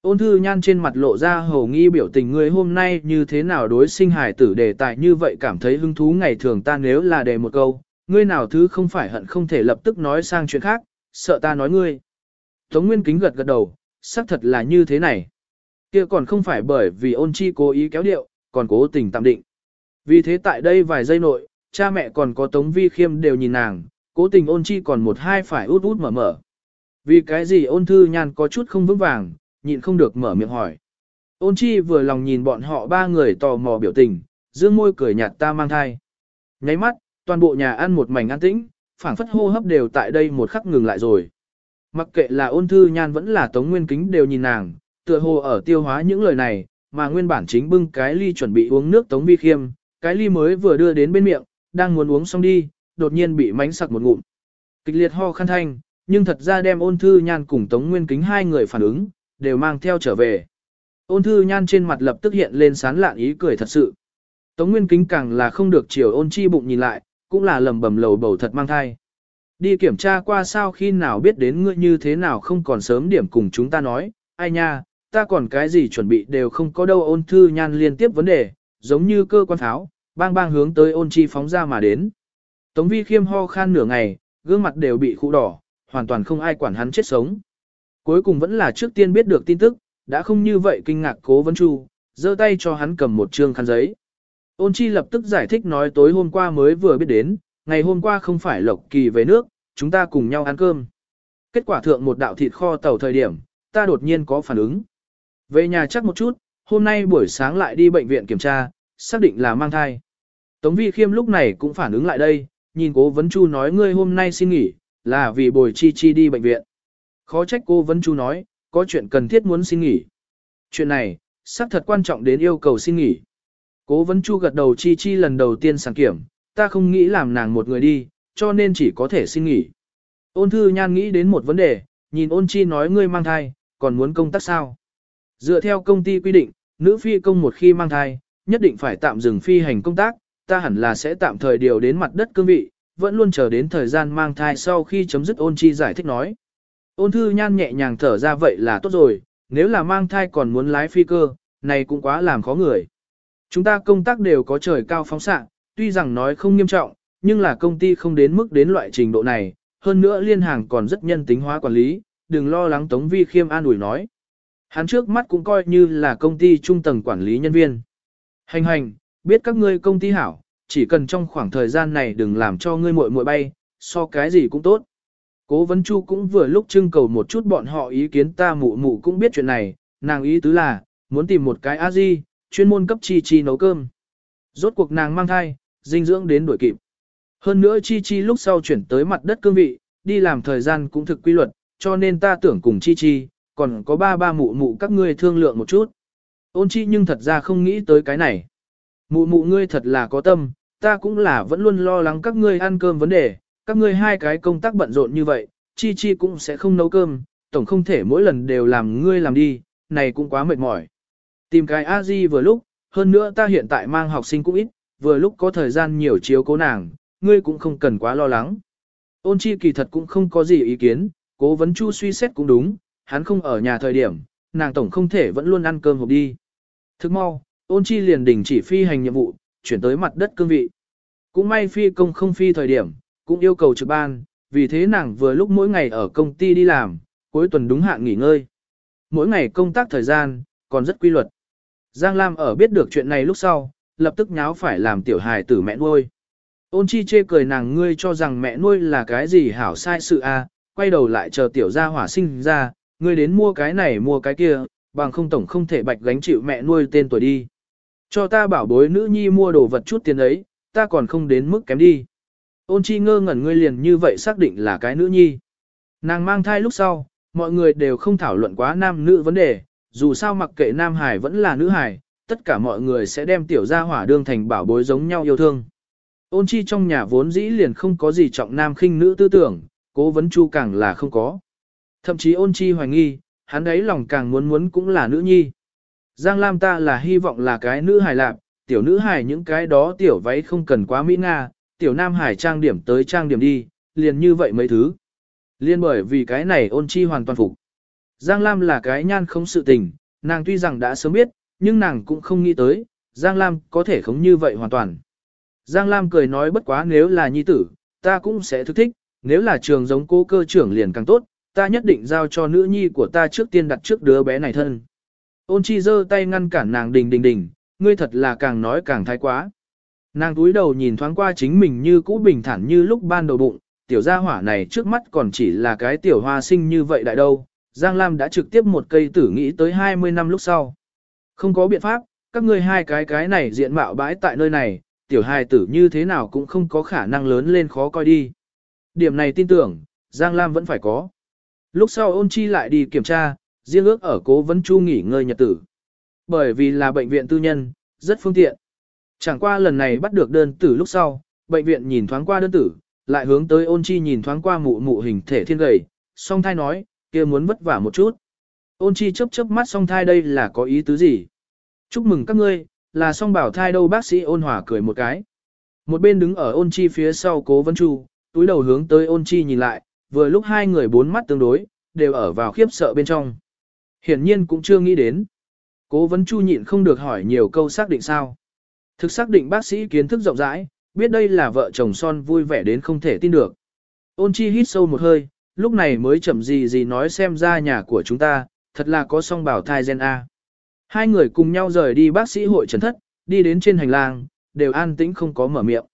Ôn thư nhan trên mặt lộ ra hầu nghi biểu tình người hôm nay như thế nào đối sinh hài tử đề tài như vậy cảm thấy hứng thú ngày thường ta nếu là đề một câu, ngươi nào thứ không phải hận không thể lập tức nói sang chuyện khác, sợ ta nói ngươi. Tống Nguyên Kính gật gật đầu, xác thật là như thế này. kia còn không phải bởi vì ôn chi cố ý kéo điệu, còn cố tình tạm định. Vì thế tại đây vài giây nội, cha mẹ còn có Tống Vi Khiêm đều nhìn nàng, cố tình ôn chi còn một hai phải út út mở mở. Vì cái gì ôn thư nhan có chút không vững vàng, nhịn không được mở miệng hỏi. Ôn chi vừa lòng nhìn bọn họ ba người tò mò biểu tình, dương môi cười nhạt ta mang thai. Nháy mắt, toàn bộ nhà ăn một mảnh an tĩnh, phảng phất hô hấp đều tại đây một khắc ngừng lại rồi. Mặc kệ là ôn thư nhan vẫn là tống nguyên kính đều nhìn nàng, tựa hồ ở tiêu hóa những lời này, mà nguyên bản chính bưng cái ly chuẩn bị uống nước tống vi khiêm, cái ly mới vừa đưa đến bên miệng, đang muốn uống xong đi, đột nhiên bị mánh sặc một ngụm. Kịch liệt ho khăn thanh, nhưng thật ra đem ôn thư nhan cùng Tống Nguyên Kính hai người phản ứng, đều mang theo trở về. Ôn thư nhan trên mặt lập tức hiện lên sán lạn ý cười thật sự. Tống Nguyên Kính càng là không được chiều ôn chi bụng nhìn lại, cũng là lầm bầm lầu bầu thật mang thai. Đi kiểm tra qua sao khi nào biết đến ngươi như thế nào không còn sớm điểm cùng chúng ta nói, ai nha, ta còn cái gì chuẩn bị đều không có đâu ôn thư nhan liên tiếp vấn đề, giống như cơ quan tháo, bang bang hướng tới ôn chi phóng ra mà đến. Tống vi khiêm ho khan nửa ngày, gương mặt đều bị khụ đỏ, hoàn toàn không ai quản hắn chết sống. Cuối cùng vẫn là trước tiên biết được tin tức, đã không như vậy kinh ngạc cố vấn chu, giơ tay cho hắn cầm một trương khăn giấy. Ôn chi lập tức giải thích nói tối hôm qua mới vừa biết đến, ngày hôm qua không phải lộc kỳ về nước, chúng ta cùng nhau ăn cơm. Kết quả thượng một đạo thịt kho tàu thời điểm, ta đột nhiên có phản ứng. Về nhà chắc một chút, hôm nay buổi sáng lại đi bệnh viện kiểm tra, xác định là mang thai. Tống vi khiêm lúc này cũng phản ứng lại đây, nhìn cố vấn chu nói ngươi hôm nay xin nghỉ, là vì bồi chi chi đi bệnh viện. Khó trách cô vấn chu nói, có chuyện cần thiết muốn xin nghỉ. Chuyện này, xác thật quan trọng đến yêu cầu xin nghỉ. Cố vấn chu gật đầu chi chi lần đầu tiên sàng kiểm, ta không nghĩ làm nàng một người đi, cho nên chỉ có thể xin nghỉ. Ôn thư nhan nghĩ đến một vấn đề, nhìn ôn chi nói ngươi mang thai, còn muốn công tác sao? Dựa theo công ty quy định, nữ phi công một khi mang thai, nhất định phải tạm dừng phi hành công tác, ta hẳn là sẽ tạm thời điều đến mặt đất cương vị, vẫn luôn chờ đến thời gian mang thai sau khi chấm dứt ôn chi giải thích nói. Ôn thư nhan nhẹ nhàng thở ra vậy là tốt rồi, nếu là mang thai còn muốn lái phi cơ, này cũng quá làm khó người. Chúng ta công tác đều có trời cao phóng xạ, tuy rằng nói không nghiêm trọng, nhưng là công ty không đến mức đến loại trình độ này, hơn nữa liên hàng còn rất nhân tính hóa quản lý, đừng lo lắng Tống Vi Khiêm an ủi nói. Hắn trước mắt cũng coi như là công ty trung tầng quản lý nhân viên. Hành hành, biết các ngươi công ty hảo, chỉ cần trong khoảng thời gian này đừng làm cho ngươi muội muội bay, so cái gì cũng tốt. Cố vấn chu cũng vừa lúc trưng cầu một chút bọn họ ý kiến ta mụ mụ cũng biết chuyện này, nàng ý tứ là, muốn tìm một cái a di chuyên môn cấp chi chi nấu cơm. Rốt cuộc nàng mang thai, dinh dưỡng đến đuổi kịp. Hơn nữa chi chi lúc sau chuyển tới mặt đất cương vị, đi làm thời gian cũng thực quy luật, cho nên ta tưởng cùng chi chi, còn có ba ba mụ mụ các ngươi thương lượng một chút. Ôn chi nhưng thật ra không nghĩ tới cái này. Mụ mụ ngươi thật là có tâm, ta cũng là vẫn luôn lo lắng các ngươi ăn cơm vấn đề, các ngươi hai cái công tác bận rộn như vậy, chi chi cũng sẽ không nấu cơm, tổng không thể mỗi lần đều làm ngươi làm đi, này cũng quá mệt mỏi. Tìm cái a di vừa lúc, hơn nữa ta hiện tại mang học sinh cũng ít, vừa lúc có thời gian nhiều chiếu cố nàng, ngươi cũng không cần quá lo lắng. Ôn chi kỳ thật cũng không có gì ý kiến, cố vấn chu suy xét cũng đúng, hắn không ở nhà thời điểm, nàng tổng không thể vẫn luôn ăn cơm hộp đi. Thức mau, ôn chi liền đình chỉ phi hành nhiệm vụ, chuyển tới mặt đất cương vị. Cũng may phi công không phi thời điểm, cũng yêu cầu trực ban, vì thế nàng vừa lúc mỗi ngày ở công ty đi làm, cuối tuần đúng hạn nghỉ ngơi. Mỗi ngày công tác thời gian, còn rất quy luật. Giang Lam ở biết được chuyện này lúc sau, lập tức nháo phải làm tiểu hài tử mẹ nuôi. Ôn chi chê cười nàng ngươi cho rằng mẹ nuôi là cái gì hảo sai sự a, à, quay đầu lại chờ tiểu gia hỏa sinh ra, ngươi đến mua cái này mua cái kia, bằng không tổng không thể bạch gánh chịu mẹ nuôi tên tuổi đi. Cho ta bảo bối nữ nhi mua đồ vật chút tiền ấy, ta còn không đến mức kém đi. Ôn chi ngơ ngẩn ngươi liền như vậy xác định là cái nữ nhi. Nàng mang thai lúc sau, mọi người đều không thảo luận quá nam nữ vấn đề, dù sao mặc kệ nam hải vẫn là nữ hải, tất cả mọi người sẽ đem tiểu gia hỏa đương thành bảo bối giống nhau yêu thương. Ôn chi trong nhà vốn dĩ liền không có gì trọng nam khinh nữ tư tưởng, cố vấn chu càng là không có. Thậm chí ôn chi hoài nghi, hắn ấy lòng càng muốn muốn cũng là nữ nhi. Giang Lam ta là hy vọng là cái nữ hài lạc, tiểu nữ hài những cái đó tiểu váy không cần quá mỹ nga, tiểu nam hải trang điểm tới trang điểm đi, liền như vậy mấy thứ. Liên bởi vì cái này ôn chi hoàn toàn phục. Giang Lam là cái nhan không sự tình, nàng tuy rằng đã sớm biết, nhưng nàng cũng không nghĩ tới, Giang Lam có thể không như vậy hoàn toàn. Giang Lam cười nói bất quá nếu là nhi tử, ta cũng sẽ thức thích, nếu là trường giống cô cơ trưởng liền càng tốt, ta nhất định giao cho nữ nhi của ta trước tiên đặt trước đứa bé này thân. Ôn chi giơ tay ngăn cản nàng đình đình đình, ngươi thật là càng nói càng thái quá. Nàng túi đầu nhìn thoáng qua chính mình như cũ bình thản như lúc ban đầu bụng, tiểu gia hỏa này trước mắt còn chỉ là cái tiểu hoa sinh như vậy đại đâu. Giang Lam đã trực tiếp một cây tử nghĩ tới 20 năm lúc sau. Không có biện pháp, các ngươi hai cái cái này diện mạo bãi tại nơi này, tiểu hài tử như thế nào cũng không có khả năng lớn lên khó coi đi. Điểm này tin tưởng, Giang Lam vẫn phải có. Lúc sau ôn chi lại đi kiểm tra, riêng ước ở cố vấn chu nghỉ ngơi nhật tử. Bởi vì là bệnh viện tư nhân, rất phương tiện. Chẳng qua lần này bắt được đơn tử lúc sau, bệnh viện nhìn thoáng qua đơn tử, lại hướng tới ôn chi nhìn thoáng qua mụ mụ hình thể thiên gầy, song thai nói, kia muốn vất vả một chút. Ôn chi chớp chớp mắt song thai đây là có ý tứ gì? Chúc mừng các ngươi, là song bảo thai đâu bác sĩ ôn hòa cười một cái. Một bên đứng ở ôn chi phía sau cố vấn chu, túi đầu hướng tới ôn chi nhìn lại, vừa lúc hai người bốn mắt tương đối, đều ở vào khiếp sợ bên trong. Hiển nhiên cũng chưa nghĩ đến. Cố vấn chu nhịn không được hỏi nhiều câu xác định sao. Thực xác định bác sĩ kiến thức rộng rãi, biết đây là vợ chồng son vui vẻ đến không thể tin được. Ôn chi hít sâu một hơi, lúc này mới chậm gì gì nói xem ra nhà của chúng ta, thật là có song bảo thai gen A. Hai người cùng nhau rời đi bác sĩ hội trần thất, đi đến trên hành lang, đều an tĩnh không có mở miệng.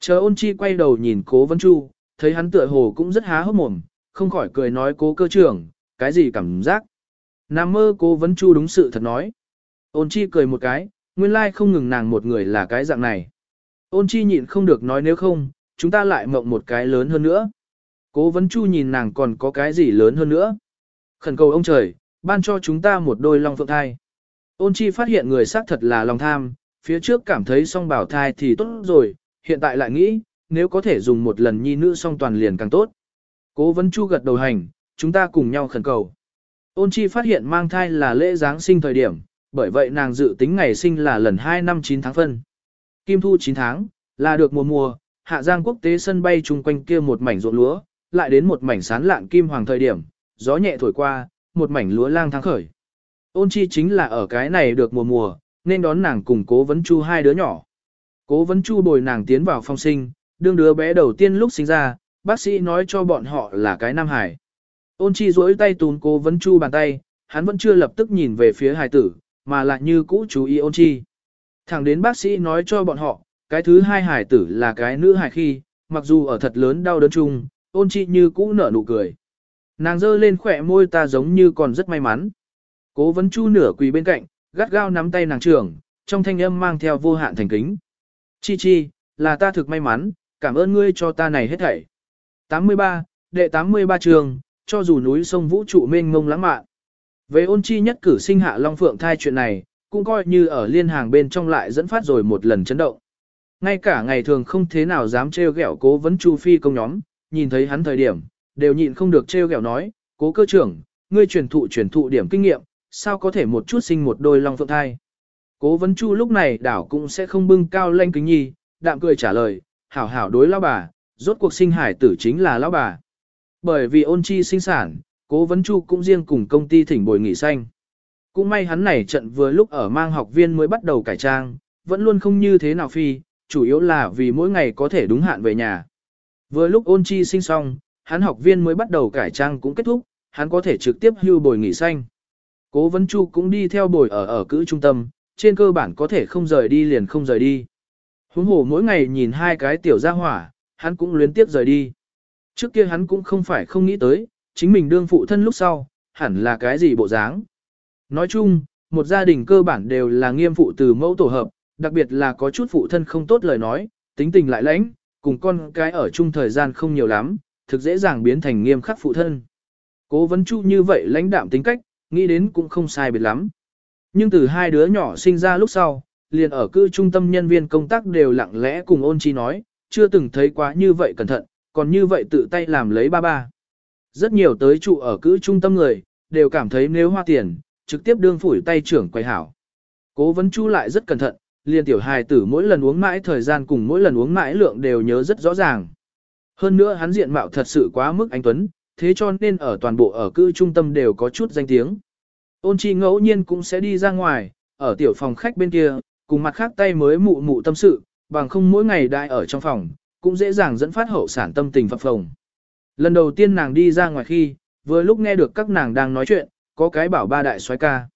Chờ ôn chi quay đầu nhìn cố vấn chu, thấy hắn tựa hồ cũng rất há hốc mồm, không khỏi cười nói cố cơ trưởng, cái gì cảm giác. Nam mơ cố vấn chu đúng sự thật nói. Ôn chi cười một cái, nguyên lai không ngừng nàng một người là cái dạng này. Ôn chi nhịn không được nói nếu không, chúng ta lại mộng một cái lớn hơn nữa. Cố vấn chu nhìn nàng còn có cái gì lớn hơn nữa. Khẩn cầu ông trời, ban cho chúng ta một đôi long phượng thai. Ôn chi phát hiện người xác thật là lòng tham, phía trước cảm thấy song bảo thai thì tốt rồi, hiện tại lại nghĩ, nếu có thể dùng một lần nhi nữ song toàn liền càng tốt. Cố vấn chu gật đầu hành, chúng ta cùng nhau khẩn cầu. Ôn chi phát hiện mang thai là lễ Giáng sinh thời điểm, bởi vậy nàng dự tính ngày sinh là lần 2 năm 9 tháng phân. Kim thu 9 tháng, là được mùa mùa, hạ giang quốc tế sân bay chung quanh kia một mảnh ruộng lúa, lại đến một mảnh sán lạn kim hoàng thời điểm, gió nhẹ thổi qua, một mảnh lúa lang tháng khởi. Ôn chi chính là ở cái này được mùa mùa, nên đón nàng cùng cố vấn chu hai đứa nhỏ. Cố vấn chu bồi nàng tiến vào phong sinh, đương đứa bé đầu tiên lúc sinh ra, bác sĩ nói cho bọn họ là cái nam hải. Ôn chi duỗi tay tún cố vấn chu bàn tay, hắn vẫn chưa lập tức nhìn về phía hài tử, mà lại như cũ chú ý ôn chi. Thẳng đến bác sĩ nói cho bọn họ, cái thứ hai hải tử là cái nữ hải khi, mặc dù ở thật lớn đau đớn chung, ôn chi như cũ nở nụ cười. Nàng giơ lên khỏe môi ta giống như còn rất may mắn. Cố vấn chu nửa quỳ bên cạnh, gắt gao nắm tay nàng trưởng, trong thanh âm mang theo vô hạn thành kính. Chi chi, là ta thực may mắn, cảm ơn ngươi cho ta này hết thảy. 83, đệ 83 trường, cho dù núi sông vũ trụ mênh mông lãng mạn. Về ôn chi nhất cử sinh hạ Long Phượng thai chuyện này, cũng coi như ở liên hàng bên trong lại dẫn phát rồi một lần chấn động. Ngay cả ngày thường không thế nào dám trêu ghẹo cố vấn Chu Phi công nhóm, nhìn thấy hắn thời điểm, đều nhịn không được trêu ghẹo nói, cố cơ trưởng, ngươi truyền thụ truyền thụ điểm kinh nghiệm, sao có thể một chút sinh một đôi Long Phượng thai. Cố vấn Chu lúc này đảo cũng sẽ không bưng cao lanh kính nhi, đạm cười trả lời, hảo hảo đối lão bà, rốt cuộc sinh hải tử chính là lão bà. Bởi vì ôn chi sinh sản, cố vấn chu cũng riêng cùng công ty thỉnh bồi nghỉ xanh. Cũng may hắn này trận vừa lúc ở mang học viên mới bắt đầu cải trang, vẫn luôn không như thế nào phi, chủ yếu là vì mỗi ngày có thể đúng hạn về nhà. Vừa lúc ôn chi sinh xong, hắn học viên mới bắt đầu cải trang cũng kết thúc, hắn có thể trực tiếp hưu bồi nghỉ xanh. Cố vấn chu cũng đi theo bồi ở ở cữ trung tâm, trên cơ bản có thể không rời đi liền không rời đi. Huống hồ mỗi ngày nhìn hai cái tiểu gia hỏa, hắn cũng luyến tiếp rời đi. Trước kia hắn cũng không phải không nghĩ tới, chính mình đương phụ thân lúc sau, hẳn là cái gì bộ dáng. Nói chung, một gia đình cơ bản đều là nghiêm phụ từ mẫu tổ hợp, đặc biệt là có chút phụ thân không tốt lời nói, tính tình lại lãnh, cùng con cái ở chung thời gian không nhiều lắm, thực dễ dàng biến thành nghiêm khắc phụ thân. Cố vấn chu như vậy lãnh đạm tính cách, nghĩ đến cũng không sai biệt lắm. Nhưng từ hai đứa nhỏ sinh ra lúc sau, liền ở cư trung tâm nhân viên công tác đều lặng lẽ cùng ôn chi nói, chưa từng thấy quá như vậy cẩn thận, còn như vậy tự tay làm lấy ba ba. Rất nhiều tới trụ ở cư trung tâm người, đều cảm thấy nếu hoa tiền, trực tiếp đương phủi tay trưởng quay hảo. Cố vấn chu lại rất cẩn thận, liền tiểu hài tử mỗi lần uống mãi thời gian cùng mỗi lần uống mãi lượng đều nhớ rất rõ ràng. Hơn nữa hắn diện mạo thật sự quá mức anh Tuấn, thế cho nên ở toàn bộ ở cư trung tâm đều có chút danh tiếng. Ôn chi ngẫu nhiên cũng sẽ đi ra ngoài, ở tiểu phòng khách bên kia, cùng mặt khác tay mới mụ mụ tâm sự, bằng không mỗi ngày đại ở trong phòng, cũng dễ dàng dẫn phát hậu sản tâm tình phập phồng. Lần đầu tiên nàng đi ra ngoài khi, vừa lúc nghe được các nàng đang nói chuyện, có cái bảo ba đại soái ca.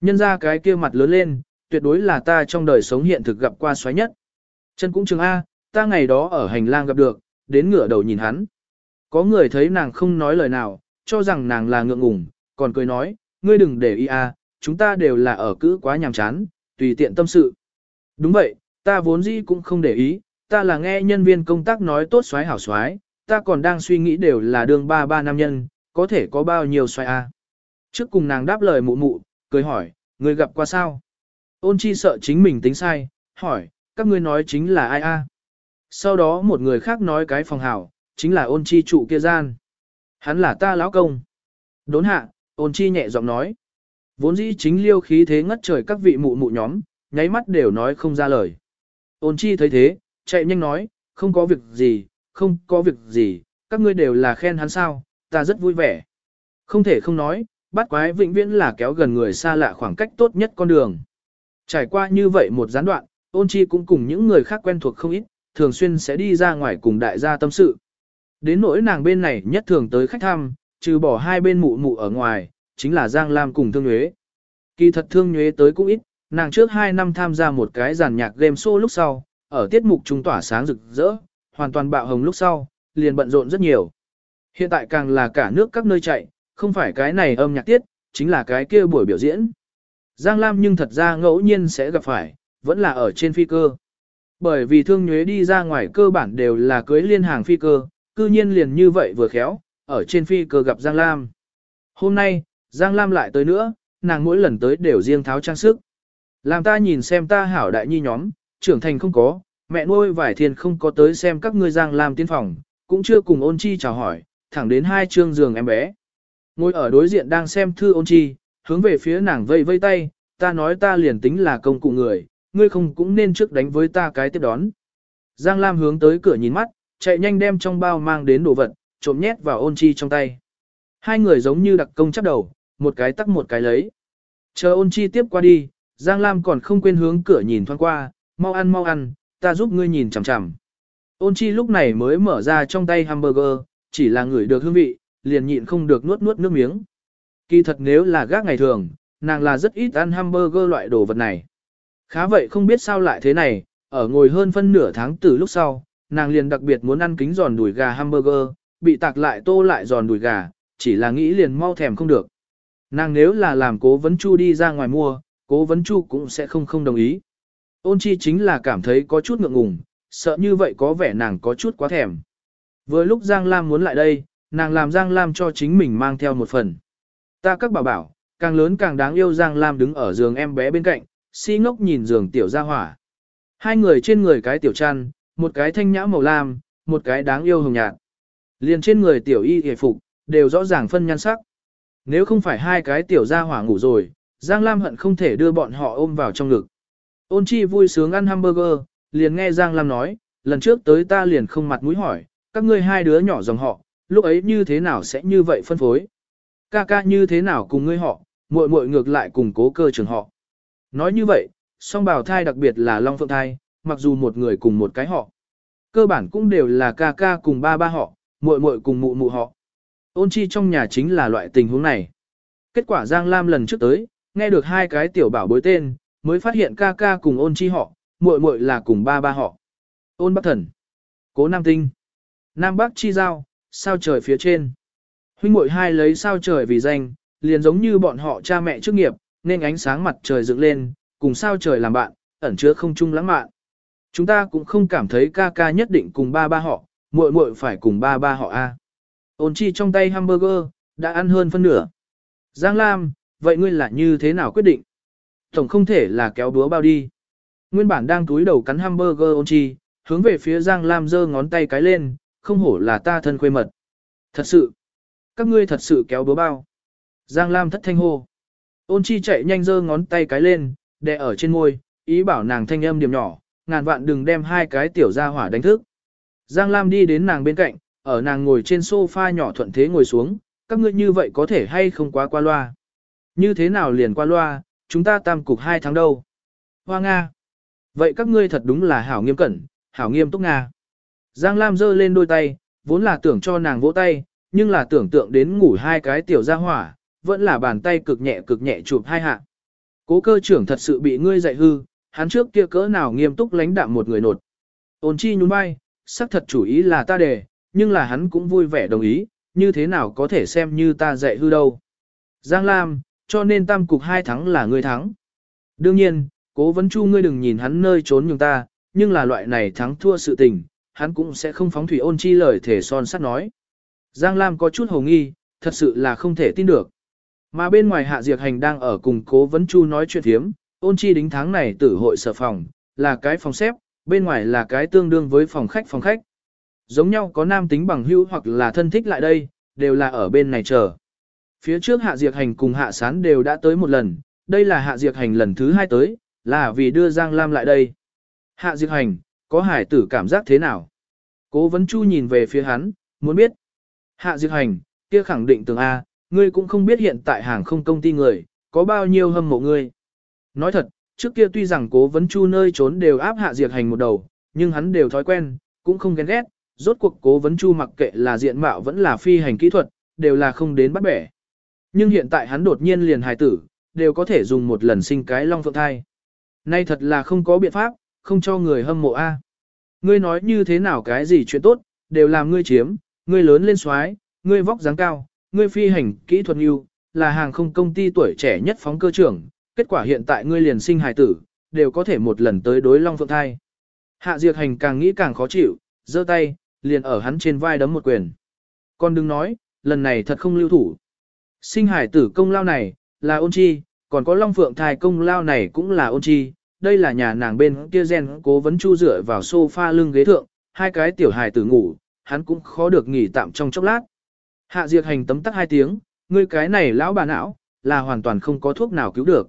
Nhân ra cái kia mặt lớn lên, tuyệt đối là ta trong đời sống hiện thực gặp qua soái nhất. Chân cũng chừng A, ta ngày đó ở hành lang gặp được, đến ngửa đầu nhìn hắn. Có người thấy nàng không nói lời nào, cho rằng nàng là ngượng ngùng, còn cười nói, ngươi đừng để ý A, chúng ta đều là ở cữ quá nhàm chán, tùy tiện tâm sự. Đúng vậy, ta vốn dĩ cũng không để ý, ta là nghe nhân viên công tác nói tốt xoái hảo xoái, ta còn đang suy nghĩ đều là đường ba ba nam nhân, có thể có bao nhiêu xoái a. Trước cùng nàng đáp lời mụ mụ, cười hỏi, người gặp qua sao? Ôn chi sợ chính mình tính sai, hỏi, các ngươi nói chính là ai a? Sau đó một người khác nói cái phòng hảo, chính là ôn chi trụ kia gian. Hắn là ta lão công. Đốn hạ, ôn chi nhẹ giọng nói. Vốn dĩ chính liêu khí thế ngất trời các vị mụ mụ nhóm, nháy mắt đều nói không ra lời. Ôn chi thấy thế, chạy nhanh nói, không có việc gì, không có việc gì, các ngươi đều là khen hắn sao, ta rất vui vẻ. Không thể không nói, bắt quái vĩnh viễn là kéo gần người xa lạ khoảng cách tốt nhất con đường. Trải qua như vậy một gián đoạn, ôn chi cũng cùng những người khác quen thuộc không ít, thường xuyên sẽ đi ra ngoài cùng đại gia tâm sự. Đến nỗi nàng bên này nhất thường tới khách thăm, trừ bỏ hai bên mụ mụ ở ngoài, chính là Giang Lam cùng Thương Nhuế. Kỳ thật Thương Nhuế tới cũng ít, nàng trước 2 năm tham gia một cái giàn nhạc game show lúc sau, ở tiết mục trung tỏa sáng rực rỡ, hoàn toàn bạo hồng lúc sau, liền bận rộn rất nhiều. Hiện tại càng là cả nước các nơi chạy, không phải cái này âm nhạc tiết, chính là cái kia buổi biểu diễn. Giang Lam nhưng thật ra ngẫu nhiên sẽ gặp phải, vẫn là ở trên phi cơ. Bởi vì thương nhuế đi ra ngoài cơ bản đều là cưới liên hàng phi cơ, cư nhiên liền như vậy vừa khéo, ở trên phi cơ gặp Giang Lam. Hôm nay, Giang Lam lại tới nữa, nàng mỗi lần tới đều riêng tháo trang sức. Làm ta nhìn xem ta hảo đại nhi nhóm, trưởng thành không có, mẹ nuôi vải thiên không có tới xem các ngươi Giang Lam tiến phòng, cũng chưa cùng ôn chi chào hỏi, thẳng đến hai trương giường em bé. Ngồi ở đối diện đang xem thư ôn chi, hướng về phía nàng vây vây tay, ta nói ta liền tính là công cụ người, ngươi không cũng nên trước đánh với ta cái tiếp đón. Giang Lam hướng tới cửa nhìn mắt, chạy nhanh đem trong bao mang đến đồ vật, trộm nhét vào ôn chi trong tay. Hai người giống như đặc công chấp đầu, một cái tắc một cái lấy. Chờ ôn chi tiếp qua đi, Giang Lam còn không quên hướng cửa nhìn thoáng qua, mau ăn mau ăn, ta giúp ngươi nhìn chằm chằm. Ôn chi lúc này mới mở ra trong tay hamburger, chỉ là ngửi được hương vị, liền nhịn không được nuốt nuốt nước miếng. Kỳ thật nếu là gác ngày thường, nàng là rất ít ăn hamburger loại đồ vật này. Khá vậy không biết sao lại thế này, ở ngồi hơn phân nửa tháng từ lúc sau, nàng liền đặc biệt muốn ăn kính giòn đùi gà hamburger, bị tạc lại tô lại giòn đùi gà, chỉ là nghĩ liền mau thèm không được. Nàng nếu là làm cố vấn chu đi ra ngoài mua, cố vấn chu cũng sẽ không không đồng ý. Ôn chi chính là cảm thấy có chút ngượng ngùng, sợ như vậy có vẻ nàng có chút quá thèm. Vừa lúc Giang Lam muốn lại đây, nàng làm Giang Lam cho chính mình mang theo một phần. Ta các bảo bảo, càng lớn càng đáng yêu Giang Lam đứng ở giường em bé bên cạnh, si ngốc nhìn giường tiểu gia hỏa. Hai người trên người cái tiểu chăn, một cái thanh nhã màu lam, một cái đáng yêu hồng nhạt. Liền trên người tiểu y hề phục, đều rõ ràng phân nhan sắc. Nếu không phải hai cái tiểu gia hỏa ngủ rồi, Giang Lam hận không thể đưa bọn họ ôm vào trong ngực. Ôn chi vui sướng ăn hamburger, liền nghe Giang Lam nói, lần trước tới ta liền không mặt mũi hỏi, các ngươi hai đứa nhỏ dòng họ, lúc ấy như thế nào sẽ như vậy phân phối? Ca ca như thế nào cùng ngươi họ, muội muội ngược lại cùng cố cơ trường họ. Nói như vậy, song bào thai đặc biệt là long phượng thai, mặc dù một người cùng một cái họ. Cơ bản cũng đều là ca ca cùng ba ba họ, muội muội cùng mụ mụ họ. Ôn chi trong nhà chính là loại tình huống này. Kết quả Giang Lam lần trước tới, nghe được hai cái tiểu bảo bối tên, mới phát hiện ca ca cùng ôn chi họ, muội muội là cùng ba ba họ. Ôn bắc thần, cố nam tinh, nam bắc chi giao, sao trời phía trên. Huynh muội hai lấy sao trời vì danh, liền giống như bọn họ cha mẹ trước nghiệp, nên ánh sáng mặt trời dựng lên, cùng sao trời làm bạn, ẩn chứa không chung lãng mạn. Chúng ta cũng không cảm thấy ca ca nhất định cùng ba ba họ, muội muội phải cùng ba ba họ A. Ôn chi trong tay hamburger, đã ăn hơn phân nửa. Giang Lam, vậy ngươi là như thế nào quyết định? Tổng không thể là kéo búa bao đi. Nguyên bản đang túi đầu cắn hamburger ôn chi, hướng về phía Giang Lam giơ ngón tay cái lên, không hổ là ta thân quê mật. Thật sự, các ngươi thật sự kéo búa bao. Giang Lam thất thanh hô. Ôn chi chạy nhanh giơ ngón tay cái lên, đè ở trên môi, ý bảo nàng thanh âm điểm nhỏ, ngàn vạn đừng đem hai cái tiểu ra hỏa đánh thức. Giang Lam đi đến nàng bên cạnh, ở nàng ngồi trên sofa nhỏ thuận thế ngồi xuống, các ngươi như vậy có thể hay không quá qua loa. Như thế nào liền qua loa, chúng ta tam cục hai tháng đâu. Hoa Nga. Vậy các ngươi thật đúng là hảo nghiêm cẩn, hảo nghiêm túc Nga. Giang Lam giơ lên đôi tay, vốn là tưởng cho nàng vỗ tay, nhưng là tưởng tượng đến ngủ hai cái tiểu ra hỏa, vẫn là bàn tay cực nhẹ cực nhẹ chụp hai hạ. Cố cơ trưởng thật sự bị ngươi dạy hư, hắn trước kia cỡ nào nghiêm túc lãnh đạm một người nột. Ôn chi nhún vai, sắc thật chủ ý là ta đề, nhưng là hắn cũng vui vẻ đồng ý, như thế nào có thể xem như ta dạy hư đâu. Giang Lam, cho nên tam cục hai thắng là ngươi thắng. Đương nhiên, cố vấn chu ngươi đừng nhìn hắn nơi trốn nhường ta, nhưng là loại này thắng thua sự tình, hắn cũng sẽ không phóng thủy ôn chi lời thể son sắt nói. Giang Lam có chút hồ nghi, thật sự là không thể tin được. Mà bên ngoài Hạ Diệt Hành đang ở cùng cố vấn chu nói chuyện thiếm, ôn chi đính tháng này tử hội sở phòng, là cái phòng xếp, bên ngoài là cái tương đương với phòng khách phòng khách. Giống nhau có nam tính bằng hữu hoặc là thân thích lại đây, đều là ở bên này chờ. Phía trước Hạ Diệt Hành cùng Hạ Sán đều đã tới một lần, đây là Hạ Diệt Hành lần thứ hai tới, là vì đưa Giang Lam lại đây. Hạ Diệt Hành, có hải tử cảm giác thế nào? Cố vấn chu nhìn về phía hắn, muốn biết. Hạ Diệt Hành, kia khẳng định tường A, ngươi cũng không biết hiện tại hàng không công ty người, có bao nhiêu hâm mộ ngươi. Nói thật, trước kia tuy rằng cố vấn chu nơi trốn đều áp hạ diệt hành một đầu, nhưng hắn đều thói quen, cũng không ghen ghét, Rốt cuộc cố vấn chu mặc kệ là diện mạo vẫn là phi hành kỹ thuật, đều là không đến bắt bẻ. Nhưng hiện tại hắn đột nhiên liền hài tử, đều có thể dùng một lần sinh cái long phượng thai. Nay thật là không có biện pháp, không cho người hâm mộ A. Ngươi nói như thế nào cái gì chuyện tốt, đều làm ngươi chiếm, ngươi lớn lên xoái, ngươi vóc dáng cao, ngươi phi hành kỹ thuật ưu, là hàng không công ty tuổi trẻ nhất phóng cơ trưởng, kết quả hiện tại ngươi liền sinh hài tử, đều có thể một lần tới đối long phượng thai. Hạ Diệt Hành càng nghĩ càng khó chịu, giơ tay, liền ở hắn trên vai đấm một quyền. Con đừng nói, lần này thật không lưu thủ. Sinh hải tử công lao này, là ôn chi, còn có long phượng thai công lao này cũng là ôn chi. Đây là nhà nàng bên kia gen cố vấn chu dựa vào sofa lưng ghế thượng, hai cái tiểu hài tử ngủ, hắn cũng khó được nghỉ tạm trong chốc lát. Hạ Diệt Hành tấm tắc hai tiếng, ngươi cái này lão bà não, là hoàn toàn không có thuốc nào cứu được.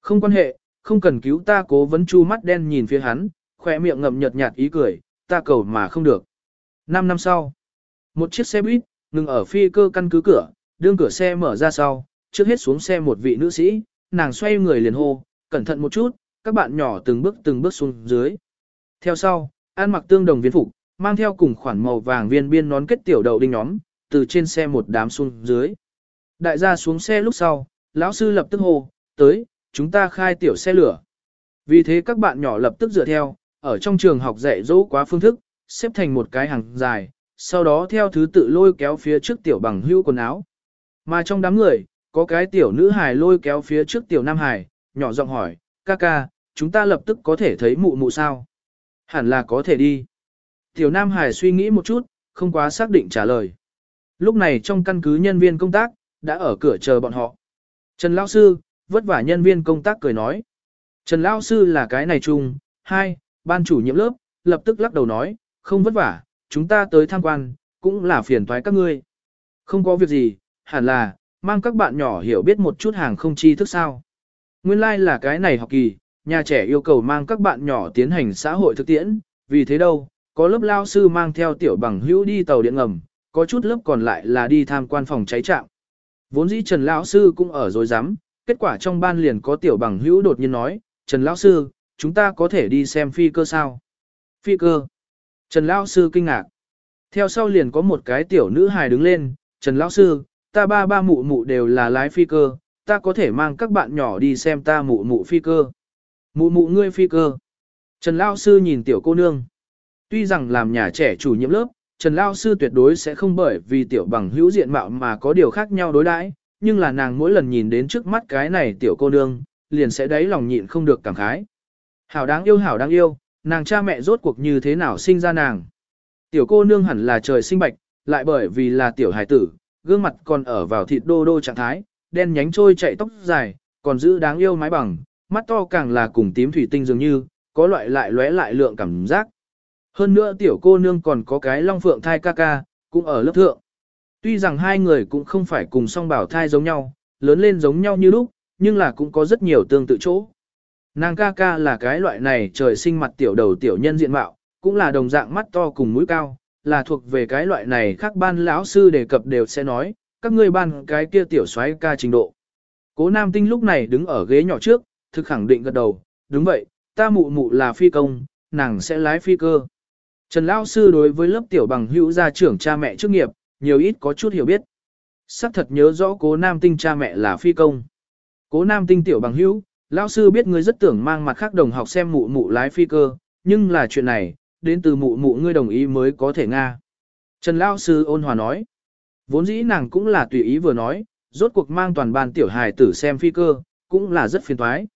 Không quan hệ, không cần cứu ta cố vấn chu mắt đen nhìn phía hắn, khỏe miệng ngậm nhợt nhạt ý cười, ta cầu mà không được. Năm năm sau, một chiếc xe buýt, ngừng ở phi cơ căn cứ cửa, đương cửa xe mở ra sau, trước hết xuống xe một vị nữ sĩ, nàng xoay người liền hô, cẩn thận một chút, các bạn nhỏ từng bước từng bước xuống dưới. Theo sau, ăn mặc tương đồng viên phục, mang theo cùng khoản màu vàng viên biên nón kết tiểu đậu đinh nhóm, từ trên xe một đám xuống dưới. Đại gia xuống xe lúc sau, lão sư lập tức hô, tới, chúng ta khai tiểu xe lửa. Vì thế các bạn nhỏ lập tức dựa theo, ở trong trường học dạy dỗ quá phương thức, xếp thành một cái hàng dài, sau đó theo thứ tự lôi kéo phía trước tiểu bằng hưu quần áo. Mà trong đám người, có cái tiểu nữ hài lôi kéo phía trước tiểu nam hài, nhỏ giọng hỏi, ca ca, chúng ta lập tức có thể thấy mụ mụ sao? Hẳn là có thể đi. Tiểu nam hài suy nghĩ một chút, không quá xác định trả lời. Lúc này trong căn cứ nhân viên công tác, đã ở cửa chờ bọn họ. Trần Lão Sư, vất vả nhân viên công tác cười nói. Trần Lão Sư là cái này chung, hai, ban chủ nhiệm lớp, lập tức lắc đầu nói, không vất vả, chúng ta tới tham quan, cũng là phiền toái các ngươi. Không có việc gì, hẳn là, mang các bạn nhỏ hiểu biết một chút hàng không chi thức sao. Nguyên lai like là cái này học kỳ, nhà trẻ yêu cầu mang các bạn nhỏ tiến hành xã hội thực tiễn, vì thế đâu, có lớp lao sư mang theo tiểu bằng hữu đi tàu điện ngầm, có chút lớp còn lại là đi tham quan phòng cháy trạm. Vốn dĩ Trần lão sư cũng ở rồi dám, kết quả trong ban liền có tiểu bằng hữu đột nhiên nói, Trần lão sư, chúng ta có thể đi xem phi cơ sao? Phi cơ. Trần lão sư kinh ngạc. Theo sau liền có một cái tiểu nữ hài đứng lên, Trần lão sư, ta ba ba mụ mụ đều là lái phi cơ, ta có thể mang các bạn nhỏ đi xem ta mụ mụ phi cơ. Mụ mụ ngươi phi cơ. Trần lão sư nhìn tiểu cô nương. Tuy rằng làm nhà trẻ chủ nhiệm lớp, Trần Lão Sư tuyệt đối sẽ không bởi vì tiểu bằng hữu diện mạo mà có điều khác nhau đối đãi, nhưng là nàng mỗi lần nhìn đến trước mắt cái này tiểu cô nương, liền sẽ đáy lòng nhịn không được cảm khái. Hảo đáng yêu hảo đáng yêu, nàng cha mẹ rốt cuộc như thế nào sinh ra nàng. Tiểu cô nương hẳn là trời sinh bạch, lại bởi vì là tiểu hải tử, gương mặt còn ở vào thịt đô đô trạng thái, đen nhánh trôi chạy tóc dài, còn giữ đáng yêu mái bằng, mắt to càng là cùng tím thủy tinh dường như, có loại lại lóe lại lượng cảm giác. Hơn nữa tiểu cô nương còn có cái long phượng thai ca ca, cũng ở lớp thượng. Tuy rằng hai người cũng không phải cùng song bảo thai giống nhau, lớn lên giống nhau như lúc, nhưng là cũng có rất nhiều tương tự chỗ. Nàng ca ca là cái loại này trời sinh mặt tiểu đầu tiểu nhân diện mạo, cũng là đồng dạng mắt to cùng mũi cao, là thuộc về cái loại này khác ban lão sư đề cập đều sẽ nói, các ngươi ban cái kia tiểu xoáy ca trình độ. Cố Nam Tinh lúc này đứng ở ghế nhỏ trước, thực khẳng định gật đầu, đúng vậy, ta mụ mụ là phi công, nàng sẽ lái phi cơ. Trần Lão Sư đối với lớp tiểu bằng hữu gia trưởng cha mẹ chức nghiệp, nhiều ít có chút hiểu biết. Sắc thật nhớ rõ cố nam tinh cha mẹ là phi công. Cố nam tinh tiểu bằng hữu, Lão Sư biết ngươi rất tưởng mang mặt khác đồng học xem mụ mụ lái phi cơ, nhưng là chuyện này, đến từ mụ mụ ngươi đồng ý mới có thể nga. Trần Lão Sư ôn hòa nói. Vốn dĩ nàng cũng là tùy ý vừa nói, rốt cuộc mang toàn ban tiểu hài tử xem phi cơ, cũng là rất phiền toái.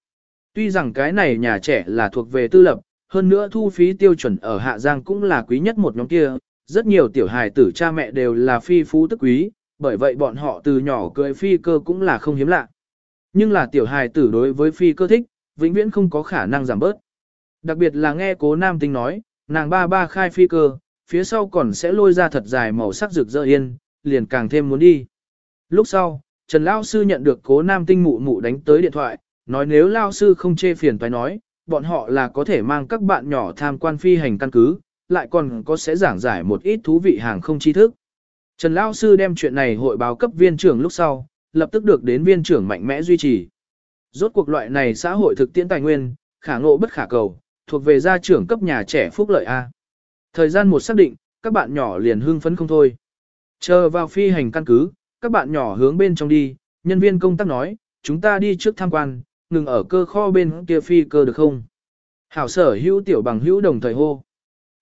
Tuy rằng cái này nhà trẻ là thuộc về tư lập, hơn nữa thu phí tiêu chuẩn ở Hạ Giang cũng là quý nhất một nhóm kia, rất nhiều tiểu hài tử cha mẹ đều là phi phú tức quý, bởi vậy bọn họ từ nhỏ cười phi cơ cũng là không hiếm lạ. Nhưng là tiểu hài tử đối với phi cơ thích, vĩnh viễn không có khả năng giảm bớt. Đặc biệt là nghe cố nam tinh nói, nàng ba ba khai phi cơ, phía sau còn sẽ lôi ra thật dài màu sắc rực rỡ yên, liền càng thêm muốn đi. Lúc sau, Trần Lao Sư nhận được cố nam tinh mụ mụ đánh tới điện thoại, nói nếu Lao Sư không chê phiền phải nói, bọn họ là có thể mang các bạn nhỏ tham quan phi hành căn cứ, lại còn có sẽ giảng giải một ít thú vị hàng không tri thức. Trần Lão Sư đem chuyện này hội báo cấp viên trưởng lúc sau, lập tức được đến viên trưởng mạnh mẽ duy trì. Rốt cuộc loại này xã hội thực tiễn tài nguyên, khả ngộ bất khả cầu, thuộc về gia trưởng cấp nhà trẻ phúc lợi A. Thời gian một xác định, các bạn nhỏ liền hưng phấn không thôi. Chờ vào phi hành căn cứ, các bạn nhỏ hướng bên trong đi, nhân viên công tác nói, chúng ta đi trước tham quan, ngừng ở cơ kho bên kia phi cơ được không? Hảo sở hữu tiểu bằng hữu đồng thời hô.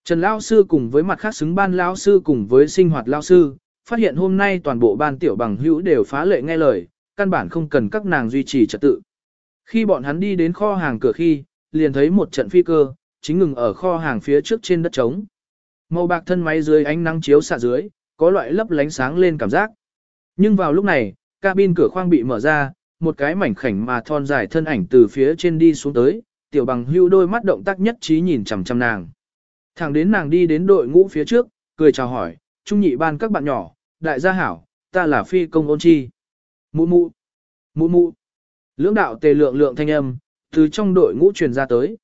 Trần Lão Sư cùng với mặt khác xứng ban Lão Sư cùng với sinh hoạt Lão Sư, phát hiện hôm nay toàn bộ ban tiểu bằng hữu đều phá lệ nghe lời, căn bản không cần các nàng duy trì trật tự. Khi bọn hắn đi đến kho hàng cửa khi, liền thấy một trận phi cơ, chính ngừng ở kho hàng phía trước trên đất trống. Màu bạc thân máy dưới ánh nắng chiếu xạ dưới, có loại lấp lánh sáng lên cảm giác. Nhưng vào lúc này, cabin cửa khoang bị mở ra, một cái mảnh khảnh mà thon dài thân ảnh từ phía trên đi xuống tới, tiểu bằng hưu đôi mắt động tác nhất trí nhìn chằm chằm nàng. Thẳng đến nàng đi đến đội ngũ phía trước, cười chào hỏi, trung nhị ban các bạn nhỏ, đại gia hảo, ta là phi công ôn chi. Mụ mụ, mụ mụ. Lưỡng đạo tề lượng lượng thanh âm, từ trong đội ngũ truyền ra tới.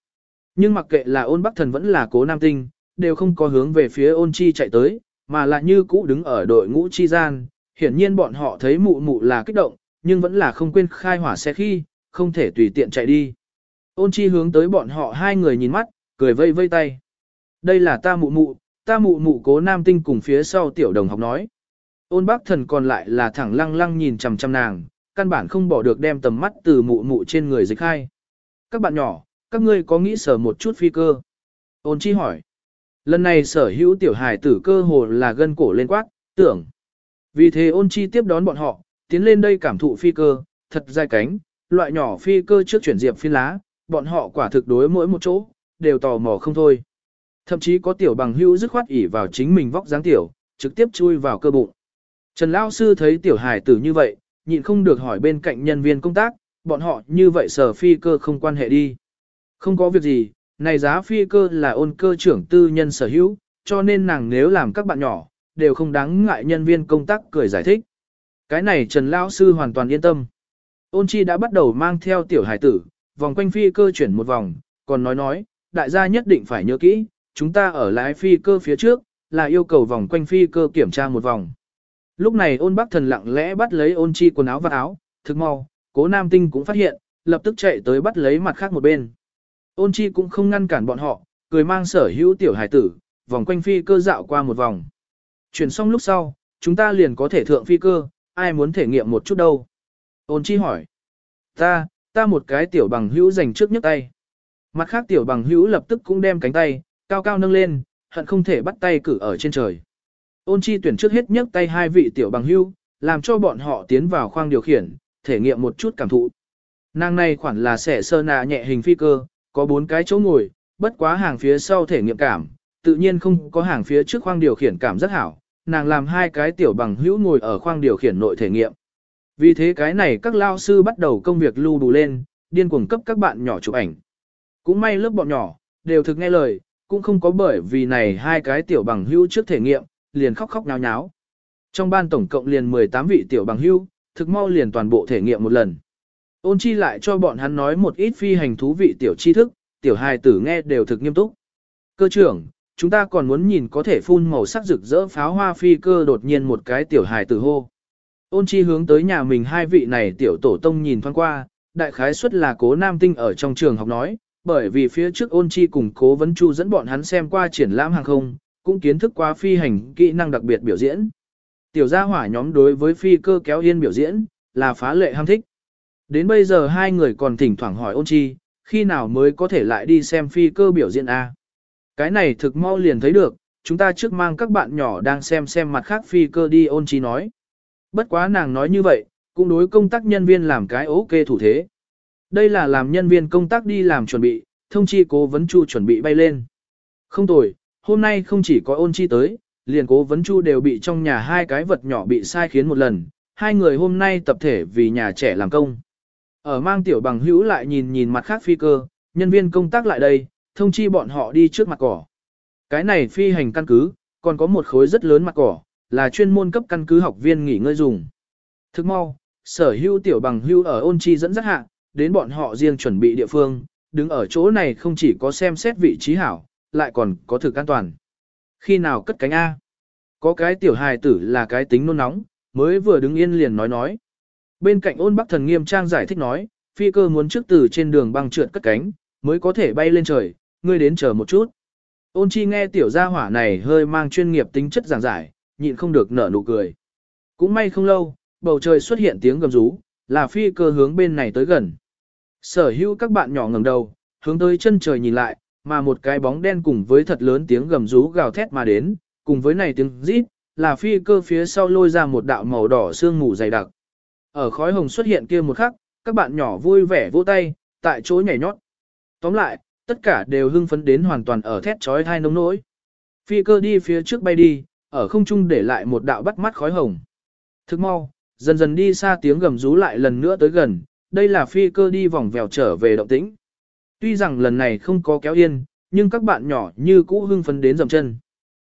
Nhưng mặc kệ là ôn bắc thần vẫn là cố nam tinh, đều không có hướng về phía ôn chi chạy tới, mà là như cũ đứng ở đội ngũ chi gian. Hiển nhiên bọn họ thấy mụ mụ là kích động, nhưng vẫn là không quên khai hỏa xe khi, không thể tùy tiện chạy đi. Ôn chi hướng tới bọn họ hai người nhìn mắt, cười vây vây tay. Đây là ta mụ mụ, ta mụ mụ cố nam tinh cùng phía sau tiểu đồng học nói. Ôn bác thần còn lại là thẳng lăng lăng nhìn chằm chằm nàng, căn bản không bỏ được đem tầm mắt từ mụ mụ trên người dịch hai. Các bạn nhỏ, các ngươi có nghĩ sở một chút phi cơ? Ôn chi hỏi. Lần này sở hữu tiểu hài tử cơ hồ là gân cổ lên quát, tưởng. Vì thế ôn chi tiếp đón bọn họ, tiến lên đây cảm thụ phi cơ, thật dài cánh, loại nhỏ phi cơ trước chuyển diệp phi lá, bọn họ quả thực đối mỗi một chỗ, đều tò mò không thôi. Thậm chí có tiểu bằng hữu dứt khoát ỉ vào chính mình vóc dáng tiểu, trực tiếp chui vào cơ bụng. Trần Lão Sư thấy tiểu hài tử như vậy, nhịn không được hỏi bên cạnh nhân viên công tác, bọn họ như vậy sở phi cơ không quan hệ đi. Không có việc gì, này giá phi cơ là ôn cơ trưởng tư nhân sở hữu, cho nên nàng nếu làm các bạn nhỏ, đều không đáng ngại nhân viên công tác cười giải thích. Cái này Trần Lão Sư hoàn toàn yên tâm. Ôn chi đã bắt đầu mang theo tiểu hải tử, vòng quanh phi cơ chuyển một vòng, còn nói nói, đại gia nhất định phải nhớ kỹ, chúng ta ở lái phi cơ phía trước, là yêu cầu vòng quanh phi cơ kiểm tra một vòng. Lúc này ôn bác thần lặng lẽ bắt lấy ôn chi quần áo và áo, thực mau, cố nam tinh cũng phát hiện, lập tức chạy tới bắt lấy mặt khác một bên. Ôn chi cũng không ngăn cản bọn họ, cười mang sở hữu tiểu hải tử, vòng quanh phi cơ dạo qua một vòng. Chuyển xong lúc sau, chúng ta liền có thể thượng phi cơ, ai muốn thể nghiệm một chút đâu. Ôn chi hỏi. Ta, ta một cái tiểu bằng hữu dành trước nhấc tay. Mặt khác tiểu bằng hữu lập tức cũng đem cánh tay, cao cao nâng lên, hận không thể bắt tay cử ở trên trời. Ôn chi tuyển trước hết nhấc tay hai vị tiểu bằng hưu làm cho bọn họ tiến vào khoang điều khiển, thể nghiệm một chút cảm thụ. Nàng này khoản là sẻ sơ nà nhẹ hình phi cơ, có bốn cái chỗ ngồi, bất quá hàng phía sau thể nghiệm cảm, tự nhiên không có hàng phía trước khoang điều khiển cảm rất hảo, nàng làm hai cái tiểu bằng hữu ngồi ở khoang điều khiển nội thể nghiệm. Vì thế cái này các lao sư bắt đầu công việc lưu đủ lên, điên cuồng cấp các bạn nhỏ chụp ảnh. Cũng may lớp bọn nhỏ, đều thực nghe lời, cũng không có bởi vì này hai cái tiểu bằng hữu trước thể nghiệm, liền khóc khóc náo nháo. Trong ban tổng cộng liền 18 vị tiểu bằng hưu thực mau liền toàn bộ thể nghiệm một lần. Ôn chi lại cho bọn hắn nói một ít phi hành thú vị tiểu tri thức, tiểu hài tử nghe đều thực nghiêm túc. Cơ trưởng, chúng ta còn muốn nhìn có thể phun màu sắc rực rỡ pháo hoa phi cơ đột nhiên một cái tiểu hài tử hô. Ôn chi hướng tới nhà mình hai vị này tiểu tổ tông nhìn thoáng qua, đại khái suất là cố nam tinh ở trong trường học nói, bởi vì phía trước ôn chi cùng cố vấn chu dẫn bọn hắn xem qua triển lãm hàng không, cũng kiến thức qua phi hành kỹ năng đặc biệt biểu diễn. Tiểu gia hỏa nhóm đối với phi cơ kéo yên biểu diễn, là phá lệ ham thích. Đến bây giờ hai người còn thỉnh thoảng hỏi ôn chi, khi nào mới có thể lại đi xem phi cơ biểu diễn A. Cái này thực mau liền thấy được, chúng ta trước mang các bạn nhỏ đang xem xem mặt khác phi cơ đi ôn chi nói. Bất quá nàng nói như vậy, cũng đối công tác nhân viên làm cái ok thủ thế. Đây là làm nhân viên công tác đi làm chuẩn bị, thông chi cố vấn chu chuẩn bị bay lên. Không tồi, hôm nay không chỉ có ôn chi tới, liền cố vấn chu đều bị trong nhà hai cái vật nhỏ bị sai khiến một lần, hai người hôm nay tập thể vì nhà trẻ làm công. Ở mang tiểu bằng hữu lại nhìn nhìn mặt khác phi cơ, nhân viên công tác lại đây, thông chi bọn họ đi trước mặt cỏ. Cái này phi hành căn cứ, còn có một khối rất lớn mặt cỏ, là chuyên môn cấp căn cứ học viên nghỉ ngơi dùng. Thức mau, sở hữu tiểu bằng hữu ở ôn chi dẫn dắt hạ, đến bọn họ riêng chuẩn bị địa phương, đứng ở chỗ này không chỉ có xem xét vị trí hảo, lại còn có thực an toàn. Khi nào cất cánh A? Có cái tiểu hài tử là cái tính nôn nóng, mới vừa đứng yên liền nói nói. Bên cạnh ôn bắc thần nghiêm trang giải thích nói, phi cơ muốn trước từ trên đường băng trượt cất cánh, mới có thể bay lên trời, ngươi đến chờ một chút. Ôn chi nghe tiểu gia hỏa này hơi mang chuyên nghiệp tính chất giảng giải, nhịn không được nở nụ cười. Cũng may không lâu, bầu trời xuất hiện tiếng gầm rú, là phi cơ hướng bên này tới gần. Sở hữu các bạn nhỏ ngẩng đầu, hướng tới chân trời nhìn lại, mà một cái bóng đen cùng với thật lớn tiếng gầm rú gào thét mà đến, cùng với này tiếng rít, là phi cơ phía sau lôi ra một đạo màu đỏ sương mù dày đặc. Ở khói hồng xuất hiện kia một khắc, các bạn nhỏ vui vẻ vỗ tay, tại chỗ nhảy nhót. Tóm lại, tất cả đều hưng phấn đến hoàn toàn ở thét chói thai nông nỗi. Phi cơ đi phía trước bay đi, ở không trung để lại một đạo bắt mắt khói hồng. Thức mau, dần dần đi xa tiếng gầm rú lại lần nữa tới gần, đây là phi cơ đi vòng vèo trở về động tĩnh. Tuy rằng lần này không có kéo yên, nhưng các bạn nhỏ như cũ hưng phấn đến dầm chân.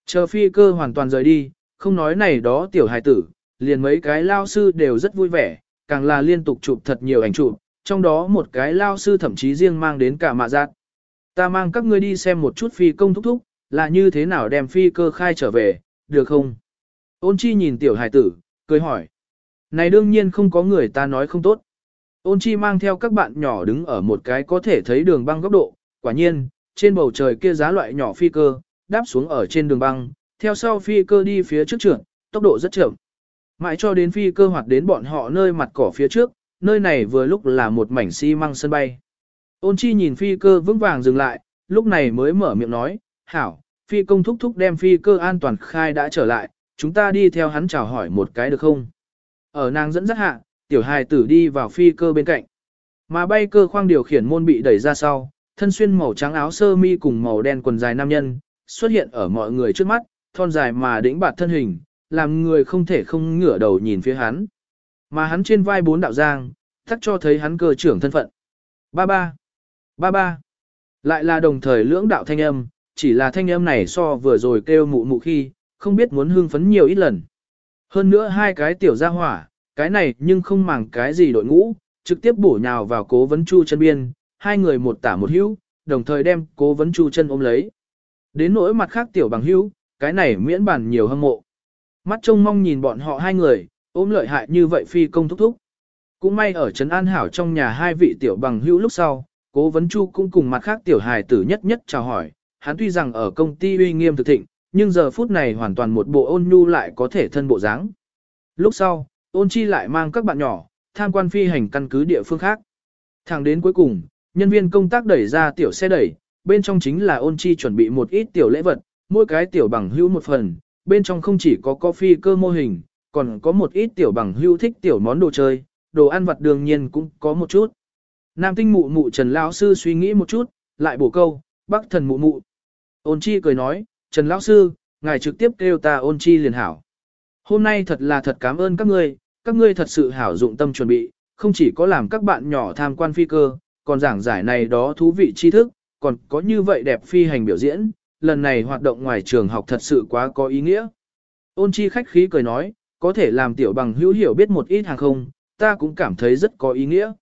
Chờ phi cơ hoàn toàn rời đi, không nói này đó tiểu hài tử, liền mấy cái lao sư đều rất vui vẻ, càng là liên tục chụp thật nhiều ảnh chụp, trong đó một cái lao sư thậm chí riêng mang đến cả mạ giác. Ta mang các ngươi đi xem một chút phi công thúc thúc, là như thế nào đem phi cơ khai trở về, được không? Ôn chi nhìn tiểu hài tử, cười hỏi. Này đương nhiên không có người ta nói không tốt. Ôn chi mang theo các bạn nhỏ đứng ở một cái có thể thấy đường băng góc độ, quả nhiên, trên bầu trời kia giá loại nhỏ phi cơ, đáp xuống ở trên đường băng, theo sau phi cơ đi phía trước trưởng, tốc độ rất chậm. Mãi cho đến phi cơ hoạt đến bọn họ nơi mặt cỏ phía trước, nơi này vừa lúc là một mảnh xi măng sân bay. Ôn chi nhìn phi cơ vững vàng dừng lại, lúc này mới mở miệng nói, hảo, phi công thúc thúc đem phi cơ an toàn khai đã trở lại, chúng ta đi theo hắn chào hỏi một cái được không? Ở nàng dẫn dắt hạ, tiểu hài tử đi vào phi cơ bên cạnh. Mà bay cơ khoang điều khiển môn bị đẩy ra sau, thân xuyên màu trắng áo sơ mi cùng màu đen quần dài nam nhân, xuất hiện ở mọi người trước mắt, thon dài mà đĩnh bạt thân hình, làm người không thể không ngửa đầu nhìn phía hắn. Mà hắn trên vai bốn đạo giang, thắc cho thấy hắn cơ trưởng thân phận. Ba ba, ba ba, lại là đồng thời lưỡng đạo thanh âm, chỉ là thanh âm này so vừa rồi kêu mụ mụ khi, không biết muốn hương phấn nhiều ít lần. Hơn nữa hai cái tiểu gia hỏa, cái này nhưng không màng cái gì đội ngũ, trực tiếp bổ nhào vào cố vấn chu chân biên, hai người một tả một hữu, đồng thời đem cố vấn chu chân ôm lấy. Đến nỗi mặt khác tiểu bằng hữu, cái này miễn bản nhiều hâm mộ. Mắt trông mong nhìn bọn họ hai người, ôm lợi hại như vậy phi công thúc thúc. Cũng may ở Trấn An Hảo trong nhà hai vị tiểu bằng hữu lúc sau, cố vấn chu cũng cùng mặt khác tiểu hài tử nhất nhất chào hỏi, hắn tuy rằng ở công ty uy nghiêm thực thịnh, nhưng giờ phút này hoàn toàn một bộ ôn nhu lại có thể thân bộ dáng. Lúc sau, ôn chi lại mang các bạn nhỏ, tham quan phi hành căn cứ địa phương khác. Thẳng đến cuối cùng, nhân viên công tác đẩy ra tiểu xe đẩy, bên trong chính là ôn chi chuẩn bị một ít tiểu lễ vật, mỗi cái tiểu bằng hữu một phần, bên trong không chỉ có coffee cơ mô hình, còn có một ít tiểu bằng hữu thích tiểu món đồ chơi, đồ ăn vặt đương nhiên cũng có một chút. Nam tinh mụ mụ Trần Lão Sư suy nghĩ một chút, lại bổ câu, bác thần mụ mụ. Ôn chi cười nói, Trần Lão Sư, ngài trực tiếp kêu ta ôn chi liền hảo. Hôm nay thật là thật cảm ơn các ngươi, các ngươi thật sự hảo dụng tâm chuẩn bị, không chỉ có làm các bạn nhỏ tham quan phi cơ, còn giảng giải này đó thú vị tri thức, còn có như vậy đẹp phi hành biểu diễn, lần này hoạt động ngoài trường học thật sự quá có ý nghĩa. Ôn chi khách khí cười nói, có thể làm tiểu bằng hữu hiểu biết một ít hàng không, ta cũng cảm thấy rất có ý nghĩa.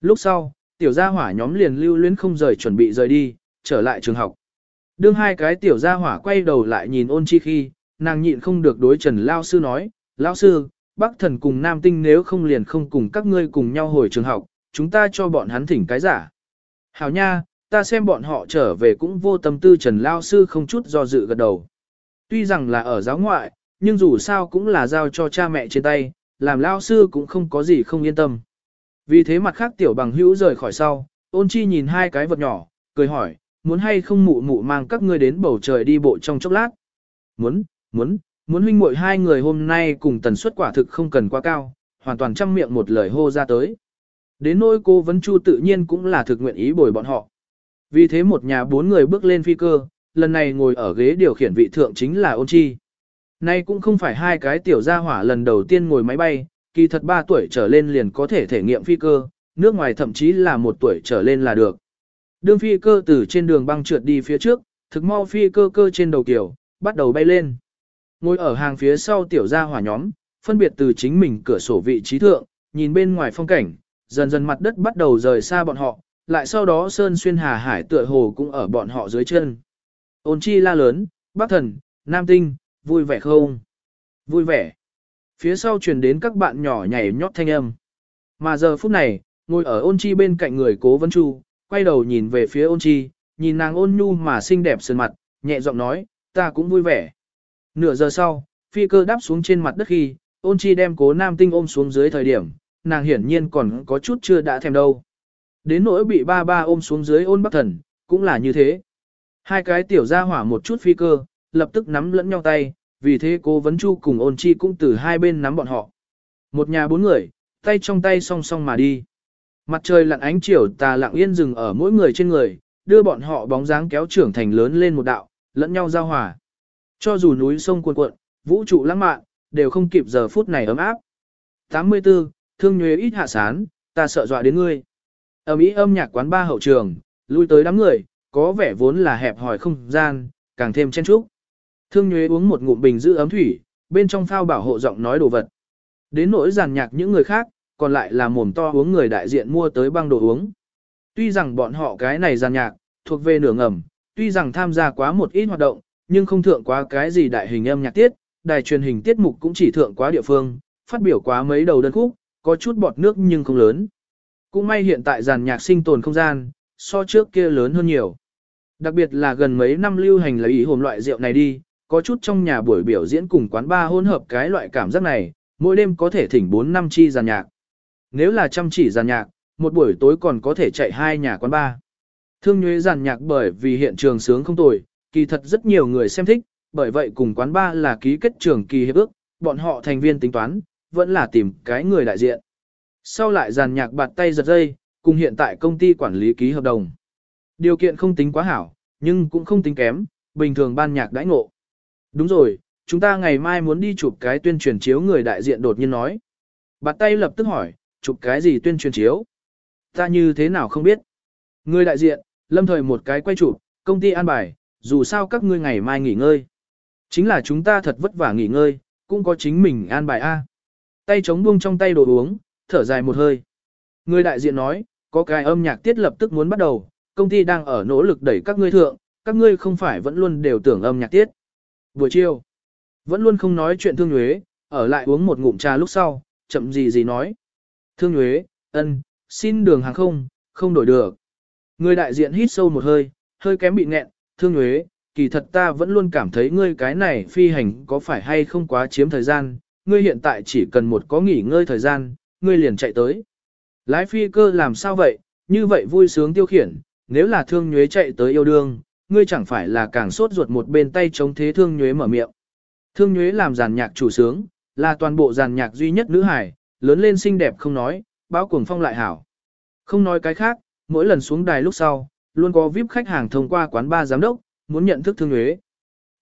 Lúc sau, tiểu gia hỏa nhóm liền lưu luyến không rời chuẩn bị rời đi, trở lại trường học. Đương hai cái tiểu gia hỏa quay đầu lại nhìn ôn chi khi, nàng nhịn không được đối Trần Lao Sư nói, Lao Sư, Bắc Thần cùng Nam Tinh nếu không liền không cùng các ngươi cùng nhau hồi trường học, chúng ta cho bọn hắn thỉnh cái giả. Hảo nha, ta xem bọn họ trở về cũng vô tâm tư Trần Lao Sư không chút do dự gật đầu. Tuy rằng là ở giáo ngoại, nhưng dù sao cũng là giao cho cha mẹ trên tay, làm Lao Sư cũng không có gì không yên tâm. Vì thế mặt khác tiểu bằng hữu rời khỏi sau, ôn chi nhìn hai cái vật nhỏ, cười hỏi, muốn hay không mụ mụ mang các ngươi đến bầu trời đi bộ trong chốc lát. Muốn, muốn, muốn huynh muội hai người hôm nay cùng tần suất quả thực không cần quá cao, hoàn toàn trăm miệng một lời hô ra tới. Đến nỗi cô vấn chu tự nhiên cũng là thực nguyện ý bồi bọn họ. Vì thế một nhà bốn người bước lên phi cơ, lần này ngồi ở ghế điều khiển vị thượng chính là ôn chi. Nay cũng không phải hai cái tiểu gia hỏa lần đầu tiên ngồi máy bay, kỳ thật ba tuổi trở lên liền có thể thể nghiệm phi cơ, nước ngoài thậm chí là một tuổi trở lên là được. đường phi cơ từ trên đường băng trượt đi phía trước, thực mau phi cơ cơ trên đầu kiểu, bắt đầu bay lên. Ngồi ở hàng phía sau tiểu gia hỏa nhóm, phân biệt từ chính mình cửa sổ vị trí thượng, nhìn bên ngoài phong cảnh, dần dần mặt đất bắt đầu rời xa bọn họ, lại sau đó sơn xuyên hà hải tựa hồ cũng ở bọn họ dưới chân. Ôn chi la lớn, bác thần, nam tinh, vui vẻ không? Vui vẻ. Phía sau truyền đến các bạn nhỏ nhảy nhót thanh âm. Mà giờ phút này, ngồi ở ôn chi bên cạnh người cố vấn chu, quay đầu nhìn về phía ôn chi, nhìn nàng ôn nhu mà xinh đẹp sơn mặt, nhẹ giọng nói, ta cũng vui vẻ. Nửa giờ sau, phi cơ đáp xuống trên mặt đất khi, ôn chi đem cố nam tinh ôm xuống dưới thời điểm, nàng hiển nhiên còn có chút chưa đã thèm đâu. Đến nỗi bị ba ba ôm xuống dưới ôn bắc thần, cũng là như thế. Hai cái tiểu ra hỏa một chút phi cơ, lập tức nắm lẫn nhau tay, vì thế cô vấn chu cùng ôn chi cũng từ hai bên nắm bọn họ. Một nhà bốn người, tay trong tay song song mà đi. Mặt trời lặn ánh chiều tà lặng yên dừng ở mỗi người trên người, đưa bọn họ bóng dáng kéo trưởng thành lớn lên một đạo, lẫn nhau giao hòa. Cho dù núi sông cuồn cuộn, vũ trụ lãng mạn, đều không kịp giờ phút này ấm áp. 84, thương nhuế ít hạ sán, ta sợ dọa đến ngươi. Ở Mỹ âm nhạc quán ba hậu trường, lui tới đám người, có vẻ vốn là hẹp hòi không gian, càng thêm chen chúc. Thương nhuế uống một ngụm bình giữ ấm thủy, bên trong phao bảo hộ giọng nói đồ vật. Đến nỗi giàn nhạc những người khác, còn lại là mồm to uống người đại diện mua tới băng đồ uống. Tuy rằng bọn họ cái này giàn nhạc, thuộc về nửa ngầm, tuy rằng tham gia quá một ít hoạt động, nhưng không thượng quá cái gì đại hình âm nhạc tiết, đài truyền hình tiết mục cũng chỉ thượng quá địa phương, phát biểu quá mấy đầu đơn khúc, có chút bọt nước nhưng không lớn. Cũng may hiện tại giàn nhạc sinh tồn không gian, so trước kia lớn hơn nhiều. Đặc biệt là gần mấy năm lưu hành lấy ý hồn loại rượu này đi, có chút trong nhà buổi biểu diễn cùng quán bar hỗn hợp cái loại cảm giác này, mỗi đêm có thể thỉnh 4 năm chi giàn nhạc. Nếu là chăm chỉ giàn nhạc, một buổi tối còn có thể chạy hai nhà quán bar. Thương nhuế giàn nhạc bởi vì hiện trường sướng không tồi, kỳ thật rất nhiều người xem thích, bởi vậy cùng quán ba là ký kết trường kỳ hiệp ước, bọn họ thành viên tính toán, vẫn là tìm cái người đại diện. Sau lại giàn nhạc bạt tay giật dây, cùng hiện tại công ty quản lý ký hợp đồng. Điều kiện không tính quá hảo, nhưng cũng không tính kém, bình thường ban nhạc đãi ngộ. Đúng rồi, chúng ta ngày mai muốn đi chụp cái tuyên truyền chiếu người đại diện đột nhiên nói. Bạt tay lập tức hỏi, chụp cái gì tuyên truyền chiếu? Ta như thế nào không biết. Người đại diện, lâm thời một cái quay chụp, công ty an bài, dù sao các ngươi ngày mai nghỉ ngơi. Chính là chúng ta thật vất vả nghỉ ngơi, cũng có chính mình an bài A. Tay chống buông trong tay đồ uống, thở dài một hơi. Người đại diện nói, có cái âm nhạc tiết lập tức muốn bắt đầu, công ty đang ở nỗ lực đẩy các ngươi thượng, các ngươi không phải vẫn luôn đều tưởng âm nhạc tiết. Buổi chiều, vẫn luôn không nói chuyện thương nhuế, ở lại uống một ngụm trà lúc sau, chậm gì gì nói. Thương nhuế, ân, xin đường hàng không, không đổi được. Người đại diện hít sâu một hơi, hơi kém bị nghẹn, thương nhuế, kỳ thật ta vẫn luôn cảm thấy ngươi cái này phi hành có phải hay không quá chiếm thời gian, ngươi hiện tại chỉ cần một có nghỉ ngơi thời gian, ngươi liền chạy tới. Lái phi cơ làm sao vậy, như vậy vui sướng tiêu khiển, nếu là thương nhuế chạy tới yêu đương, ngươi chẳng phải là càng sốt ruột một bên tay chống thế thương nhuế mở miệng. Thương nhuế làm giàn nhạc chủ sướng, là toàn bộ giàn nhạc duy nhất nữ hải, lớn lên xinh đẹp không nói, báo cuồng phong lại hảo. Không nói cái khác, mỗi lần xuống đài lúc sau, luôn có VIP khách hàng thông qua quán ba giám đốc, muốn nhận thức thương nhuế.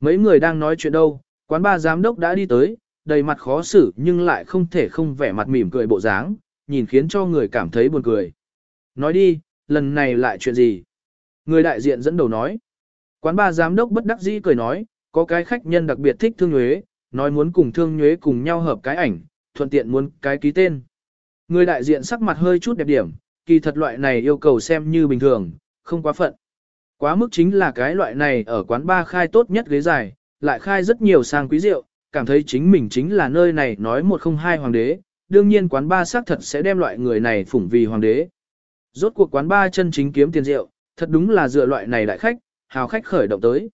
Mấy người đang nói chuyện đâu, quán ba giám đốc đã đi tới, đầy mặt khó xử nhưng lại không thể không vẻ mặt mỉm cười bộ dáng, nhìn khiến cho người cảm thấy buồn cười. Nói đi, lần này lại chuyện gì? Người đại diện dẫn đầu nói. Quán ba giám đốc bất đắc dĩ cười nói, có cái khách nhân đặc biệt thích thương nhuế, nói muốn cùng thương nhuế cùng nhau hợp cái ảnh, thuận tiện muốn cái ký tên. Người đại diện sắc mặt hơi chút đẹp điểm, kỳ thật loại này yêu cầu xem như bình thường, không quá phận. Quá mức chính là cái loại này ở quán ba khai tốt nhất ghế dài, lại khai rất nhiều sang quý rượu, cảm thấy chính mình chính là nơi này nói một không hai hoàng đế, đương nhiên quán ba xác thật sẽ đem loại người này phủng vì hoàng đế. Rốt cuộc quán ba chân chính kiếm tiền rượu, thật đúng là dựa loại này đại khách, hào khách khởi động tới.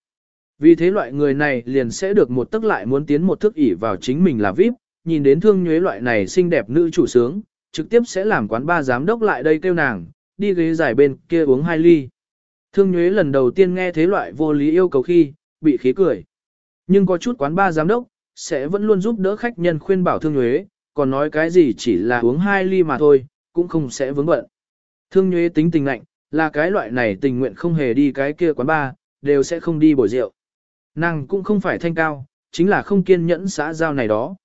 Vì thế loại người này liền sẽ được một tức lại muốn tiến một thức ỉ vào chính mình là VIP, nhìn đến thương nhuế loại này xinh đẹp nữ chủ sướng, trực tiếp sẽ làm quán ba giám đốc lại đây kêu nàng, đi ghế dài bên kia uống hai ly. Thương nhuế lần đầu tiên nghe thế loại vô lý yêu cầu khi, bị khí cười. Nhưng có chút quán ba giám đốc, sẽ vẫn luôn giúp đỡ khách nhân khuyên bảo thương nhuế, còn nói cái gì chỉ là uống hai ly mà thôi, cũng không sẽ vướng bận. Thương nhuế tính tình lạnh, là cái loại này tình nguyện không hề đi cái kia quán ba, đều sẽ không đi bồi rượu. Nàng cũng không phải thanh cao, chính là không kiên nhẫn xã giao này đó.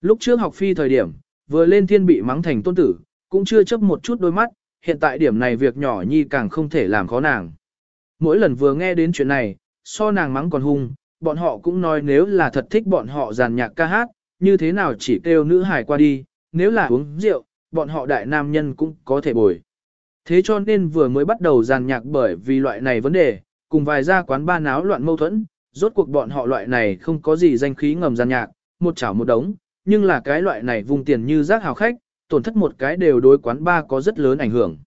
Lúc trước học phi thời điểm, vừa lên thiên bị mắng thành tôn tử, cũng chưa chấp một chút đôi mắt, hiện tại điểm này việc nhỏ nhi càng không thể làm khó nàng. Mỗi lần vừa nghe đến chuyện này, so nàng mắng còn hung, bọn họ cũng nói nếu là thật thích bọn họ giàn nhạc ca hát, như thế nào chỉ kêu nữ hài qua đi, nếu là uống rượu, bọn họ đại nam nhân cũng có thể bồi. Thế cho nên vừa mới bắt đầu giàn nhạc bởi vì loại này vấn đề, cùng vài gia quán ba náo loạn mâu thuẫn, rốt cuộc bọn họ loại này không có gì danh khí ngầm giàn nhạc, một chảo một đống, nhưng là cái loại này vùng tiền như rác hào khách, tổn thất một cái đều đối quán ba có rất lớn ảnh hưởng.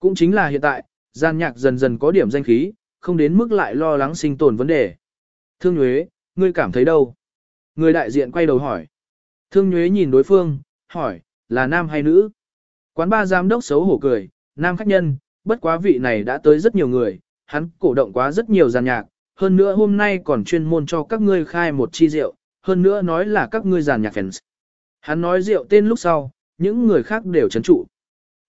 Cũng chính là hiện tại, gian nhạc dần dần có điểm danh khí, không đến mức lại lo lắng sinh tồn vấn đề. Thương Nhuế, ngươi cảm thấy đâu? Người đại diện quay đầu hỏi. Thương Nhuế nhìn đối phương, hỏi, là nam hay nữ? Quán ba giám đốc xấu hổ cười, nam khách nhân, bất quá vị này đã tới rất nhiều người, hắn cổ động quá rất nhiều giàn nhạc, hơn nữa hôm nay còn chuyên môn cho các ngươi khai một chi rượu, hơn nữa nói là các ngươi giàn nhạc fans. Hắn nói rượu tên lúc sau, những người khác đều chấn trụ.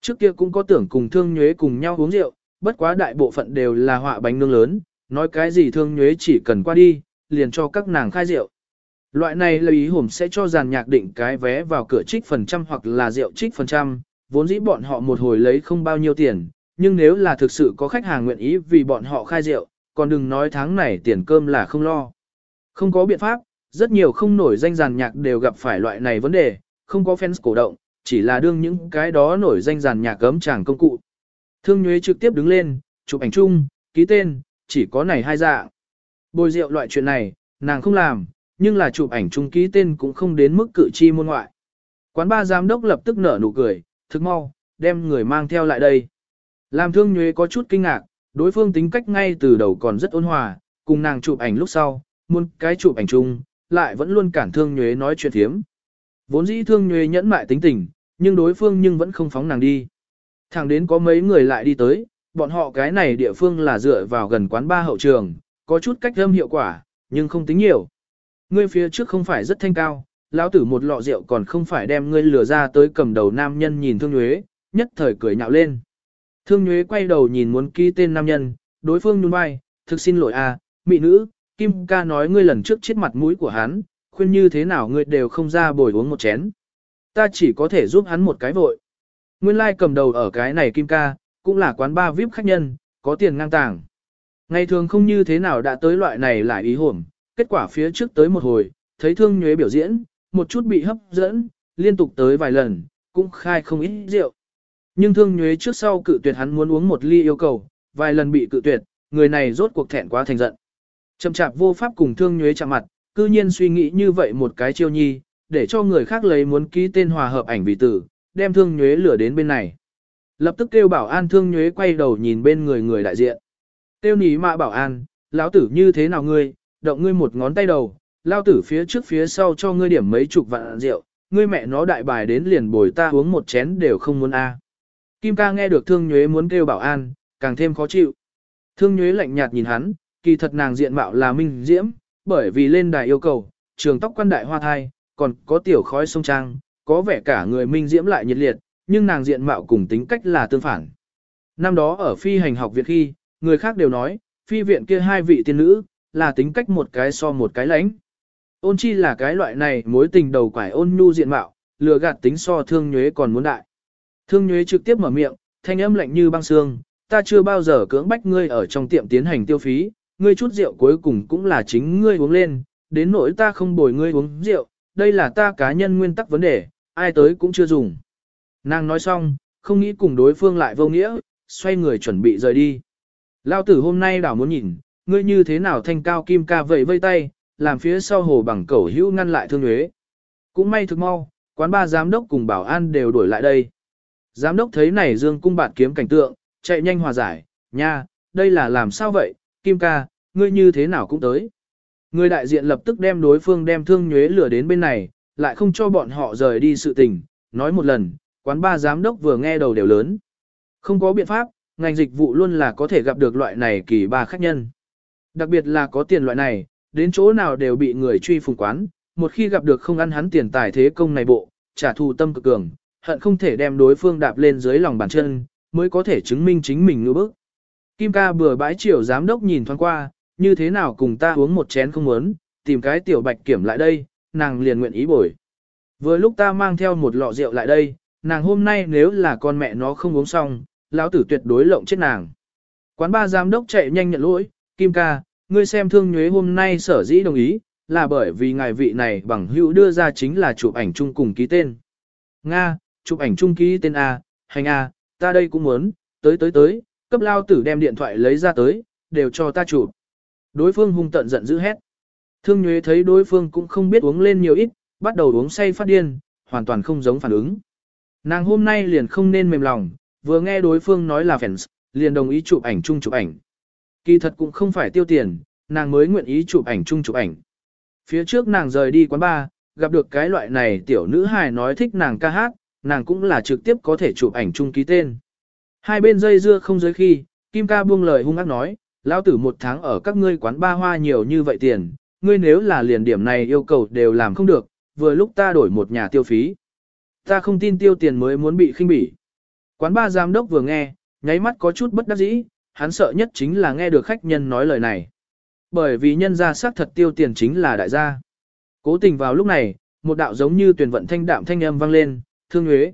Trước kia cũng có tưởng cùng thương nhuế cùng nhau uống rượu, bất quá đại bộ phận đều là họa bánh nương lớn, nói cái gì thương nhuế chỉ cần qua đi, liền cho các nàng khai rượu. Loại này là ý hổm sẽ cho giàn nhạc định cái vé vào cửa trích phần trăm hoặc là rượu trích phần trăm, vốn dĩ bọn họ một hồi lấy không bao nhiêu tiền, nhưng nếu là thực sự có khách hàng nguyện ý vì bọn họ khai rượu, còn đừng nói tháng này tiền cơm là không lo. Không có biện pháp, rất nhiều không nổi danh giàn nhạc đều gặp phải loại này vấn đề, không có fans cổ động, chỉ là đương những cái đó nổi danh giàn nhạc cấm chàng công cụ. Thương Nhuế trực tiếp đứng lên, chụp ảnh chung, ký tên, chỉ có này hai dạng. Bồi rượu loại chuyện này, nàng không làm, nhưng là chụp ảnh chung ký tên cũng không đến mức cự chi môn ngoại. Quán ba giám đốc lập tức nở nụ cười, thức mau, đem người mang theo lại đây. Làm thương nhuế có chút kinh ngạc, đối phương tính cách ngay từ đầu còn rất ôn hòa, cùng nàng chụp ảnh lúc sau, muốn cái chụp ảnh chung, lại vẫn luôn cản thương nhuế nói chuyện thiếm. Vốn dĩ thương nhuế nhẫn mại tính tình, nhưng đối phương nhưng vẫn không phóng nàng đi. Thẳng đến có mấy người lại đi tới, bọn họ cái này địa phương là dựa vào gần quán ba hậu trường, có chút cách âm hiệu quả, nhưng không tính nhiều. Ngươi phía trước không phải rất thanh cao, lão tử một lọ rượu còn không phải đem ngươi lừa ra tới cầm đầu nam nhân nhìn thương nhuế, nhất thời cười nhạo lên. Thương nhuế quay đầu nhìn muốn ký tên nam nhân, đối phương nhún vai, thực xin lỗi a, à, mị nữ, Kim ca nói ngươi lần trước chết mặt mũi của hắn, khuyên như thế nào ngươi đều không ra bồi uống một chén. Ta chỉ có thể giúp hắn một cái vội. Nguyên lai like cầm đầu ở cái này Kim ca, cũng là quán ba VIP khách nhân, có tiền ngang tàng. Ngày thường không như thế nào đã tới loại này lại ý hổm, kết quả phía trước tới một hồi, thấy thương nhuế biểu diễn, một chút bị hấp dẫn, liên tục tới vài lần, cũng khai không ít rượu. Nhưng thương nhuế trước sau cự tuyệt hắn muốn uống một ly yêu cầu, vài lần bị cự tuyệt, người này rốt cuộc thẹn quá thành giận. Chậm chạp vô pháp cùng thương nhuế chạm mặt, cư nhiên suy nghĩ như vậy một cái chiêu nhi, để cho người khác lấy muốn ký tên hòa hợp ảnh vì tử, đem thương nhuế lửa đến bên này. Lập tức kêu bảo an thương nhuế quay đầu nhìn bên người người đại diện. Tiêu ní mạ bảo an, lão tử như thế nào ngươi, động ngươi một ngón tay đầu, lao tử phía trước phía sau cho ngươi điểm mấy chục vạn rượu, ngươi mẹ nó đại bài đến liền bồi ta uống một chén đều không muốn a. Kim ca nghe được thương nhuế muốn kêu bảo an, càng thêm khó chịu. Thương nhuế lạnh nhạt nhìn hắn, kỳ thật nàng diện mạo là minh diễm, bởi vì lên đài yêu cầu, trường tóc quan đại hoa thai, còn có tiểu khói sông trang, có vẻ cả người minh diễm lại nhiệt liệt, nhưng nàng diện mạo cùng tính cách là tương phản. Năm đó ở phi hành học viện khi, người khác đều nói, phi viện kia hai vị tiên nữ, là tính cách một cái so một cái lãnh. Ôn chi là cái loại này mối tình đầu quải ôn nhu diện mạo, lừa gạt tính so thương nhuế còn muốn đại. Thương nhuế trực tiếp mở miệng, thanh âm lạnh như băng xương, ta chưa bao giờ cưỡng bách ngươi ở trong tiệm tiến hành tiêu phí, ngươi chút rượu cuối cùng cũng là chính ngươi uống lên, đến nỗi ta không bồi ngươi uống rượu, đây là ta cá nhân nguyên tắc vấn đề, ai tới cũng chưa dùng. Nàng nói xong, không nghĩ cùng đối phương lại vô nghĩa, xoay người chuẩn bị rời đi. Lao tử hôm nay đảo muốn nhìn, ngươi như thế nào thanh cao kim ca vẫy vây tay, làm phía sau hồ bằng cẩu hữu ngăn lại thương nhuế. Cũng may thực mau, quán ba giám đốc cùng bảo an đều đuổi lại đây. Giám đốc thấy này dương cung bạt kiếm cảnh tượng, chạy nhanh hòa giải, nha, đây là làm sao vậy, kim ca, ngươi như thế nào cũng tới. Người đại diện lập tức đem đối phương đem thương nhuế lửa đến bên này, lại không cho bọn họ rời đi sự tình, nói một lần, quán ba giám đốc vừa nghe đầu đều lớn. Không có biện pháp, ngành dịch vụ luôn là có thể gặp được loại này kỳ ba khách nhân. Đặc biệt là có tiền loại này, đến chỗ nào đều bị người truy phùng quán, một khi gặp được không ăn hắn tiền tài thế công này bộ, trả thù tâm cực cường, hận không thể đem đối phương đạp lên dưới lòng bàn chân, mới có thể chứng minh chính mình ngư bức. Kim ca bừa bãi chiều giám đốc nhìn thoáng qua, như thế nào cùng ta uống một chén không muốn, tìm cái tiểu bạch kiểm lại đây, nàng liền nguyện ý bồi. Vừa lúc ta mang theo một lọ rượu lại đây, nàng hôm nay nếu là con mẹ nó không uống xong, lão tử tuyệt đối lộng chết nàng. Quán ba giám đốc chạy nhanh nhận lỗi, Kim ca, ngươi xem thương nhuế hôm nay sở dĩ đồng ý, là bởi vì ngài vị này bằng hữu đưa ra chính là chụp ảnh chung cùng ký tên. Nga, chụp ảnh chung ký tên A, hành A, ta đây cũng muốn, tới tới tới, cấp lao tử đem điện thoại lấy ra tới, đều cho ta chụp. Đối phương hung tận giận dữ hét. Thương nhuế thấy đối phương cũng không biết uống lên nhiều ít, bắt đầu uống say phát điên, hoàn toàn không giống phản ứng. Nàng hôm nay liền không nên mềm lòng, vừa nghe đối phương nói là fans, liền đồng ý chụp ảnh chung chụp ảnh. Kỳ thật cũng không phải tiêu tiền, nàng mới nguyện ý chụp ảnh chung chụp ảnh. Phía trước nàng rời đi quán bar, gặp được cái loại này tiểu nữ hài nói thích nàng ca hát, nàng cũng là trực tiếp có thể chụp ảnh chung ký tên. Hai bên dây dưa không giới khi, Kim ca buông lời hung ác nói, lão tử một tháng ở các ngươi quán ba hoa nhiều như vậy tiền, ngươi nếu là liền điểm này yêu cầu đều làm không được, vừa lúc ta đổi một nhà tiêu phí. Ta không tin tiêu tiền mới muốn bị khinh bỉ. Quán ba giám đốc vừa nghe, nháy mắt có chút bất đắc dĩ, hắn sợ nhất chính là nghe được khách nhân nói lời này. Bởi vì nhân gia xác thật tiêu tiền chính là đại gia. Cố tình vào lúc này, một đạo giống như tuyển vận thanh đạm thanh âm vang lên, thương nhuế.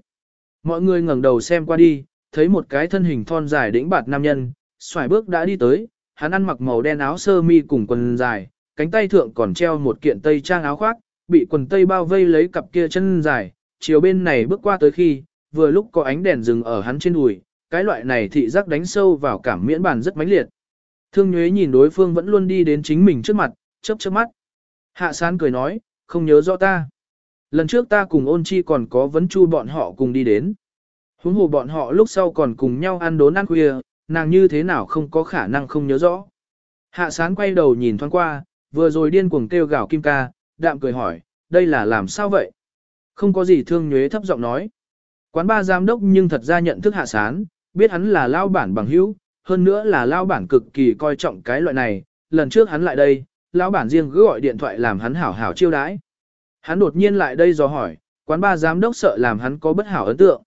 Mọi người ngẩng đầu xem qua đi, thấy một cái thân hình thon dài đĩnh bạt nam nhân, xoài bước đã đi tới, hắn ăn mặc màu đen áo sơ mi cùng quần dài, cánh tay thượng còn treo một kiện tây trang áo khoác, bị quần tây bao vây lấy cặp kia chân dài, chiều bên này bước qua tới khi, vừa lúc có ánh đèn dừng ở hắn trên đùi, cái loại này thị giác đánh sâu vào cảm miễn bàn rất mãnh liệt. Thương Nhuế nhìn đối phương vẫn luôn đi đến chính mình trước mặt, chớp chớp mắt. Hạ Sán cười nói, không nhớ rõ ta. Lần trước ta cùng ôn chi còn có vấn chu bọn họ cùng đi đến. Huống hồ bọn họ lúc sau còn cùng nhau ăn đốn ăn khuya, nàng như thế nào không có khả năng không nhớ rõ. Hạ Sán quay đầu nhìn thoáng qua, vừa rồi điên cuồng kêu gào kim ca, đạm cười hỏi, đây là làm sao vậy? Không có gì thương nhuế thấp giọng nói. Quán ba giám đốc nhưng thật ra nhận thức hạ sán, biết hắn là lao bản bằng hữu, hơn nữa là lao bản cực kỳ coi trọng cái loại này, lần trước hắn lại đây, lao bản riêng cứ gọi điện thoại làm hắn hảo hảo chiêu đãi. Hắn đột nhiên lại đây do hỏi, quán ba giám đốc sợ làm hắn có bất hảo ấn tượng.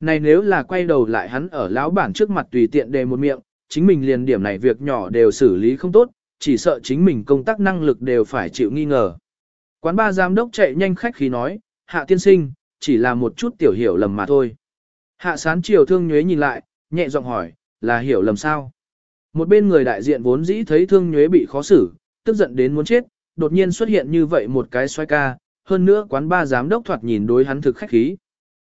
Này nếu là quay đầu lại hắn ở lão bản trước mặt tùy tiện đề một miệng, chính mình liền điểm này việc nhỏ đều xử lý không tốt, chỉ sợ chính mình công tác năng lực đều phải chịu nghi ngờ. Quán ba giám đốc chạy nhanh khách khí nói, hạ tiên sinh, chỉ là một chút tiểu hiểu lầm mà thôi. Hạ sán chiều thương nhuế nhìn lại, nhẹ giọng hỏi, là hiểu lầm sao? Một bên người đại diện vốn dĩ thấy thương nhuế bị khó xử, tức giận đến muốn chết, đột nhiên xuất hiện như vậy một cái xoay ca, hơn nữa quán ba giám đốc thoạt nhìn đối hắn thực khách khí.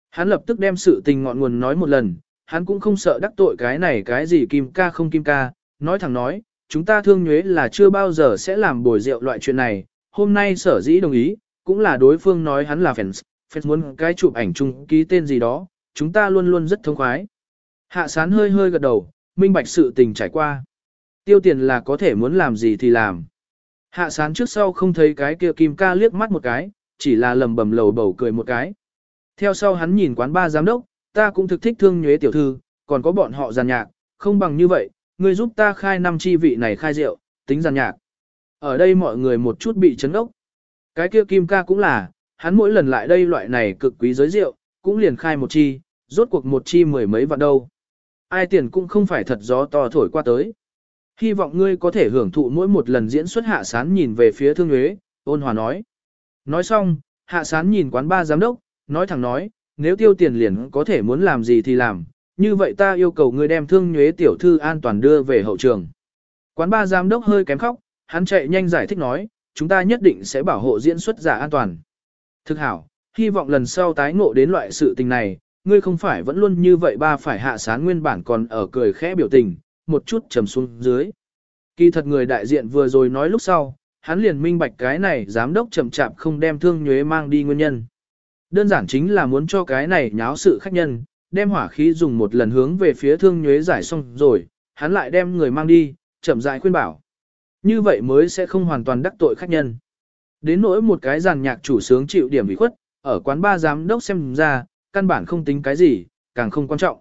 Hắn lập tức đem sự tình ngọn nguồn nói một lần, hắn cũng không sợ đắc tội cái này cái gì kim ca không kim ca, nói thẳng nói, chúng ta thương nhuế là chưa bao giờ sẽ làm bồi rượu loại chuyện này, hôm nay sở dĩ đồng ý, cũng là đối phương nói hắn là fans, fans muốn cái chụp ảnh chung ký tên gì đó, chúng ta luôn luôn rất thông khoái. Hạ sán hơi hơi gật đầu, minh bạch sự tình trải qua. Tiêu tiền là có thể muốn làm gì thì làm. Hạ sán trước sau không thấy cái kia kim ca liếc mắt một cái, chỉ là lầm bầm lầu bầu cười một cái. Theo sau hắn nhìn quán ba giám đốc, ta cũng thực thích thương nhuế tiểu thư, còn có bọn họ giàn nhạc, không bằng như vậy, ngươi giúp ta khai năm chi vị này khai rượu, tính giàn nhạc. Ở đây mọi người một chút bị chấn ốc. Cái kia kim ca cũng là, hắn mỗi lần lại đây loại này cực quý giới rượu, cũng liền khai một chi, rốt cuộc một chi mười mấy vạn đâu. Ai tiền cũng không phải thật gió to thổi qua tới. Hy vọng ngươi có thể hưởng thụ mỗi một lần diễn xuất hạ sán nhìn về phía thương nhuế, ôn hòa nói. Nói xong, hạ sán nhìn quán ba giám đốc, nói thẳng nói, nếu tiêu tiền liền có thể muốn làm gì thì làm, như vậy ta yêu cầu ngươi đem thương nhuế tiểu thư an toàn đưa về hậu trường. Quán ba giám đốc hơi kém khóc, hắn chạy nhanh giải thích nói, chúng ta nhất định sẽ bảo hộ diễn xuất giả an toàn. Thực hảo, hy vọng lần sau tái ngộ đến loại sự tình này, ngươi không phải vẫn luôn như vậy ba phải hạ sán nguyên bản còn ở cười khẽ biểu tình, một chút trầm xuống dưới. Kỳ thật người đại diện vừa rồi nói lúc sau, hắn liền minh bạch cái này giám đốc chậm chạp không đem thương nhuế mang đi nguyên nhân. Đơn giản chính là muốn cho cái này nháo sự khách nhân, đem hỏa khí dùng một lần hướng về phía thương nhuế giải xong rồi, hắn lại đem người mang đi, chậm rãi khuyên bảo. Như vậy mới sẽ không hoàn toàn đắc tội khách nhân. Đến nỗi một cái giàn nhạc chủ sướng chịu điểm bị khuất, ở quán ba giám đốc xem ra, căn bản không tính cái gì, càng không quan trọng.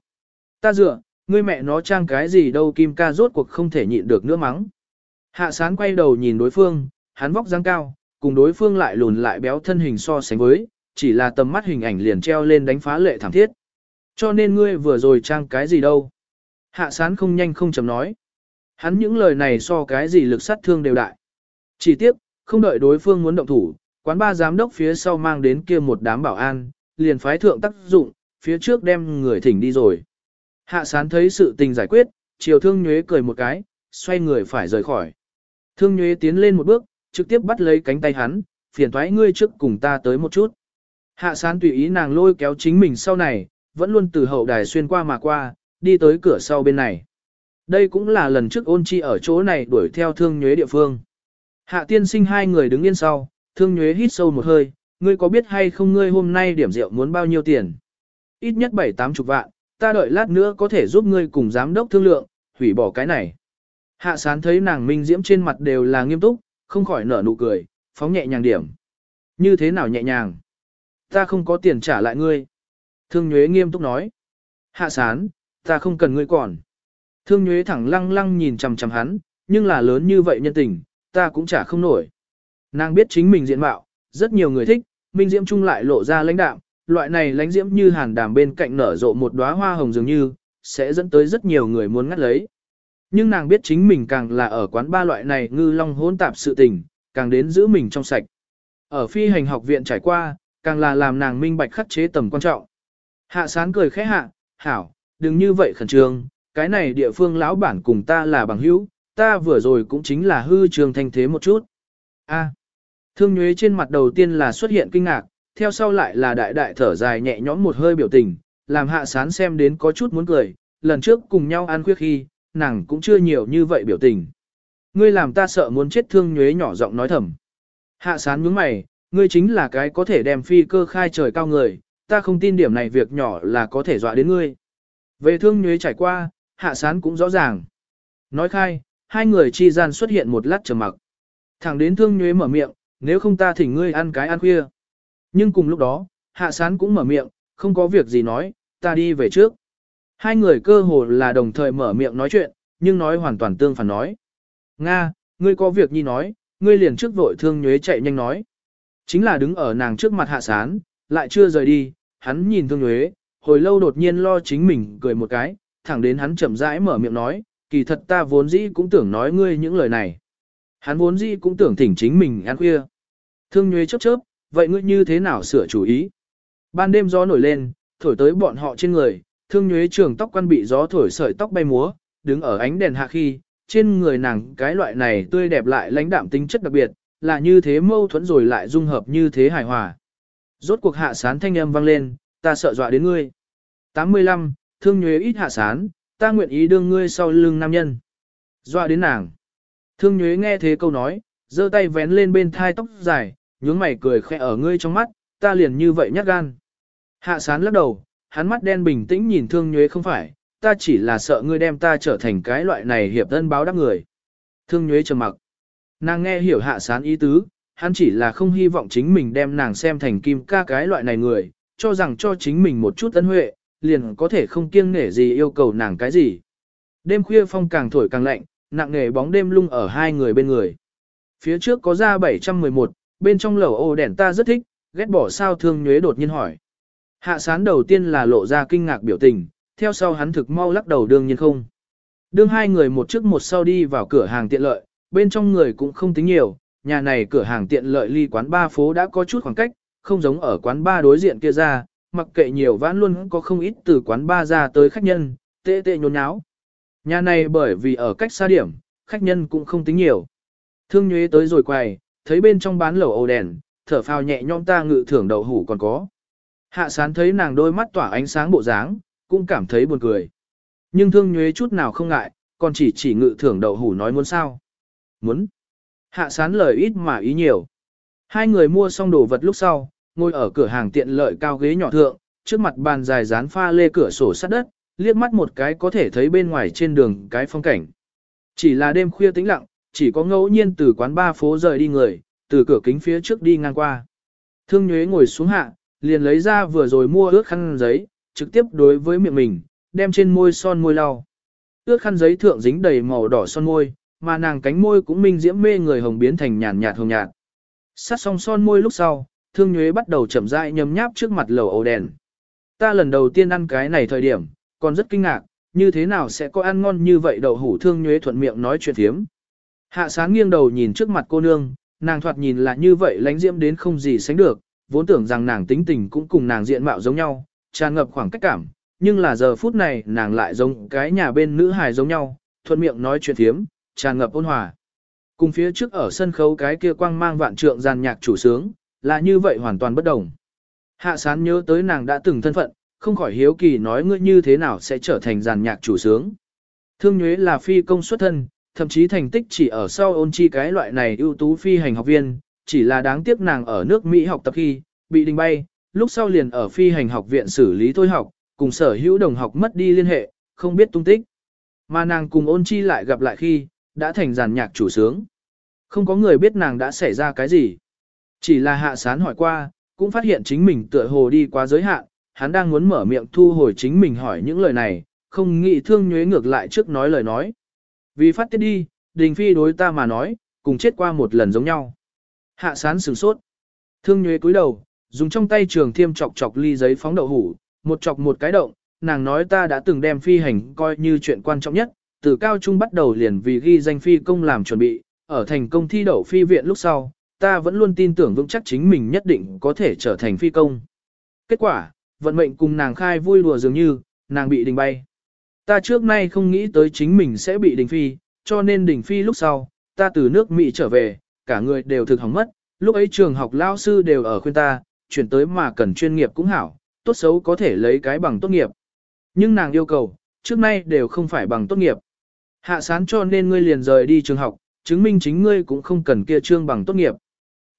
Ta dựa, ngươi mẹ nó trang cái gì đâu kim ca rốt cuộc không thể nhịn được nữa mắng. Hạ sán quay đầu nhìn đối phương, hắn vóc dáng cao, cùng đối phương lại lùn lại béo thân hình so sánh với, chỉ là tầm mắt hình ảnh liền treo lên đánh phá lệ thảm thiết. Cho nên ngươi vừa rồi trang cái gì đâu. Hạ sán không nhanh không chậm nói. Hắn những lời này so cái gì lực sát thương đều đại. Chỉ tiếc, không đợi đối phương muốn động thủ, quán ba giám đốc phía sau mang đến kia một đám bảo an, liền phái thượng tác dụng, phía trước đem người thỉnh đi rồi. Hạ sán thấy sự tình giải quyết, chiều thương nhuế cười một cái, xoay người phải rời khỏi. Thương nhuế tiến lên một bước, trực tiếp bắt lấy cánh tay hắn, phiền thoái ngươi trước cùng ta tới một chút. Hạ sán tùy ý nàng lôi kéo chính mình sau này, vẫn luôn từ hậu đài xuyên qua mà qua, đi tới cửa sau bên này. Đây cũng là lần trước ôn chi ở chỗ này đuổi theo thương nhuế địa phương. Hạ tiên sinh hai người đứng yên sau, thương nhuế hít sâu một hơi, ngươi có biết hay không ngươi hôm nay điểm rượu muốn bao nhiêu tiền? Ít nhất bảy tám chục vạn, ta đợi lát nữa có thể giúp ngươi cùng giám đốc thương lượng, hủy bỏ cái này. Hạ sán thấy nàng minh diễm trên mặt đều là nghiêm túc, không khỏi nở nụ cười, phóng nhẹ nhàng điểm. Như thế nào nhẹ nhàng? Ta không có tiền trả lại ngươi. Thương Nhuế nghiêm túc nói. Hạ sán, ta không cần ngươi còn. Thương Nhuế thẳng lăng lăng nhìn chằm chằm hắn, nhưng là lớn như vậy nhân tình, ta cũng trả không nổi. Nàng biết chính mình diện mạo, rất nhiều người thích, Minh Diễm Trung lại lộ ra lãnh đạm, loại này lãnh diễm như hàn đàm bên cạnh nở rộ một đóa hoa hồng dường như, sẽ dẫn tới rất nhiều người muốn ngắt lấy. Nhưng nàng biết chính mình càng là ở quán ba loại này ngư long hỗn tạp sự tình, càng đến giữ mình trong sạch. Ở phi hành học viện trải qua, càng là làm nàng minh bạch khắc chế tầm quan trọng. Hạ sán cười khẽ hạ, hảo, đừng như vậy khẩn trương, cái này địa phương lão bản cùng ta là bằng hữu, ta vừa rồi cũng chính là hư trường thanh thế một chút. A. thương nhuế trên mặt đầu tiên là xuất hiện kinh ngạc, theo sau lại là đại đại thở dài nhẹ nhõm một hơi biểu tình, làm hạ sán xem đến có chút muốn cười, lần trước cùng nhau ăn khuyết khi, nàng cũng chưa nhiều như vậy biểu tình. Ngươi làm ta sợ muốn chết thương nhuế nhỏ giọng nói thầm. Hạ sán nhướng mày, ngươi chính là cái có thể đem phi cơ khai trời cao người, ta không tin điểm này việc nhỏ là có thể dọa đến ngươi. Về thương nhuế trải qua, hạ sán cũng rõ ràng. Nói khai, hai người chi gian xuất hiện một lát trầm mặc. Thẳng đến thương nhuế mở miệng, nếu không ta thỉnh ngươi ăn cái ăn khuya. Nhưng cùng lúc đó, hạ sán cũng mở miệng, không có việc gì nói, ta đi về trước. Hai người cơ hồ là đồng thời mở miệng nói chuyện, nhưng nói hoàn toàn tương phản nói. Nga, ngươi có việc nhi nói, ngươi liền trước vội thương nhuế chạy nhanh nói. Chính là đứng ở nàng trước mặt hạ sán, lại chưa rời đi, hắn nhìn thương nhuế, hồi lâu đột nhiên lo chính mình cười một cái, thẳng đến hắn chậm rãi mở miệng nói, kỳ thật ta vốn dĩ cũng tưởng nói ngươi những lời này. Hắn vốn dĩ cũng tưởng thỉnh chính mình ăn khuya. Thương nhuế chớp chớp, vậy ngươi như thế nào sửa chủ ý? Ban đêm gió nổi lên, thổi tới bọn họ trên người, thương nhuế trường tóc quan bị gió thổi sợi tóc bay múa, đứng ở ánh đèn hạ khi, trên người nàng cái loại này tươi đẹp lại lãnh đạm tính chất đặc biệt, là như thế mâu thuẫn rồi lại dung hợp như thế hài hòa. Rốt cuộc hạ sán thanh âm vang lên, ta sợ dọa đến ngươi. 85, thương nhuế ít hạ sán, ta nguyện ý đương ngươi sau lưng nam nhân. Dọa đến nàng. Thương nhuế nghe thế câu nói, giơ tay vén lên bên thai tóc dài, nhướng mày cười khẽ ở ngươi trong mắt, ta liền như vậy nhát gan. Hạ sán lắc đầu, hắn mắt đen bình tĩnh nhìn thương nhuế không phải, ta chỉ là sợ ngươi đem ta trở thành cái loại này hiệp thân báo đáp người. Thương nhuế trầm mặc. Nàng nghe hiểu hạ sán ý tứ, hắn chỉ là không hy vọng chính mình đem nàng xem thành kim ca cái loại này người, cho rằng cho chính mình một chút ân huệ, liền có thể không kiêng nể gì yêu cầu nàng cái gì. Đêm khuya phong càng thổi càng lạnh, nặng nghề bóng đêm lung ở hai người bên người. Phía trước có ra 711, bên trong lầu ô đèn ta rất thích, ghét bỏ sao thương nhuế đột nhiên hỏi. Hạ sán đầu tiên là lộ ra kinh ngạc biểu tình, theo sau hắn thực mau lắc đầu đương nhiên không. Đương hai người một trước một sau đi vào cửa hàng tiện lợi, bên trong người cũng không tính nhiều, nhà này cửa hàng tiện lợi ly quán ba phố đã có chút khoảng cách, không giống ở quán ba đối diện kia ra, mặc kệ nhiều vãn luôn có không ít từ quán ba ra tới khách nhân, tệ tệ nhốn nháo. Nhà này bởi vì ở cách xa điểm, khách nhân cũng không tính nhiều. Thương nhuế tới rồi quay, thấy bên trong bán lẩu ầu đèn, thở phào nhẹ nhõm ta ngự thưởng đậu hủ còn có. Hạ sán thấy nàng đôi mắt tỏa ánh sáng bộ dáng, cũng cảm thấy buồn cười. Nhưng thương nhuế chút nào không ngại, còn chỉ chỉ ngự thưởng đậu hủ nói muốn sao. Muốn. Hạ sán lời ít mà ý nhiều. Hai người mua xong đồ vật lúc sau, ngồi ở cửa hàng tiện lợi cao ghế nhỏ thượng, trước mặt bàn dài dán pha lê cửa sổ sắt đất, liếc mắt một cái có thể thấy bên ngoài trên đường cái phong cảnh. Chỉ là đêm khuya tĩnh lặng, chỉ có ngẫu nhiên từ quán ba phố rời đi người, từ cửa kính phía trước đi ngang qua. Thương Nhuế ngồi xuống hạ, liền lấy ra vừa rồi mua ướt khăn giấy, trực tiếp đối với miệng mình, đem trên môi son môi lau. Ước khăn giấy thượng dính đầy màu đỏ son môi, mà nàng cánh môi cũng minh diễm mê người hồng biến thành nhàn nhạt hồng nhạt. Sát song son môi lúc sau, Thương Nhuế bắt đầu chậm rãi nhấm nháp trước mặt lầu ấu đèn. Ta lần đầu tiên ăn cái này thời điểm, còn rất kinh ngạc, như thế nào sẽ có ăn ngon như vậy đậu hủ Thương Nhuế thuận miệng nói chuyện thiếm. Hạ sáng nghiêng đầu nhìn trước mặt cô nương, nàng thoạt nhìn là như vậy lánh diễm đến không gì sánh được, vốn tưởng rằng nàng tính tình cũng cùng nàng diện mạo giống nhau, tràn ngập khoảng cách cảm, nhưng là giờ phút này nàng lại giống cái nhà bên nữ hài giống nhau, thuận miệng nói chuyện thiếm, tràn ngập ôn hòa. Cùng phía trước ở sân khấu cái kia quang mang vạn trượng giàn nhạc chủ sướng, là như vậy hoàn toàn bất đồng. Hạ sán nhớ tới nàng đã từng thân phận, không khỏi hiếu kỳ nói ngươi như thế nào sẽ trở thành giàn nhạc chủ sướng. Thương Nhuế là phi công xuất thân, thậm chí thành tích chỉ ở sau ôn chi cái loại này ưu tú phi hành học viên, chỉ là đáng tiếc nàng ở nước Mỹ học tập khi, bị đình bay, lúc sau liền ở phi hành học viện xử lý thôi học, cùng sở hữu đồng học mất đi liên hệ, không biết tung tích. Mà nàng cùng ôn chi lại gặp lại khi, đã thành giàn nhạc chủ sướng. Không có người biết nàng đã xảy ra cái gì. Chỉ là hạ sán hỏi qua, cũng phát hiện chính mình tựa hồ đi quá giới hạn, hắn đang muốn mở miệng thu hồi chính mình hỏi những lời này, không nghĩ thương nhuế ngược lại trước nói lời nói. Vì phát tiết đi, đình phi đối ta mà nói, cùng chết qua một lần giống nhau. Hạ sán sửng sốt. Thương nhuế cúi đầu, dùng trong tay trường thiêm chọc chọc ly giấy phóng đậu hủ, một chọc một cái động, nàng nói ta đã từng đem phi hành coi như chuyện quan trọng nhất, từ cao trung bắt đầu liền vì ghi danh phi công làm chuẩn bị, ở thành công thi đậu phi viện lúc sau, ta vẫn luôn tin tưởng vững chắc chính mình nhất định có thể trở thành phi công. Kết quả, vận mệnh cùng nàng khai vui đùa dường như, nàng bị đình bay. Ta trước nay không nghĩ tới chính mình sẽ bị đình phi, cho nên đình phi lúc sau, ta từ nước Mỹ trở về, cả người đều thực hỏng mất, lúc ấy trường học lao sư đều ở khuyên ta, chuyển tới mà cần chuyên nghiệp cũng hảo, tốt xấu có thể lấy cái bằng tốt nghiệp. Nhưng nàng yêu cầu, trước nay đều không phải bằng tốt nghiệp. Hạ sán cho nên ngươi liền rời đi trường học, chứng minh chính ngươi cũng không cần kia trương bằng tốt nghiệp.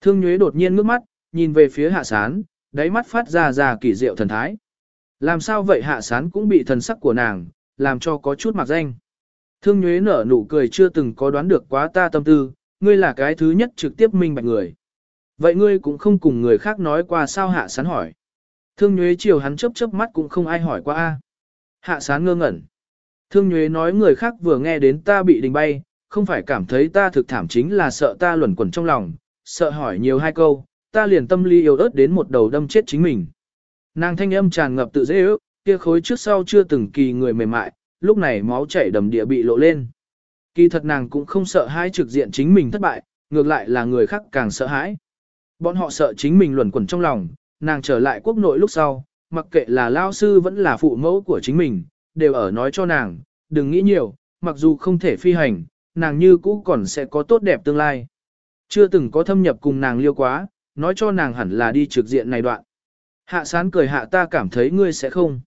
Thương Nhuế đột nhiên ngước mắt, nhìn về phía hạ sán, đáy mắt phát ra ra kỳ diệu thần thái. Làm sao vậy hạ sán cũng bị thần sắc của nàng, làm cho có chút mặc danh. Thương Nhuế nở nụ cười chưa từng có đoán được quá ta tâm tư, ngươi là cái thứ nhất trực tiếp minh bạch người. Vậy ngươi cũng không cùng người khác nói qua sao hạ sán hỏi. Thương Nhuế chiều hắn chớp chớp mắt cũng không ai hỏi qua a. Hạ sán ngơ ngẩn. Thương Nhuế nói người khác vừa nghe đến ta bị đình bay, không phải cảm thấy ta thực thảm chính là sợ ta luẩn quẩn trong lòng, sợ hỏi nhiều hai câu, ta liền tâm lý yếu ớt đến một đầu đâm chết chính mình. Nàng thanh âm tràn ngập tự dễ ước, kia khối trước sau chưa từng kỳ người mềm mại, lúc này máu chảy đầm địa bị lộ lên. Kỳ thật nàng cũng không sợ hai trực diện chính mình thất bại, ngược lại là người khác càng sợ hãi. Bọn họ sợ chính mình luẩn quẩn trong lòng, nàng trở lại quốc nội lúc sau, mặc kệ là lao sư vẫn là phụ mẫu của chính mình, đều ở nói cho nàng, đừng nghĩ nhiều, mặc dù không thể phi hành, nàng như cũ còn sẽ có tốt đẹp tương lai. Chưa từng có thâm nhập cùng nàng liêu quá, nói cho nàng hẳn là đi trực diện này đoạn. Hạ sán cười hạ ta cảm thấy ngươi sẽ không.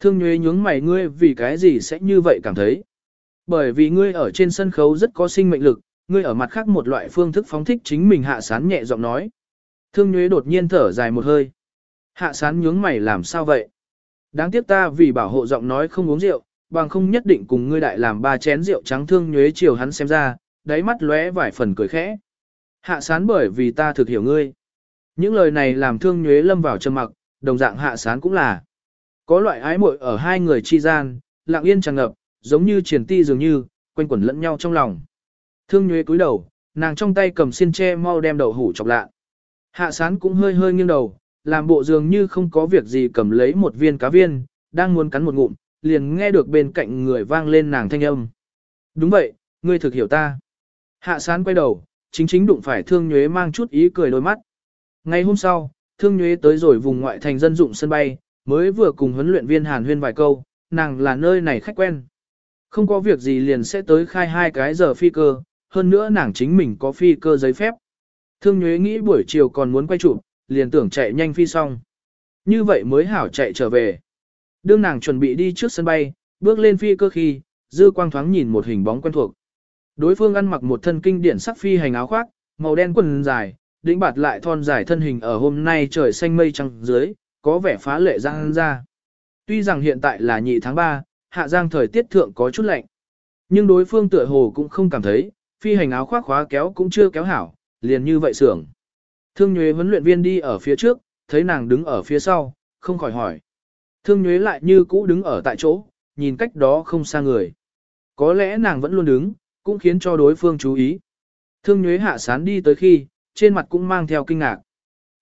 Thương nhuế nhướng mày ngươi vì cái gì sẽ như vậy cảm thấy. Bởi vì ngươi ở trên sân khấu rất có sinh mệnh lực, ngươi ở mặt khác một loại phương thức phóng thích chính mình hạ sán nhẹ giọng nói. Thương nhuế đột nhiên thở dài một hơi. Hạ sán nhướng mày làm sao vậy? Đáng tiếc ta vì bảo hộ giọng nói không uống rượu, bằng không nhất định cùng ngươi đại làm ba chén rượu trắng thương nhuế chiều hắn xem ra, đáy mắt lóe vài phần cười khẽ. Hạ sán bởi vì ta thực hiểu ngươi. Những lời này làm thương nhuế lâm vào trầm mặc, đồng dạng hạ sán cũng là. Có loại ái muội ở hai người chi gian, lặng yên tràn ngập, giống như triển ti dường như, quanh quẩn lẫn nhau trong lòng. Thương nhuế cúi đầu, nàng trong tay cầm xiên tre mau đem đầu hủ chọc lạ. Hạ sán cũng hơi hơi nghiêng đầu, làm bộ dường như không có việc gì cầm lấy một viên cá viên, đang muốn cắn một ngụm, liền nghe được bên cạnh người vang lên nàng thanh âm. Đúng vậy, ngươi thực hiểu ta. Hạ sán quay đầu, chính chính đụng phải thương nhuế mang chút ý cười đôi mắt. Ngày hôm sau, thương nhuế tới rồi vùng ngoại thành dân dụng sân bay, mới vừa cùng huấn luyện viên hàn huyên vài câu, nàng là nơi này khách quen. Không có việc gì liền sẽ tới khai hai cái giờ phi cơ, hơn nữa nàng chính mình có phi cơ giấy phép. Thương nhuế nghĩ buổi chiều còn muốn quay chụp, liền tưởng chạy nhanh phi xong. Như vậy mới hảo chạy trở về. Đương nàng chuẩn bị đi trước sân bay, bước lên phi cơ khi, dư quang thoáng nhìn một hình bóng quen thuộc. Đối phương ăn mặc một thân kinh điển sắc phi hành áo khoác, màu đen quần dài, đĩnh bạt lại thon dài thân hình ở hôm nay trời xanh mây trắng dưới, có vẻ phá lệ giang ra. Tuy rằng hiện tại là nhị tháng 3, hạ giang thời tiết thượng có chút lạnh. Nhưng đối phương tựa hồ cũng không cảm thấy, phi hành áo khoác khóa kéo cũng chưa kéo hảo, liền như vậy sưởng. Thương Nhuế huấn luyện viên đi ở phía trước, thấy nàng đứng ở phía sau, không khỏi hỏi. Thương Nhuế lại như cũ đứng ở tại chỗ, nhìn cách đó không xa người. Có lẽ nàng vẫn luôn đứng, cũng khiến cho đối phương chú ý. Thương Nhuế hạ sán đi tới khi, trên mặt cũng mang theo kinh ngạc.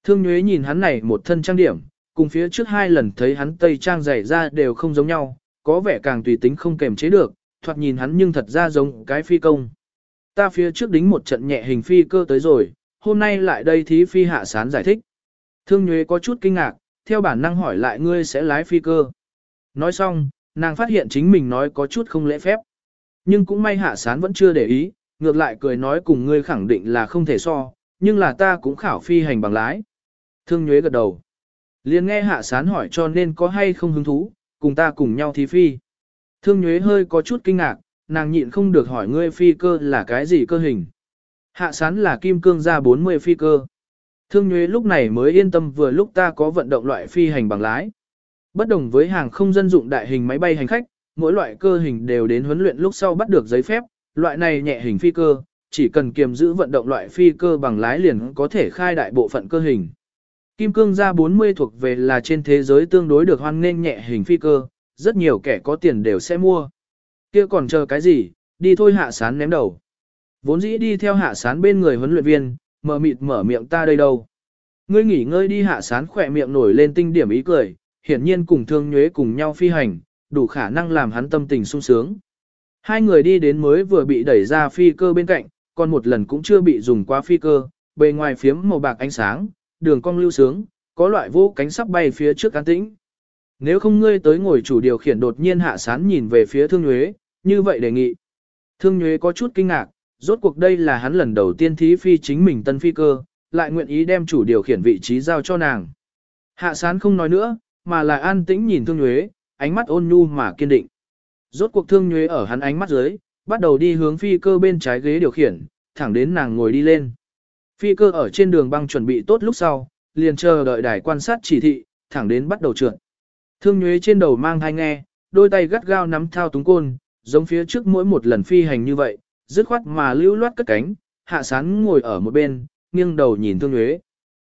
Thương Nhuế nhìn hắn này một thân trang điểm, cùng phía trước hai lần thấy hắn tây trang dày ra đều không giống nhau, có vẻ càng tùy tính không kềm chế được, thoạt nhìn hắn nhưng thật ra giống cái phi công. Ta phía trước đính một trận nhẹ hình phi cơ tới rồi, hôm nay lại đây thí phi hạ sán giải thích. Thương Nhuế có chút kinh ngạc, theo bản năng hỏi lại ngươi sẽ lái phi cơ. Nói xong, nàng phát hiện chính mình nói có chút không lễ phép. Nhưng cũng may hạ sán vẫn chưa để ý, ngược lại cười nói cùng ngươi khẳng định là không thể so, nhưng là ta cũng khảo phi hành bằng lái. Thương Nhuế gật đầu. liền nghe hạ sán hỏi cho nên có hay không hứng thú, cùng ta cùng nhau thí phi. Thương Nhuế hơi có chút kinh ngạc, nàng nhịn không được hỏi ngươi phi cơ là cái gì cơ hình. Hạ sán là kim cương ra 40 phi cơ. Thương Nhuế lúc này mới yên tâm vừa lúc ta có vận động loại phi hành bằng lái. Bất đồng với hàng không dân dụng đại hình máy bay hành khách, mỗi loại cơ hình đều đến huấn luyện lúc sau bắt được giấy phép, Loại này nhẹ hình phi cơ, chỉ cần kiềm giữ vận động loại phi cơ bằng lái liền có thể khai đại bộ phận cơ hình. Kim cương gia 40 thuộc về là trên thế giới tương đối được hoan nghênh nhẹ hình phi cơ, rất nhiều kẻ có tiền đều sẽ mua. Kia còn chờ cái gì, đi thôi hạ sán ném đầu. Vốn dĩ đi theo hạ sán bên người huấn luyện viên, mở mịt mở miệng ta đây đâu. Ngươi nghỉ ngơi đi hạ sán khỏe miệng nổi lên tinh điểm ý cười, hiển nhiên cùng thương nhuế cùng nhau phi hành, đủ khả năng làm hắn tâm tình sung sướng. Hai người đi đến mới vừa bị đẩy ra phi cơ bên cạnh, còn một lần cũng chưa bị dùng qua phi cơ, bề ngoài phiếm màu bạc ánh sáng, đường cong lưu sướng, có loại vô cánh sắp bay phía trước an tĩnh. Nếu không ngươi tới ngồi chủ điều khiển đột nhiên hạ sán nhìn về phía thương nhuế, như vậy đề nghị. Thương nhuế có chút kinh ngạc, rốt cuộc đây là hắn lần đầu tiên thí phi chính mình tân phi cơ, lại nguyện ý đem chủ điều khiển vị trí giao cho nàng. Hạ sán không nói nữa, mà là an tĩnh nhìn thương nhuế, ánh mắt ôn nhu mà kiên định. Rốt cuộc thương nhuế ở hắn ánh mắt dưới, bắt đầu đi hướng phi cơ bên trái ghế điều khiển, thẳng đến nàng ngồi đi lên. Phi cơ ở trên đường băng chuẩn bị tốt lúc sau, liền chờ đợi đài quan sát chỉ thị, thẳng đến bắt đầu trượt. Thương nhuế trên đầu mang thai nghe, đôi tay gắt gao nắm thao túng côn, giống phía trước mỗi một lần phi hành như vậy, dứt khoát mà lưu loát cất cánh, hạ sán ngồi ở một bên, nghiêng đầu nhìn thương nhuế.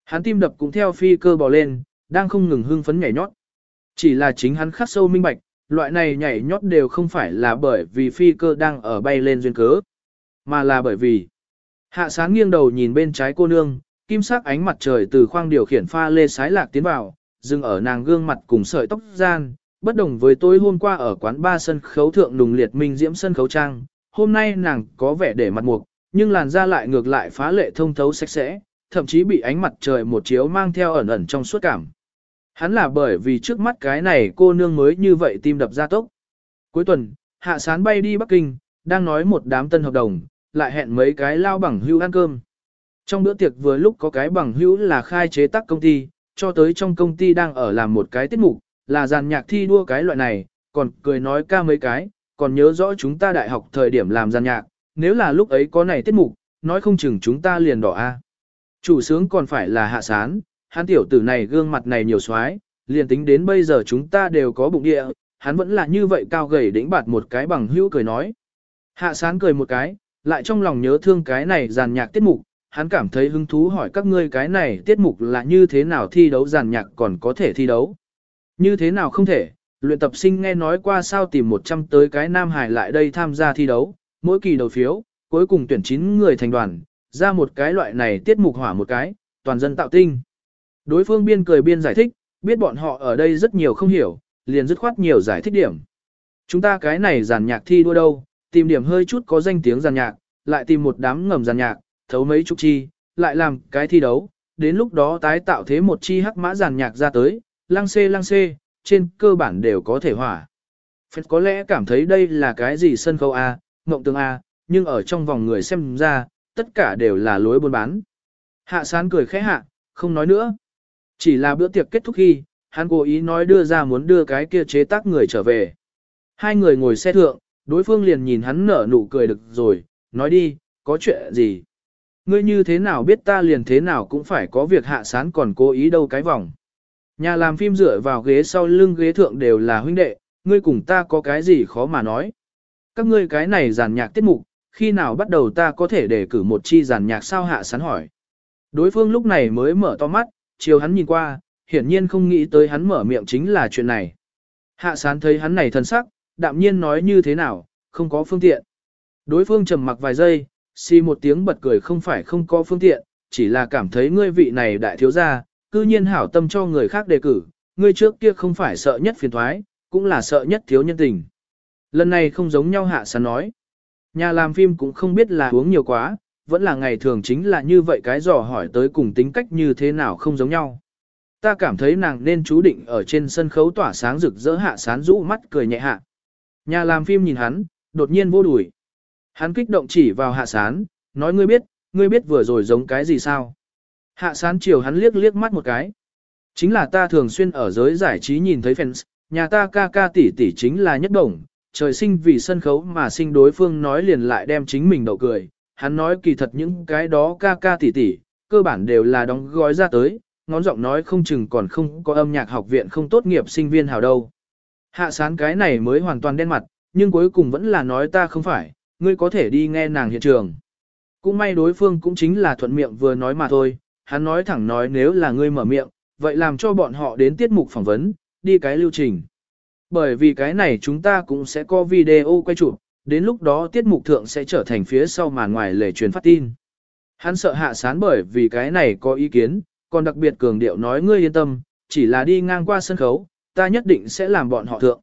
Hắn tim đập cũng theo phi cơ bò lên, đang không ngừng hưng phấn nhảy nhót. Chỉ là chính hắn khắc sâu minh bạch, loại này nhảy nhót đều không phải là bởi vì phi cơ đang ở bay lên duyên cớ, mà là bởi vì hạ sán nghiêng đầu nhìn bên trái cô nương, kim sắc ánh mặt trời từ khoang điều khiển pha lê sái lạc tiến vào, dừng ở nàng gương mặt cùng sợi tóc gian, bất đồng với tối hôm qua ở quán ba sân khấu thượng nùng liệt minh diễm sân khấu trang, hôm nay nàng có vẻ để mặt mục, nhưng làn da lại ngược lại phá lệ thông thấu sạch sẽ, thậm chí bị ánh mặt trời một chiếu mang theo ẩn ẩn trong suốt cảm. Hắn là bởi vì trước mắt cái này cô nương mới như vậy tim đập ra tốc. Cuối tuần, hạ sán bay đi Bắc Kinh, đang nói một đám tân hợp đồng, lại hẹn mấy cái lao bằng hưu ăn cơm. Trong bữa tiệc vừa lúc có cái bằng hữu là khai chế tác công ty, cho tới trong công ty đang ở làm một cái tiết mục, là dàn nhạc thi đua cái loại này, còn cười nói ca mấy cái, còn nhớ rõ chúng ta đại học thời điểm làm gian nhạc, nếu là lúc ấy có này tiết mục, nói không chừng chúng ta liền đỏ a. Chủ sướng còn phải là hạ sán, hắn tiểu tử này gương mặt này nhiều xoái, liền tính đến bây giờ chúng ta đều có bụng địa, hắn vẫn là như vậy cao gầy đĩnh bạt một cái bằng hữu cười nói. Hạ sán cười một cái, lại trong lòng nhớ thương cái này giàn nhạc tiết mục, hắn cảm thấy hứng thú hỏi các ngươi cái này tiết mục là như thế nào thi đấu giàn nhạc còn có thể thi đấu. Như thế nào không thể, luyện tập sinh nghe nói qua sao tìm 100 tới cái Nam Hải lại đây tham gia thi đấu, mỗi kỳ đầu phiếu, cuối cùng tuyển 9 người thành đoàn, ra một cái loại này tiết mục hỏa một cái, toàn dân tạo tinh. Đối phương biên cười biên giải thích, biết bọn họ ở đây rất nhiều không hiểu, liền dứt khoát nhiều giải thích điểm. Chúng ta cái này giàn nhạc thi đua đâu, tìm điểm hơi chút có danh tiếng giàn nhạc, lại tìm một đám ngầm giàn nhạc, thấu mấy chục chi, lại làm cái thi đấu, đến lúc đó tái tạo thế một chi hắc mã giàn nhạc ra tới, lăng xê lăng xê, trên cơ bản đều có thể hỏa. Phật có lẽ cảm thấy đây là cái gì sân khấu A, mộng tương A, nhưng ở trong vòng người xem ra, tất cả đều là lối buôn bán. Hạ sán cười khẽ hạ, không nói nữa. Chỉ là bữa tiệc kết thúc khi, hắn cố ý nói đưa ra muốn đưa cái kia chế tác người trở về. Hai người ngồi xe thượng, đối phương liền nhìn hắn nở nụ cười được rồi, nói đi, có chuyện gì. Ngươi như thế nào biết ta liền thế nào cũng phải có việc hạ sán còn cố ý đâu cái vòng. Nhà làm phim dựa vào ghế sau lưng ghế thượng đều là huynh đệ, ngươi cùng ta có cái gì khó mà nói. Các ngươi cái này giàn nhạc tiết mục, khi nào bắt đầu ta có thể để cử một chi giàn nhạc sao hạ sán hỏi. Đối phương lúc này mới mở to mắt, chiều hắn nhìn qua, hiển nhiên không nghĩ tới hắn mở miệng chính là chuyện này. Hạ sán thấy hắn này thân sắc, đạm nhiên nói như thế nào, không có phương tiện. Đối phương trầm mặc vài giây, xì một tiếng bật cười không phải không có phương tiện, chỉ là cảm thấy ngươi vị này đại thiếu gia, cư nhiên hảo tâm cho người khác đề cử, ngươi trước kia không phải sợ nhất phiền thoái, cũng là sợ nhất thiếu nhân tình. Lần này không giống nhau hạ sán nói. Nhà làm phim cũng không biết là uống nhiều quá, vẫn là ngày thường chính là như vậy cái dò hỏi tới cùng tính cách như thế nào không giống nhau. Ta cảm thấy nàng nên chú định ở trên sân khấu tỏa sáng rực rỡ hạ sán rũ mắt cười nhẹ hạ. Nhà làm phim nhìn hắn, đột nhiên vô đuổi. Hắn kích động chỉ vào hạ sán, nói ngươi biết, ngươi biết vừa rồi giống cái gì sao. Hạ sán chiều hắn liếc liếc mắt một cái. Chính là ta thường xuyên ở giới giải trí nhìn thấy fans, nhà ta ca ca tỷ tỷ chính là nhất đồng, trời sinh vì sân khấu mà sinh đối phương nói liền lại đem chính mình đậu cười. Hắn nói kỳ thật những cái đó ca ca tỷ tỷ, cơ bản đều là đóng gói ra tới, ngón giọng nói không chừng còn không có âm nhạc học viện không tốt nghiệp sinh viên hào đâu. Hạ sán cái này mới hoàn toàn đen mặt, nhưng cuối cùng vẫn là nói ta không phải, ngươi có thể đi nghe nàng hiện trường. Cũng may đối phương cũng chính là thuận miệng vừa nói mà thôi, hắn nói thẳng nói nếu là ngươi mở miệng, vậy làm cho bọn họ đến tiết mục phỏng vấn, đi cái lưu trình. Bởi vì cái này chúng ta cũng sẽ có video quay chụp, đến lúc đó tiết mục thượng sẽ trở thành phía sau màn ngoài lề truyền phát tin. Hắn sợ hạ sán bởi vì cái này có ý kiến, còn đặc biệt cường điệu nói ngươi yên tâm, chỉ là đi ngang qua sân khấu, ta nhất định sẽ làm bọn họ thượng.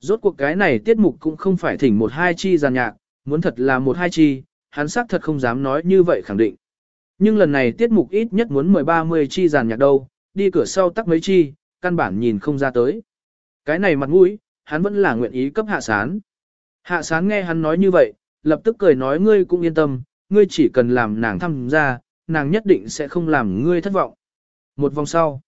Rốt cuộc cái này tiết mục cũng không phải thỉnh một hai chi giàn nhạc, muốn thật là một hai chi, hắn xác thật không dám nói như vậy khẳng định. Nhưng lần này tiết mục ít nhất muốn 10-30 chi giàn nhạc đâu, đi cửa sau tắc mấy chi, căn bản nhìn không ra tới. Cái này mặt mũi, hắn vẫn là nguyện ý cấp hạ sán. Hạ sán nghe hắn nói như vậy, lập tức cười nói ngươi cũng yên tâm, ngươi chỉ cần làm nàng tham gia, nàng nhất định sẽ không làm ngươi thất vọng. Một vòng sau,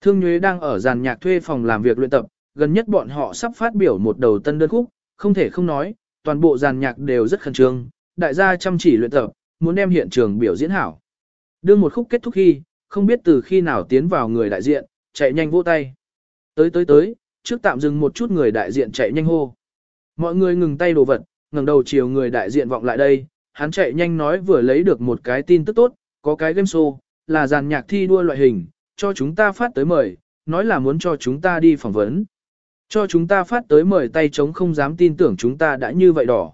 Thương Nhuế đang ở giàn nhạc thuê phòng làm việc luyện tập, gần nhất bọn họ sắp phát biểu một đầu tân đơn khúc, không thể không nói, toàn bộ giàn nhạc đều rất khẩn trương, đại gia chăm chỉ luyện tập, muốn đem hiện trường biểu diễn hảo. Đương một khúc kết thúc khi, không biết từ khi nào tiến vào người đại diện, chạy nhanh vỗ tay. Tới tới tới, trước tạm dừng một chút người đại diện chạy nhanh hô. Mọi người ngừng tay đồ vật, ngẩng đầu chiều người đại diện vọng lại đây, hắn chạy nhanh nói vừa lấy được một cái tin tức tốt, có cái game show, là dàn nhạc thi đua loại hình, cho chúng ta phát tới mời, nói là muốn cho chúng ta đi phỏng vấn. Cho chúng ta phát tới mời tay chống không dám tin tưởng chúng ta đã như vậy đỏ.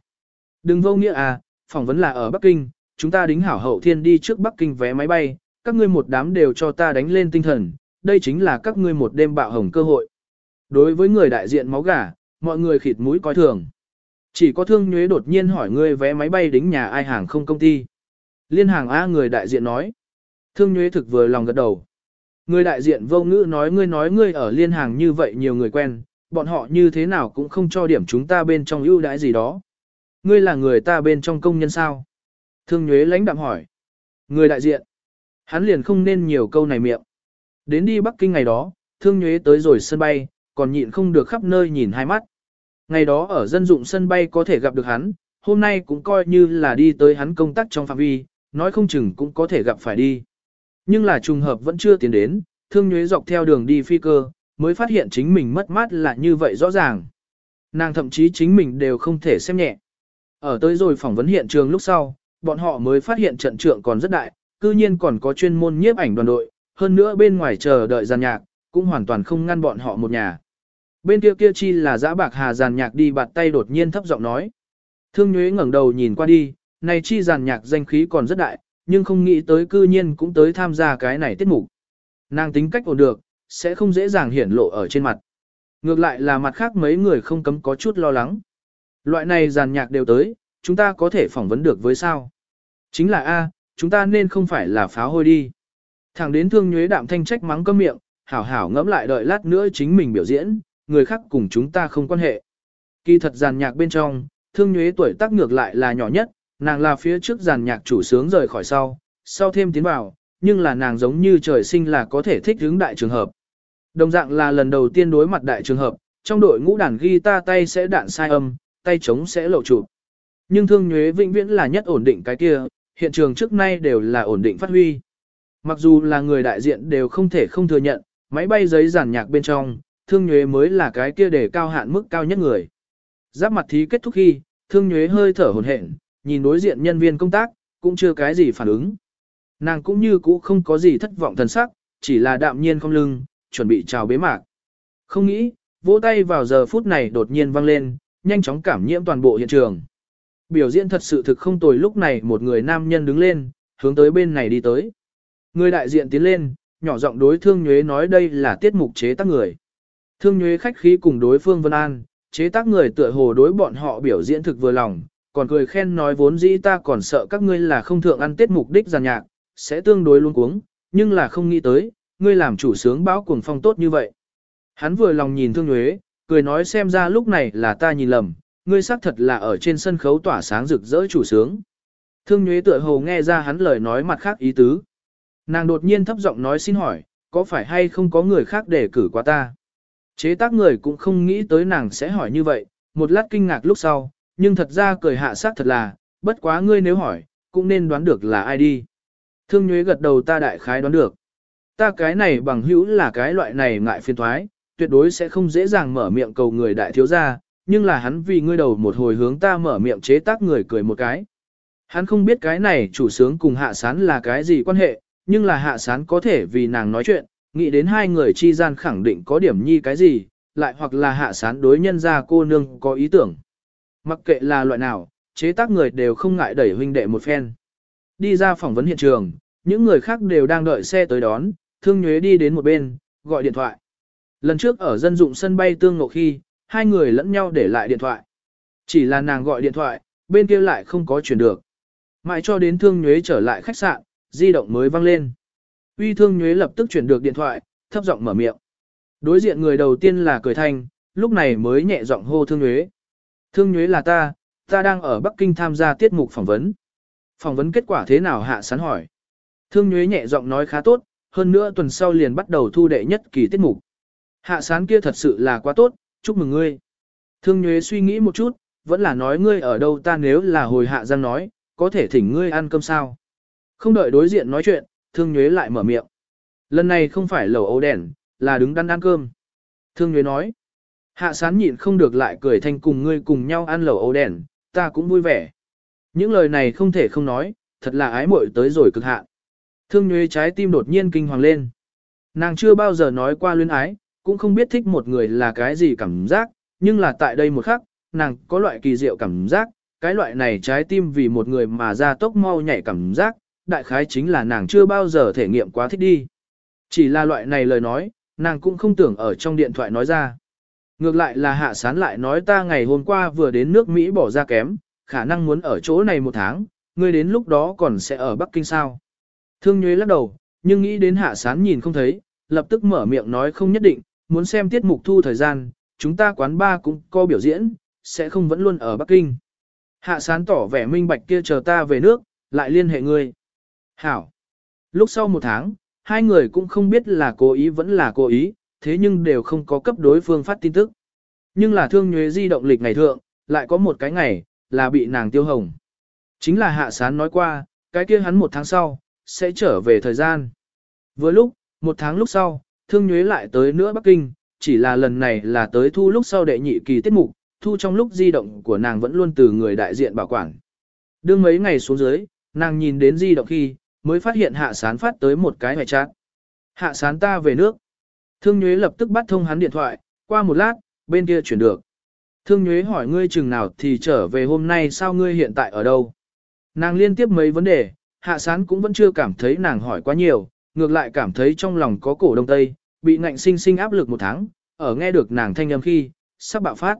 Đừng vô nghĩa à, phỏng vấn là ở Bắc Kinh, chúng ta đính hảo hậu thiên đi trước Bắc Kinh vé máy bay, các ngươi một đám đều cho ta đánh lên tinh thần, đây chính là các ngươi một đêm bạo hồng cơ hội. Đối với người đại diện máu gà, mọi người khịt mũi coi thường. Chỉ có thương nhuế đột nhiên hỏi ngươi vé máy bay đính nhà ai hàng không công ty. Liên hàng A người đại diện nói. Thương nhuế thực vừa lòng gật đầu. Người đại diện vô ngữ nói ngươi nói ngươi ở liên hàng như vậy nhiều người quen, bọn họ như thế nào cũng không cho điểm chúng ta bên trong ưu đãi gì đó. Ngươi là người ta bên trong công nhân sao? Thương Nhuế lãnh đạm hỏi. Người đại diện. Hắn liền không nên nhiều câu này miệng. Đến đi Bắc Kinh ngày đó, Thương Nhuế tới rồi sân bay, còn nhịn không được khắp nơi nhìn hai mắt. Ngày đó ở dân dụng sân bay có thể gặp được hắn, hôm nay cũng coi như là đi tới hắn công tác trong phạm vi, nói không chừng cũng có thể gặp phải đi. Nhưng là trùng hợp vẫn chưa tiến đến, Thương Nhuế dọc theo đường đi phi cơ, mới phát hiện chính mình mất mát là như vậy rõ ràng. Nàng thậm chí chính mình đều không thể xem nhẹ. Ở tới rồi phỏng vấn hiện trường lúc sau, bọn họ mới phát hiện trận trượng còn rất đại, cư nhiên còn có chuyên môn nhiếp ảnh đoàn đội, hơn nữa bên ngoài chờ đợi giàn nhạc, cũng hoàn toàn không ngăn bọn họ một nhà. Bên kia kia chi là giã bạc hà giàn nhạc đi bạt tay đột nhiên thấp giọng nói. Thương Nhuế ngẩng đầu nhìn qua đi, này chi giàn nhạc danh khí còn rất đại, nhưng không nghĩ tới cư nhiên cũng tới tham gia cái này tiết mục. Nàng tính cách ổn được, sẽ không dễ dàng hiển lộ ở trên mặt. Ngược lại là mặt khác mấy người không cấm có chút lo lắng. Loại này giàn nhạc đều tới, chúng ta có thể phỏng vấn được với sao? Chính là A, chúng ta nên không phải là pháo hôi đi. Thẳng đến thương nhuế đạm thanh trách mắng cơm miệng, hảo hảo ngẫm lại đợi lát nữa chính mình biểu diễn, người khác cùng chúng ta không quan hệ. Kỳ thật giàn nhạc bên trong, thương nhuế tuổi tác ngược lại là nhỏ nhất, nàng là phía trước giàn nhạc chủ sướng rời khỏi sau, sau thêm tiến vào, nhưng là nàng giống như trời sinh là có thể thích hướng đại trường hợp. Đồng dạng là lần đầu tiên đối mặt đại trường hợp, trong đội ngũ đàn guitar tay sẽ đạn sai âm, tay trống sẽ lộ trụ. Nhưng thương nhuế vĩnh viễn là nhất ổn định cái kia, hiện trường trước nay đều là ổn định phát huy. Mặc dù là người đại diện đều không thể không thừa nhận, máy bay giấy giản nhạc bên trong, thương nhuế mới là cái kia để cao hạn mức cao nhất người. Giáp mặt thí kết thúc khi, thương nhuế hơi thở hồn hển, nhìn đối diện nhân viên công tác, cũng chưa cái gì phản ứng. Nàng cũng như cũ không có gì thất vọng thần sắc, chỉ là đạm nhiên không lưng, chuẩn bị chào bế mạc. Không nghĩ, vỗ tay vào giờ phút này đột nhiên vang lên, nhanh chóng cảm nhiễm toàn bộ hiện trường. Biểu diễn thật sự thực không tồi lúc này một người nam nhân đứng lên, hướng tới bên này đi tới. Người đại diện tiến lên, nhỏ giọng đối thương nhuế nói đây là tiết mục chế tác người. Thương nhuế khách khí cùng đối phương Vân An, chế tác người tựa hồ đối bọn họ biểu diễn thực vừa lòng, còn cười khen nói vốn dĩ ta còn sợ các ngươi là không thượng ăn tiết mục đích giàn nhạc, sẽ tương đối luôn cuống, nhưng là không nghĩ tới, ngươi làm chủ sướng báo cuồng phong tốt như vậy. Hắn vừa lòng nhìn thương nhuế, cười nói xem ra lúc này là ta nhìn lầm, ngươi xác thật là ở trên sân khấu tỏa sáng rực rỡ chủ sướng. Thương nhuế tựa hồ nghe ra hắn lời nói mặt khác ý tứ. Nàng đột nhiên thấp giọng nói xin hỏi, có phải hay không có người khác để cử qua ta? Chế tác người cũng không nghĩ tới nàng sẽ hỏi như vậy, một lát kinh ngạc lúc sau, nhưng thật ra cười hạ sát thật là, bất quá ngươi nếu hỏi, cũng nên đoán được là ai đi. Thương nhuế gật đầu ta đại khái đoán được. Ta cái này bằng hữu là cái loại này ngại phiền thoái, tuyệt đối sẽ không dễ dàng mở miệng cầu người đại thiếu gia, nhưng là hắn vì ngươi đầu một hồi hướng ta mở miệng chế tác người cười một cái. Hắn không biết cái này chủ sướng cùng hạ sán là cái gì quan hệ, nhưng là hạ sán có thể vì nàng nói chuyện, nghĩ đến hai người chi gian khẳng định có điểm nhi cái gì, lại hoặc là hạ sán đối nhân ra cô nương có ý tưởng. Mặc kệ là loại nào, chế tác người đều không ngại đẩy huynh đệ một phen. Đi ra phỏng vấn hiện trường, những người khác đều đang đợi xe tới đón, thương nhuế đi đến một bên, gọi điện thoại. Lần trước ở dân dụng sân bay tương ngộ khi, hai người lẫn nhau để lại điện thoại. Chỉ là nàng gọi điện thoại, bên kia lại không có chuyển được. Mãi cho đến thương nhuế trở lại khách sạn, di động mới vang lên. Uy thương nhuế lập tức chuyển được điện thoại, thấp giọng mở miệng. Đối diện người đầu tiên là cười thanh, lúc này mới nhẹ giọng hô thương nhuế. Thương nhuế là ta, ta đang ở Bắc Kinh tham gia tiết mục phỏng vấn. Phỏng vấn kết quả thế nào hạ sán hỏi. Thương nhuế nhẹ giọng nói khá tốt, hơn nữa tuần sau liền bắt đầu thu đệ nhất kỳ tiết mục. Hạ sán kia thật sự là quá tốt, chúc mừng ngươi. Thương nhuế suy nghĩ một chút, vẫn là nói ngươi ở đâu ta nếu là hồi hạ giang nói, có thể thỉnh ngươi ăn cơm sao. Không đợi đối diện nói chuyện, thương nhuế lại mở miệng. Lần này không phải lẩu ấu đèn, là đứng đắn ăn cơm. Thương nhuế nói. Hạ sán nhịn không được lại cười thanh cùng ngươi cùng nhau ăn lẩu ấu đèn, ta cũng vui vẻ. Những lời này không thể không nói, thật là ái muội tới rồi cực hạn. Thương nhuế trái tim đột nhiên kinh hoàng lên. Nàng chưa bao giờ nói qua luyến ái, cũng không biết thích một người là cái gì cảm giác, nhưng là tại đây một khắc, nàng có loại kỳ diệu cảm giác, cái loại này trái tim vì một người mà ra tốc mau nhảy cảm giác, đại khái chính là nàng chưa bao giờ thể nghiệm quá thích đi. Chỉ là loại này lời nói, nàng cũng không tưởng ở trong điện thoại nói ra. Ngược lại là hạ sán lại nói ta ngày hôm qua vừa đến nước Mỹ bỏ ra kém, khả năng muốn ở chỗ này một tháng, ngươi đến lúc đó còn sẽ ở Bắc Kinh sao. Thương Nhuế lắc đầu, nhưng nghĩ đến hạ sán nhìn không thấy, lập tức mở miệng nói không nhất định, muốn xem tiết mục thu thời gian, chúng ta quán ba cũng có biểu diễn, sẽ không vẫn luôn ở Bắc Kinh. Hạ sán tỏ vẻ minh bạch kia chờ ta về nước, lại liên hệ ngươi. Hảo. Lúc sau một tháng, hai người cũng không biết là cố ý vẫn là cố ý, thế nhưng đều không có cấp đối phương phát tin tức. Nhưng là thương nhuế di động lịch ngày thượng, lại có một cái ngày, là bị nàng tiêu hồng. Chính là hạ sán nói qua, cái kia hắn một tháng sau, sẽ trở về thời gian. Vừa lúc, một tháng lúc sau, thương nhuế lại tới nữa Bắc Kinh, chỉ là lần này là tới thu lúc sau đệ nhị kỳ tiết mục, thu trong lúc di động của nàng vẫn luôn từ người đại diện bảo quản. Đương mấy ngày xuống dưới, nàng nhìn đến di động khi, mới phát hiện hạ sán phát tới một cái hoài chát. Hạ sán ta về nước. Thương Nhuế lập tức bắt thông hắn điện thoại, qua một lát, bên kia chuyển được. Thương Nhuế hỏi ngươi chừng nào thì trở về hôm nay sao ngươi hiện tại ở đâu? Nàng liên tiếp mấy vấn đề, hạ sán cũng vẫn chưa cảm thấy nàng hỏi quá nhiều, ngược lại cảm thấy trong lòng có cổ đông tây, bị ngạnh sinh sinh áp lực một tháng, ở nghe được nàng thanh âm khi, sắp bạo phát.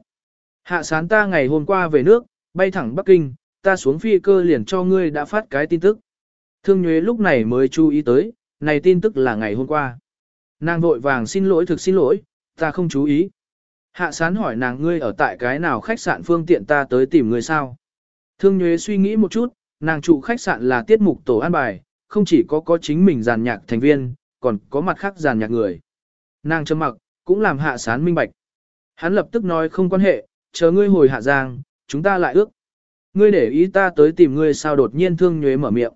Hạ sán ta ngày hôm qua về nước, bay thẳng Bắc Kinh, ta xuống phi cơ liền cho ngươi đã phát cái tin tức. Thương Nhuế lúc này mới chú ý tới, này tin tức là ngày hôm qua. Nàng vội vàng xin lỗi thực xin lỗi, ta không chú ý. Hạ sán hỏi nàng ngươi ở tại cái nào khách sạn phương tiện ta tới tìm người sao. Thương Nhuế suy nghĩ một chút, nàng trụ khách sạn là tiết mục tổ an bài, không chỉ có có chính mình giàn nhạc thành viên, còn có mặt khác giàn nhạc người. Nàng trầm mặc, cũng làm hạ sán minh bạch. Hắn lập tức nói không quan hệ, chờ ngươi hồi hạ giang, chúng ta lại ước. Ngươi để ý ta tới tìm ngươi sao đột nhiên thương nhuế mở miệng.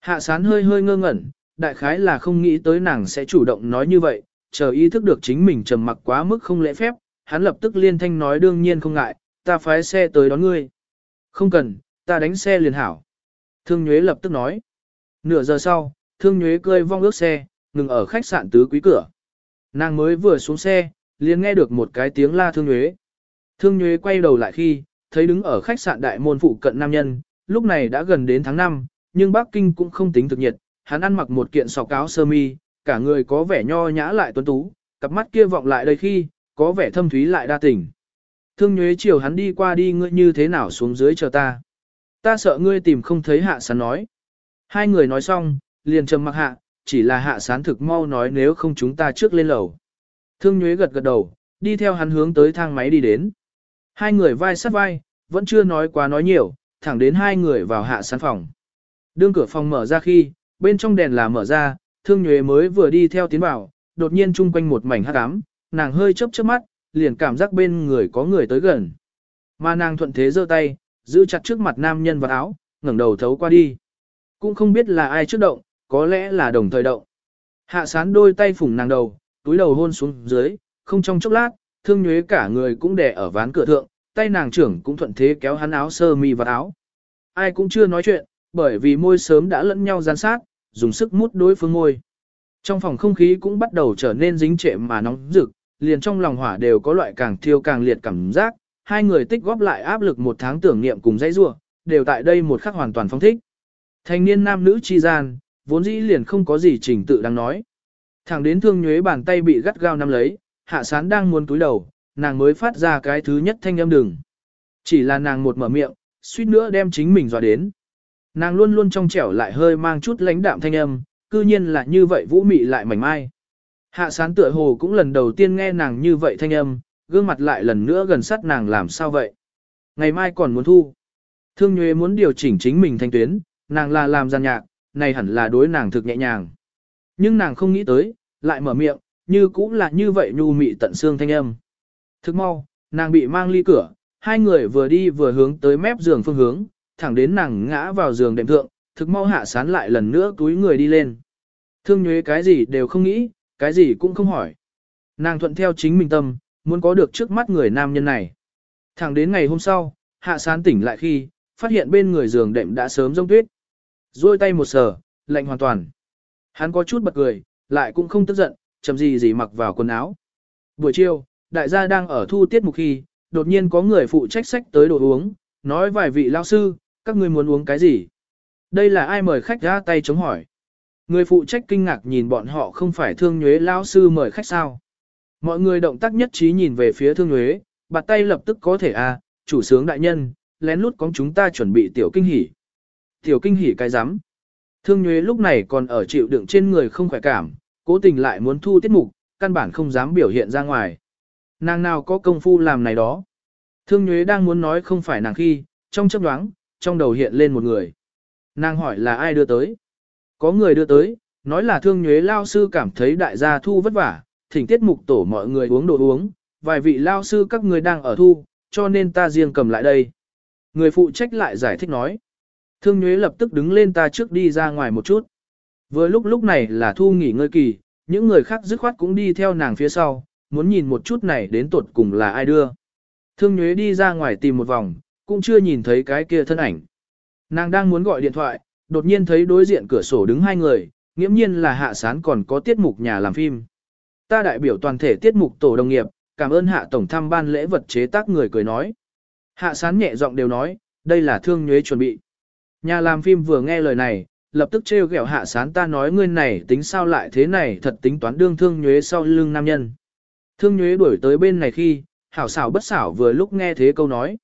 Hạ sán hơi hơi ngơ ngẩn, đại khái là không nghĩ tới nàng sẽ chủ động nói như vậy, chờ ý thức được chính mình trầm mặc quá mức không lễ phép, hắn lập tức liên thanh nói đương nhiên không ngại, ta phái xe tới đón ngươi. Không cần, ta đánh xe liền hảo. Thương Nhuế lập tức nói. Nửa giờ sau, Thương Nhuế cơi vong ước xe, ngừng ở khách sạn tứ quý cửa. Nàng mới vừa xuống xe, liền nghe được một cái tiếng la Thương Nhuế. Thương Nhuế quay đầu lại khi, thấy đứng ở khách sạn đại môn phụ cận nam nhân, lúc này đã gần đến tháng 5, nhưng Bắc Kinh cũng không tính thực nhiệt, hắn ăn mặc một kiện sọc áo sơ mi, cả người có vẻ nho nhã lại tuấn tú, cặp mắt kia vọng lại đây khi, có vẻ thâm thúy lại đa tình. Thương nhuế chiều hắn đi qua đi ngươi như thế nào xuống dưới chờ ta. Ta sợ ngươi tìm không thấy hạ sán nói. Hai người nói xong, liền trầm mặc hạ, chỉ là hạ sán thực mau nói nếu không chúng ta trước lên lầu. Thương nhuế gật gật đầu, đi theo hắn hướng tới thang máy đi đến. Hai người vai sát vai, vẫn chưa nói quá nói nhiều, thẳng đến hai người vào hạ sán phòng. Đương cửa phòng mở ra khi, bên trong đèn là mở ra, thương nhuế mới vừa đi theo tiến vào, đột nhiên chung quanh một mảnh hắc ám, nàng hơi chớp chớp mắt, liền cảm giác bên người có người tới gần. Mà nàng thuận thế giơ tay, giữ chặt trước mặt nam nhân vào áo, ngẩng đầu thấu qua đi. Cũng không biết là ai trước động, có lẽ là đồng thời động. Hạ sán đôi tay phủng nàng đầu, túi đầu hôn xuống dưới, không trong chốc lát, thương nhuế cả người cũng đè ở ván cửa thượng, tay nàng trưởng cũng thuận thế kéo hắn áo sơ mi và áo. Ai cũng chưa nói chuyện, bởi vì môi sớm đã lẫn nhau gian sát, dùng sức mút đối phương môi. Trong phòng không khí cũng bắt đầu trở nên dính trệ mà nóng rực, liền trong lòng hỏa đều có loại càng thiêu càng liệt cảm giác, hai người tích góp lại áp lực một tháng tưởng niệm cùng dãy rua, đều tại đây một khắc hoàn toàn phong thích. Thanh niên nam nữ chi gian, vốn dĩ liền không có gì trình tự đang nói. Thẳng đến thương nhuế bàn tay bị gắt gao nắm lấy, hạ sán đang muốn túi đầu, nàng mới phát ra cái thứ nhất thanh âm đừng. Chỉ là nàng một mở miệng, suýt nữa đem chính mình dọa đến. Nàng luôn luôn trong trẻo lại hơi mang chút lãnh đạm thanh âm, cư nhiên là như vậy vũ mị lại mảnh mai. Hạ sán tựa hồ cũng lần đầu tiên nghe nàng như vậy thanh âm, gương mặt lại lần nữa gần sát nàng làm sao vậy. Ngày mai còn muốn thu. Thương Nhuế muốn điều chỉnh chính mình thanh tuyến, nàng là làm giàn nhạc, này hẳn là đối nàng thực nhẹ nhàng. Nhưng nàng không nghĩ tới, lại mở miệng, như cũng là như vậy nhu mị tận xương thanh âm. Thức mau, nàng bị mang ly cửa, hai người vừa đi vừa hướng tới mép giường phương hướng, thẳng đến nàng ngã vào giường đệm thượng, thực mau hạ sán lại lần nữa túi người đi lên. Thương nhuế cái gì đều không nghĩ, cái gì cũng không hỏi. Nàng thuận theo chính mình tâm, muốn có được trước mắt người nam nhân này. Thẳng đến ngày hôm sau, hạ sán tỉnh lại khi, phát hiện bên người giường đệm đã sớm rông tuyết. Rồi tay một sờ, lạnh hoàn toàn. Hắn có chút bật cười, lại cũng không tức giận, chầm gì gì mặc vào quần áo. Buổi chiều, đại gia đang ở thu tiết mục khi, đột nhiên có người phụ trách sách tới đồ uống, nói vài vị lao sư, các ngươi muốn uống cái gì? Đây là ai mời khách ra tay chống hỏi. Người phụ trách kinh ngạc nhìn bọn họ không phải thương nhuế lao sư mời khách sao. Mọi người động tác nhất trí nhìn về phía thương nhuế, bạt tay lập tức có thể à, chủ sướng đại nhân, lén lút có chúng ta chuẩn bị tiểu kinh hỉ. Tiểu kinh hỉ cái rắm Thương nhuế lúc này còn ở chịu đựng trên người không khỏe cảm, cố tình lại muốn thu tiết mục, căn bản không dám biểu hiện ra ngoài. Nàng nào có công phu làm này đó. Thương nhuế đang muốn nói không phải nàng khi, trong chấp đoáng, trong đầu hiện lên một người. Nàng hỏi là ai đưa tới. Có người đưa tới, nói là thương nhuế lao sư cảm thấy đại gia thu vất vả, thỉnh tiết mục tổ mọi người uống đồ uống, vài vị lao sư các người đang ở thu, cho nên ta riêng cầm lại đây. Người phụ trách lại giải thích nói. Thương nhuế lập tức đứng lên ta trước đi ra ngoài một chút. Vừa lúc lúc này là thu nghỉ ngơi kỳ, những người khác dứt khoát cũng đi theo nàng phía sau, muốn nhìn một chút này đến tột cùng là ai đưa. Thương nhuế đi ra ngoài tìm một vòng, cũng chưa nhìn thấy cái kia thân ảnh. Nàng đang muốn gọi điện thoại, đột nhiên thấy đối diện cửa sổ đứng hai người, nghiễm nhiên là hạ sán còn có tiết mục nhà làm phim. Ta đại biểu toàn thể tiết mục tổ đồng nghiệp, cảm ơn hạ tổng thăm ban lễ vật chế tác người cười nói. Hạ sán nhẹ giọng đều nói, đây là thương nhuế chuẩn bị. Nhà làm phim vừa nghe lời này, lập tức trêu ghẹo hạ sán ta nói ngươi này tính sao lại thế này thật tính toán đương thương nhuế sau lưng nam nhân. Thương nhuế đuổi tới bên này khi, hảo xảo bất xảo vừa lúc nghe thế câu nói.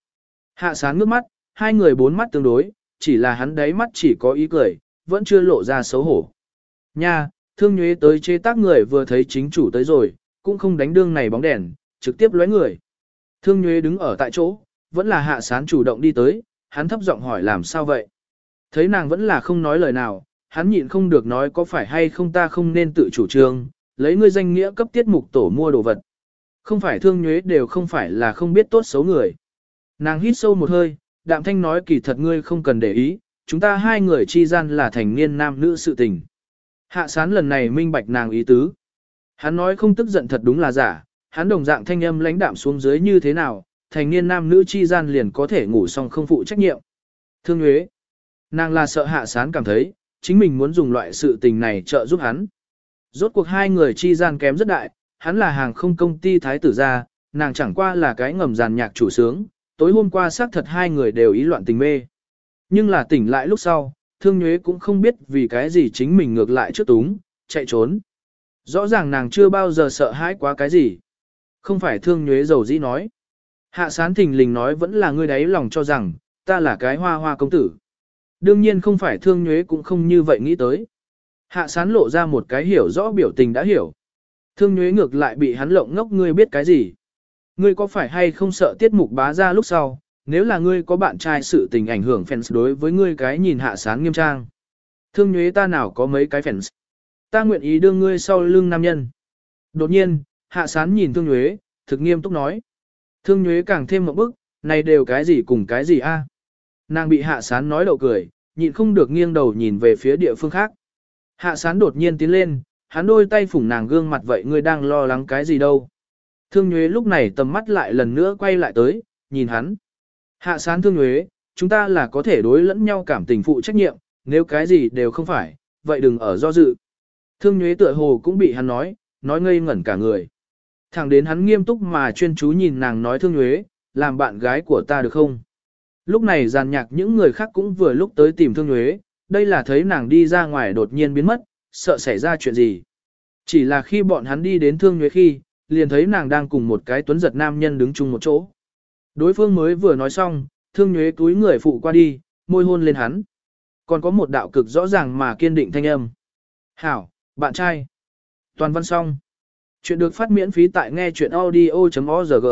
Hạ sán ngước mắt, hai người bốn mắt tương đối, chỉ là hắn đáy mắt chỉ có ý cười, vẫn chưa lộ ra xấu hổ. Nha, thương nhuế tới chế tác người vừa thấy chính chủ tới rồi, cũng không đánh đương này bóng đèn, trực tiếp lóe người. Thương nhuế đứng ở tại chỗ, vẫn là hạ sán chủ động đi tới, hắn thấp giọng hỏi làm sao vậy. Thấy nàng vẫn là không nói lời nào, hắn nhịn không được nói có phải hay không ta không nên tự chủ trương, lấy ngươi danh nghĩa cấp tiết mục tổ mua đồ vật. Không phải thương nhuế đều không phải là không biết tốt xấu người. Nàng hít sâu một hơi, đạm thanh nói kỳ thật ngươi không cần để ý, chúng ta hai người chi gian là thành niên nam nữ sự tình. Hạ sán lần này minh bạch nàng ý tứ. Hắn nói không tức giận thật đúng là giả, hắn đồng dạng thanh âm lãnh đạm xuống dưới như thế nào, thành niên nam nữ chi gian liền có thể ngủ xong không phụ trách nhiệm. Thương Nhuế, nàng là sợ hạ sán cảm thấy, chính mình muốn dùng loại sự tình này trợ giúp hắn. Rốt cuộc hai người chi gian kém rất đại, hắn là hàng không công ty thái tử gia, nàng chẳng qua là cái ngầm giàn nhạc chủ sướng, tối hôm qua xác thật hai người đều ý loạn tình mê. Nhưng là tỉnh lại lúc sau, thương nhuế cũng không biết vì cái gì chính mình ngược lại trước túng, chạy trốn. Rõ ràng nàng chưa bao giờ sợ hãi quá cái gì. Không phải thương nhuế dầu dĩ nói. Hạ sán thình lình nói vẫn là ngươi đáy lòng cho rằng, ta là cái hoa hoa công tử. Đương nhiên không phải thương nhuế cũng không như vậy nghĩ tới. Hạ sán lộ ra một cái hiểu rõ biểu tình đã hiểu. Thương nhuế ngược lại bị hắn lộng ngốc ngươi biết cái gì. Ngươi có phải hay không sợ tiết mục bá ra lúc sau, nếu là ngươi có bạn trai sự tình ảnh hưởng fans đối với ngươi cái nhìn hạ sán nghiêm trang. Thương nhuế ta nào có mấy cái fans. Ta nguyện ý đưa ngươi sau lưng nam nhân. Đột nhiên, hạ sán nhìn thương nhuế, thực nghiêm túc nói. Thương nhuế càng thêm một bức, này đều cái gì cùng cái gì a? Nàng bị hạ sán nói đậu cười, nhịn không được nghiêng đầu nhìn về phía địa phương khác. Hạ sán đột nhiên tiến lên, hắn đôi tay phủng nàng gương mặt vậy ngươi đang lo lắng cái gì đâu. Thương Nhuế lúc này tầm mắt lại lần nữa quay lại tới, nhìn hắn. Hạ sán thương nhuế, chúng ta là có thể đối lẫn nhau cảm tình phụ trách nhiệm, nếu cái gì đều không phải, vậy đừng ở do dự. Thương nhuế tựa hồ cũng bị hắn nói, nói ngây ngẩn cả người. Thẳng đến hắn nghiêm túc mà chuyên chú nhìn nàng nói thương nhuế, làm bạn gái của ta được không? Lúc này giàn nhạc những người khác cũng vừa lúc tới tìm thương nhuế, đây là thấy nàng đi ra ngoài đột nhiên biến mất, sợ xảy ra chuyện gì. Chỉ là khi bọn hắn đi đến thương nhuế khi, liền thấy nàng đang cùng một cái tuấn giật nam nhân đứng chung một chỗ. Đối phương mới vừa nói xong, thương nhuế túi người phụ qua đi, môi hôn lên hắn. Còn có một đạo cực rõ ràng mà kiên định thanh âm. Hảo, bạn trai. Toàn văn xong. Chuyện được phát miễn phí tại nghe chuyện audio.org.